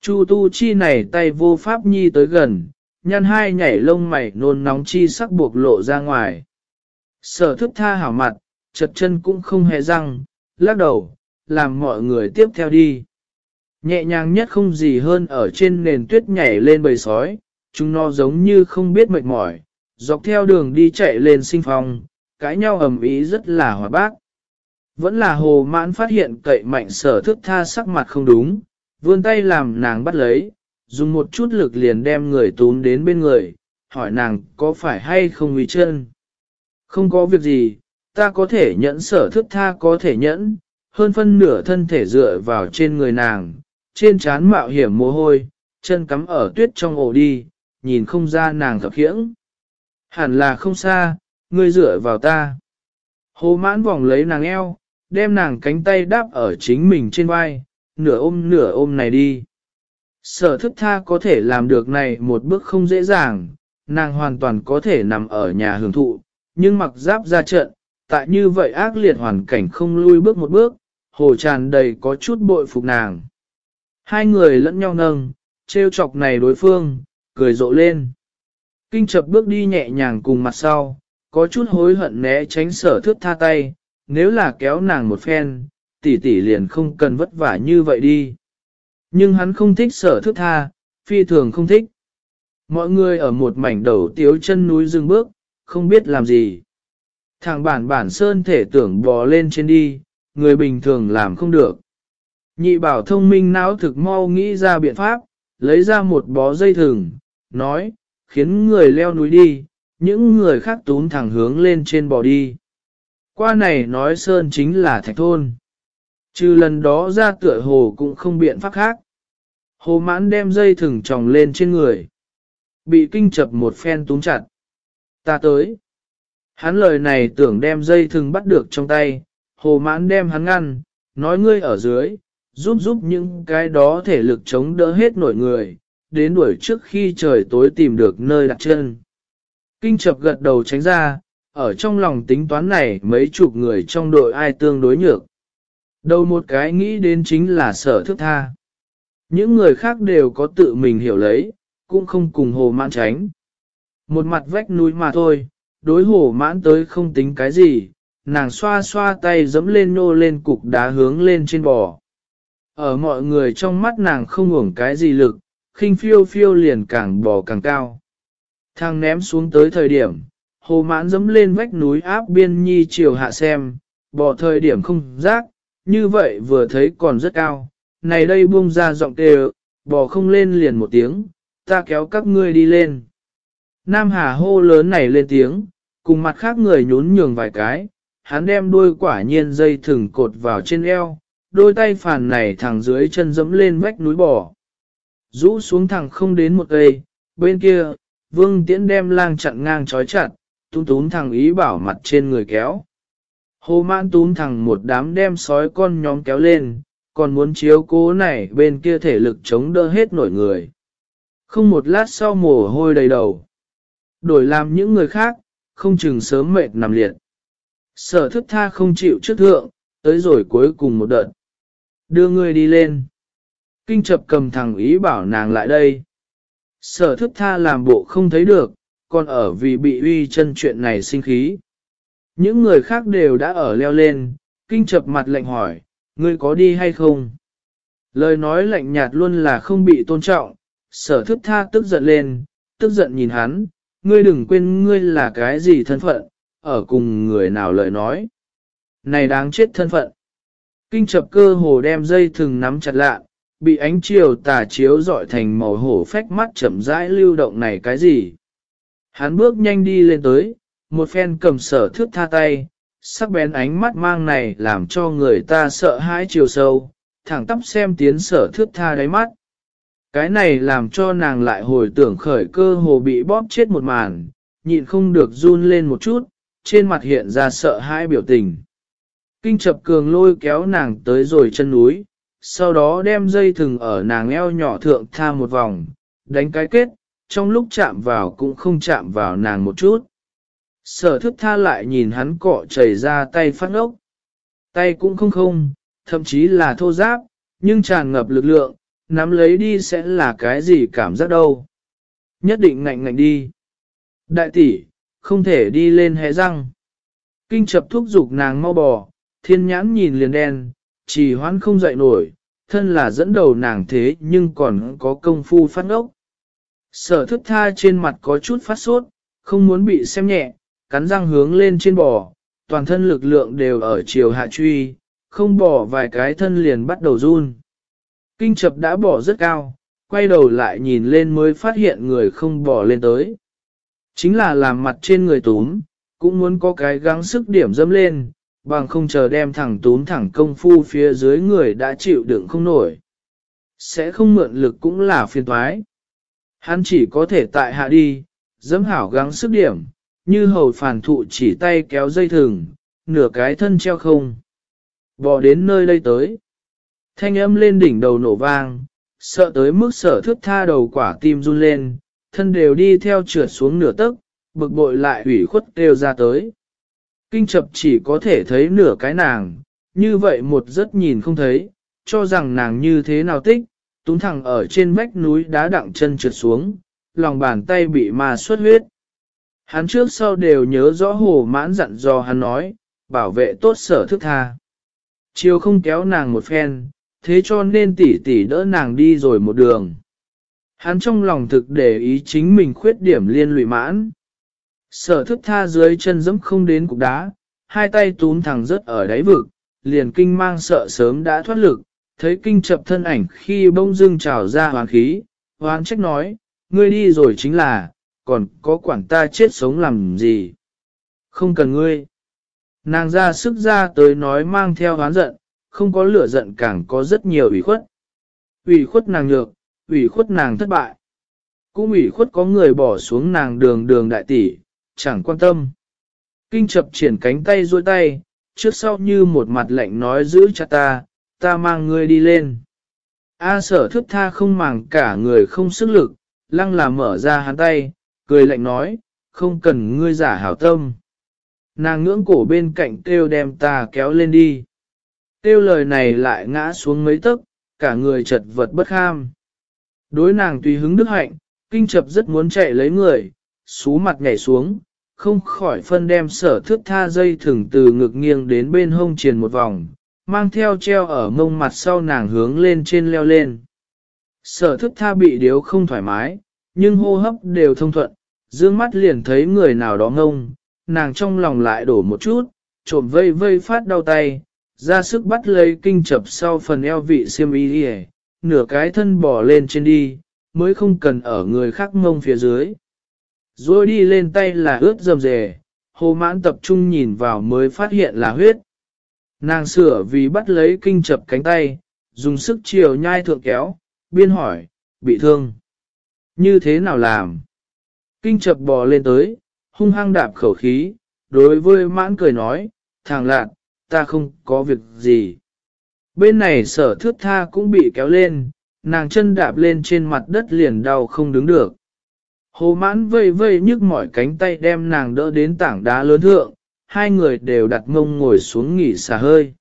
Chu tu chi này tay vô pháp nhi tới gần, nhăn hai nhảy lông mày nôn nóng chi sắc buộc lộ ra ngoài. Sở thức tha hảo mặt, chật chân cũng không hề răng, lắc đầu, làm mọi người tiếp theo đi. Nhẹ nhàng nhất không gì hơn ở trên nền tuyết nhảy lên bầy sói, chúng nó giống như không biết mệt mỏi, dọc theo đường đi chạy lên sinh phong, cãi nhau ầm ý rất là hòa bác. Vẫn là hồ mãn phát hiện cậy mạnh sở thức tha sắc mặt không đúng, vươn tay làm nàng bắt lấy, dùng một chút lực liền đem người tún đến bên người, hỏi nàng có phải hay không nguy chân. Không có việc gì, ta có thể nhẫn sở thức tha có thể nhẫn, hơn phân nửa thân thể dựa vào trên người nàng, trên trán mạo hiểm mồ hôi, chân cắm ở tuyết trong ổ đi, nhìn không ra nàng thập khiễng. Hẳn là không xa, ngươi dựa vào ta. Hồ mãn vòng lấy nàng eo, đem nàng cánh tay đáp ở chính mình trên vai, nửa ôm nửa ôm này đi. Sở thức tha có thể làm được này một bước không dễ dàng, nàng hoàn toàn có thể nằm ở nhà hưởng thụ, nhưng mặc giáp ra trận, tại như vậy ác liệt hoàn cảnh không lui bước một bước, hồ tràn đầy có chút bội phục nàng. Hai người lẫn nhau nâng, trêu chọc này đối phương, cười rộ lên. Kinh chập bước đi nhẹ nhàng cùng mặt sau, có chút hối hận né tránh sở thước tha tay, nếu là kéo nàng một phen, tỷ tỷ liền không cần vất vả như vậy đi. Nhưng hắn không thích sở thức tha, phi thường không thích. Mọi người ở một mảnh đầu tiếu chân núi dừng bước, không biết làm gì. Thằng bản bản sơn thể tưởng bò lên trên đi, người bình thường làm không được. Nhị bảo thông minh não thực mau nghĩ ra biện pháp, lấy ra một bó dây thừng, nói, khiến người leo núi đi, những người khác túm thẳng hướng lên trên bò đi. Qua này nói sơn chính là thạch thôn. Trừ lần đó ra tựa hồ cũng không biện pháp khác. Hồ mãn đem dây thừng tròng lên trên người. Bị kinh chập một phen túm chặt. Ta tới. Hắn lời này tưởng đem dây thừng bắt được trong tay, hồ mãn đem hắn ngăn, nói ngươi ở dưới, giúp giúp những cái đó thể lực chống đỡ hết nổi người, đến đuổi trước khi trời tối tìm được nơi đặt chân. Kinh chập gật đầu tránh ra, ở trong lòng tính toán này mấy chục người trong đội ai tương đối nhược. Đầu một cái nghĩ đến chính là sở thức tha. Những người khác đều có tự mình hiểu lấy, cũng không cùng hồ mãn tránh. Một mặt vách núi mà thôi, đối hồ mãn tới không tính cái gì, nàng xoa xoa tay dẫm lên nô lên cục đá hướng lên trên bò. Ở mọi người trong mắt nàng không uổng cái gì lực, khinh phiêu phiêu liền càng bò càng cao. Thang ném xuống tới thời điểm, hồ mãn dẫm lên vách núi áp biên nhi chiều hạ xem, bò thời điểm không rác, như vậy vừa thấy còn rất cao. Này đây buông ra giọng kêu, bò không lên liền một tiếng, ta kéo các ngươi đi lên. Nam Hà hô lớn này lên tiếng, cùng mặt khác người nhún nhường vài cái, hắn đem đuôi quả nhiên dây thừng cột vào trên eo, đôi tay phản này thẳng dưới chân dẫm lên vách núi bò. Rũ xuống thẳng không đến một cây, bên kia, vương tiễn đem lang chặn ngang trói chặt, túm túm thằng ý bảo mặt trên người kéo. Hồ mãn túm thằng một đám đem sói con nhóm kéo lên, còn muốn chiếu cố này bên kia thể lực chống đỡ hết nổi người. Không một lát sau mồ hôi đầy đầu. Đổi làm những người khác, không chừng sớm mệt nằm liệt. Sở thức tha không chịu trước thượng, tới rồi cuối cùng một đợt. Đưa người đi lên. Kinh chập cầm thằng ý bảo nàng lại đây. Sở thức tha làm bộ không thấy được, còn ở vì bị uy chân chuyện này sinh khí. Những người khác đều đã ở leo lên, kinh chập mặt lệnh hỏi, ngươi có đi hay không? Lời nói lạnh nhạt luôn là không bị tôn trọng, sở thức tha tức giận lên, tức giận nhìn hắn, ngươi đừng quên ngươi là cái gì thân phận, ở cùng người nào lời nói. Này đáng chết thân phận. Kinh chập cơ hồ đem dây thừng nắm chặt lạ, bị ánh chiều tà chiếu dọi thành màu hổ phách mắt chậm rãi lưu động này cái gì. Hắn bước nhanh đi lên tới, một phen cầm sở thước tha tay, sắc bén ánh mắt mang này làm cho người ta sợ hãi chiều sâu, thẳng tắp xem tiến sở thước tha đáy mắt. Cái này làm cho nàng lại hồi tưởng khởi cơ hồ bị bóp chết một màn, nhịn không được run lên một chút, trên mặt hiện ra sợ hãi biểu tình. Kinh chập cường lôi kéo nàng tới rồi chân núi, sau đó đem dây thừng ở nàng eo nhỏ thượng tha một vòng, đánh cái kết, trong lúc chạm vào cũng không chạm vào nàng một chút. Sở thức tha lại nhìn hắn cọ chảy ra tay phát ốc. Tay cũng không không, thậm chí là thô giáp, nhưng tràn ngập lực lượng, nắm lấy đi sẽ là cái gì cảm giác đâu. Nhất định ngạnh ngạnh đi. Đại tỷ, không thể đi lên hé răng. Kinh chập thúc giục nàng mau bò, thiên nhãn nhìn liền đen, chỉ hoãn không dậy nổi, thân là dẫn đầu nàng thế nhưng còn có công phu phát ốc. Sở thức tha trên mặt có chút phát sốt, không muốn bị xem nhẹ, cắn răng hướng lên trên bò, toàn thân lực lượng đều ở chiều hạ truy, không bỏ vài cái thân liền bắt đầu run. Kinh chập đã bỏ rất cao, quay đầu lại nhìn lên mới phát hiện người không bỏ lên tới. Chính là làm mặt trên người túm, cũng muốn có cái gắng sức điểm dâm lên, bằng không chờ đem thẳng túm thẳng công phu phía dưới người đã chịu đựng không nổi. Sẽ không mượn lực cũng là phiền toái. Hắn chỉ có thể tại hạ đi, dẫm hảo gắng sức điểm, như hầu phản thụ chỉ tay kéo dây thừng, nửa cái thân treo không. Bò đến nơi đây tới. Thanh âm lên đỉnh đầu nổ vang, sợ tới mức sở thước tha đầu quả tim run lên, thân đều đi theo trượt xuống nửa tấc, bực bội lại ủy khuất kêu ra tới. Kinh chập chỉ có thể thấy nửa cái nàng, như vậy một rất nhìn không thấy, cho rằng nàng như thế nào tích, túng thẳng ở trên vách núi đá đặng chân trượt xuống, lòng bàn tay bị ma xuất huyết. Hắn trước sau đều nhớ rõ hồ mãn dặn dò hắn nói, bảo vệ tốt sở thức tha. Chiều không kéo nàng một phen, thế cho nên tỷ tỷ đỡ nàng đi rồi một đường. Hắn trong lòng thực để ý chính mình khuyết điểm liên lụy mãn. Sở thức tha dưới chân dẫm không đến cục đá, hai tay túm thẳng rớt ở đáy vực, liền kinh mang sợ sớm đã thoát lực, thấy kinh chập thân ảnh khi bông dưng trào ra hoàn khí, hoán trách nói, ngươi đi rồi chính là, còn có quản ta chết sống làm gì. Không cần ngươi. Nàng ra sức ra tới nói mang theo hoán giận, không có lửa giận càng có rất nhiều ủy khuất. ủy khuất nàng nhược, ủy khuất nàng thất bại. Cũng ủy khuất có người bỏ xuống nàng đường đường đại tỷ, chẳng quan tâm. Kinh chập triển cánh tay duỗi tay, trước sau như một mặt lạnh nói giữ chặt ta, ta mang ngươi đi lên. A sở thức tha không màng cả người không sức lực, lăng là mở ra hắn tay, cười lạnh nói, không cần ngươi giả hảo tâm. Nàng ngưỡng cổ bên cạnh kêu đem ta kéo lên đi. Kêu lời này lại ngã xuống mấy tấc, cả người chật vật bất kham. Đối nàng tùy hứng đức hạnh, kinh chập rất muốn chạy lấy người, xú mặt nhảy xuống, không khỏi phân đem sở thước tha dây thừng từ ngực nghiêng đến bên hông triền một vòng, mang theo treo ở mông mặt sau nàng hướng lên trên leo lên. Sở thức tha bị điếu không thoải mái, nhưng hô hấp đều thông thuận, dương mắt liền thấy người nào đó ngông, nàng trong lòng lại đổ một chút, trộm vây vây phát đau tay, ra sức bắt lấy kinh chập sau phần eo vị xiêm y đi nửa cái thân bỏ lên trên đi, mới không cần ở người khác ngông phía dưới. Rồi đi lên tay là ướt dầm dề, hồ mãn tập trung nhìn vào mới phát hiện là huyết. Nàng sửa vì bắt lấy kinh chập cánh tay, dùng sức chiều nhai thượng kéo, biên hỏi, bị thương. Như thế nào làm? Kinh chập bò lên tới, hung hăng đạp khẩu khí, đối với mãn cười nói, thằng lạc, ta không có việc gì. Bên này sở thước tha cũng bị kéo lên, nàng chân đạp lên trên mặt đất liền đau không đứng được. Hồ mãn vây vây nhức mỏi cánh tay đem nàng đỡ đến tảng đá lớn thượng, hai người đều đặt mông ngồi xuống nghỉ xả hơi.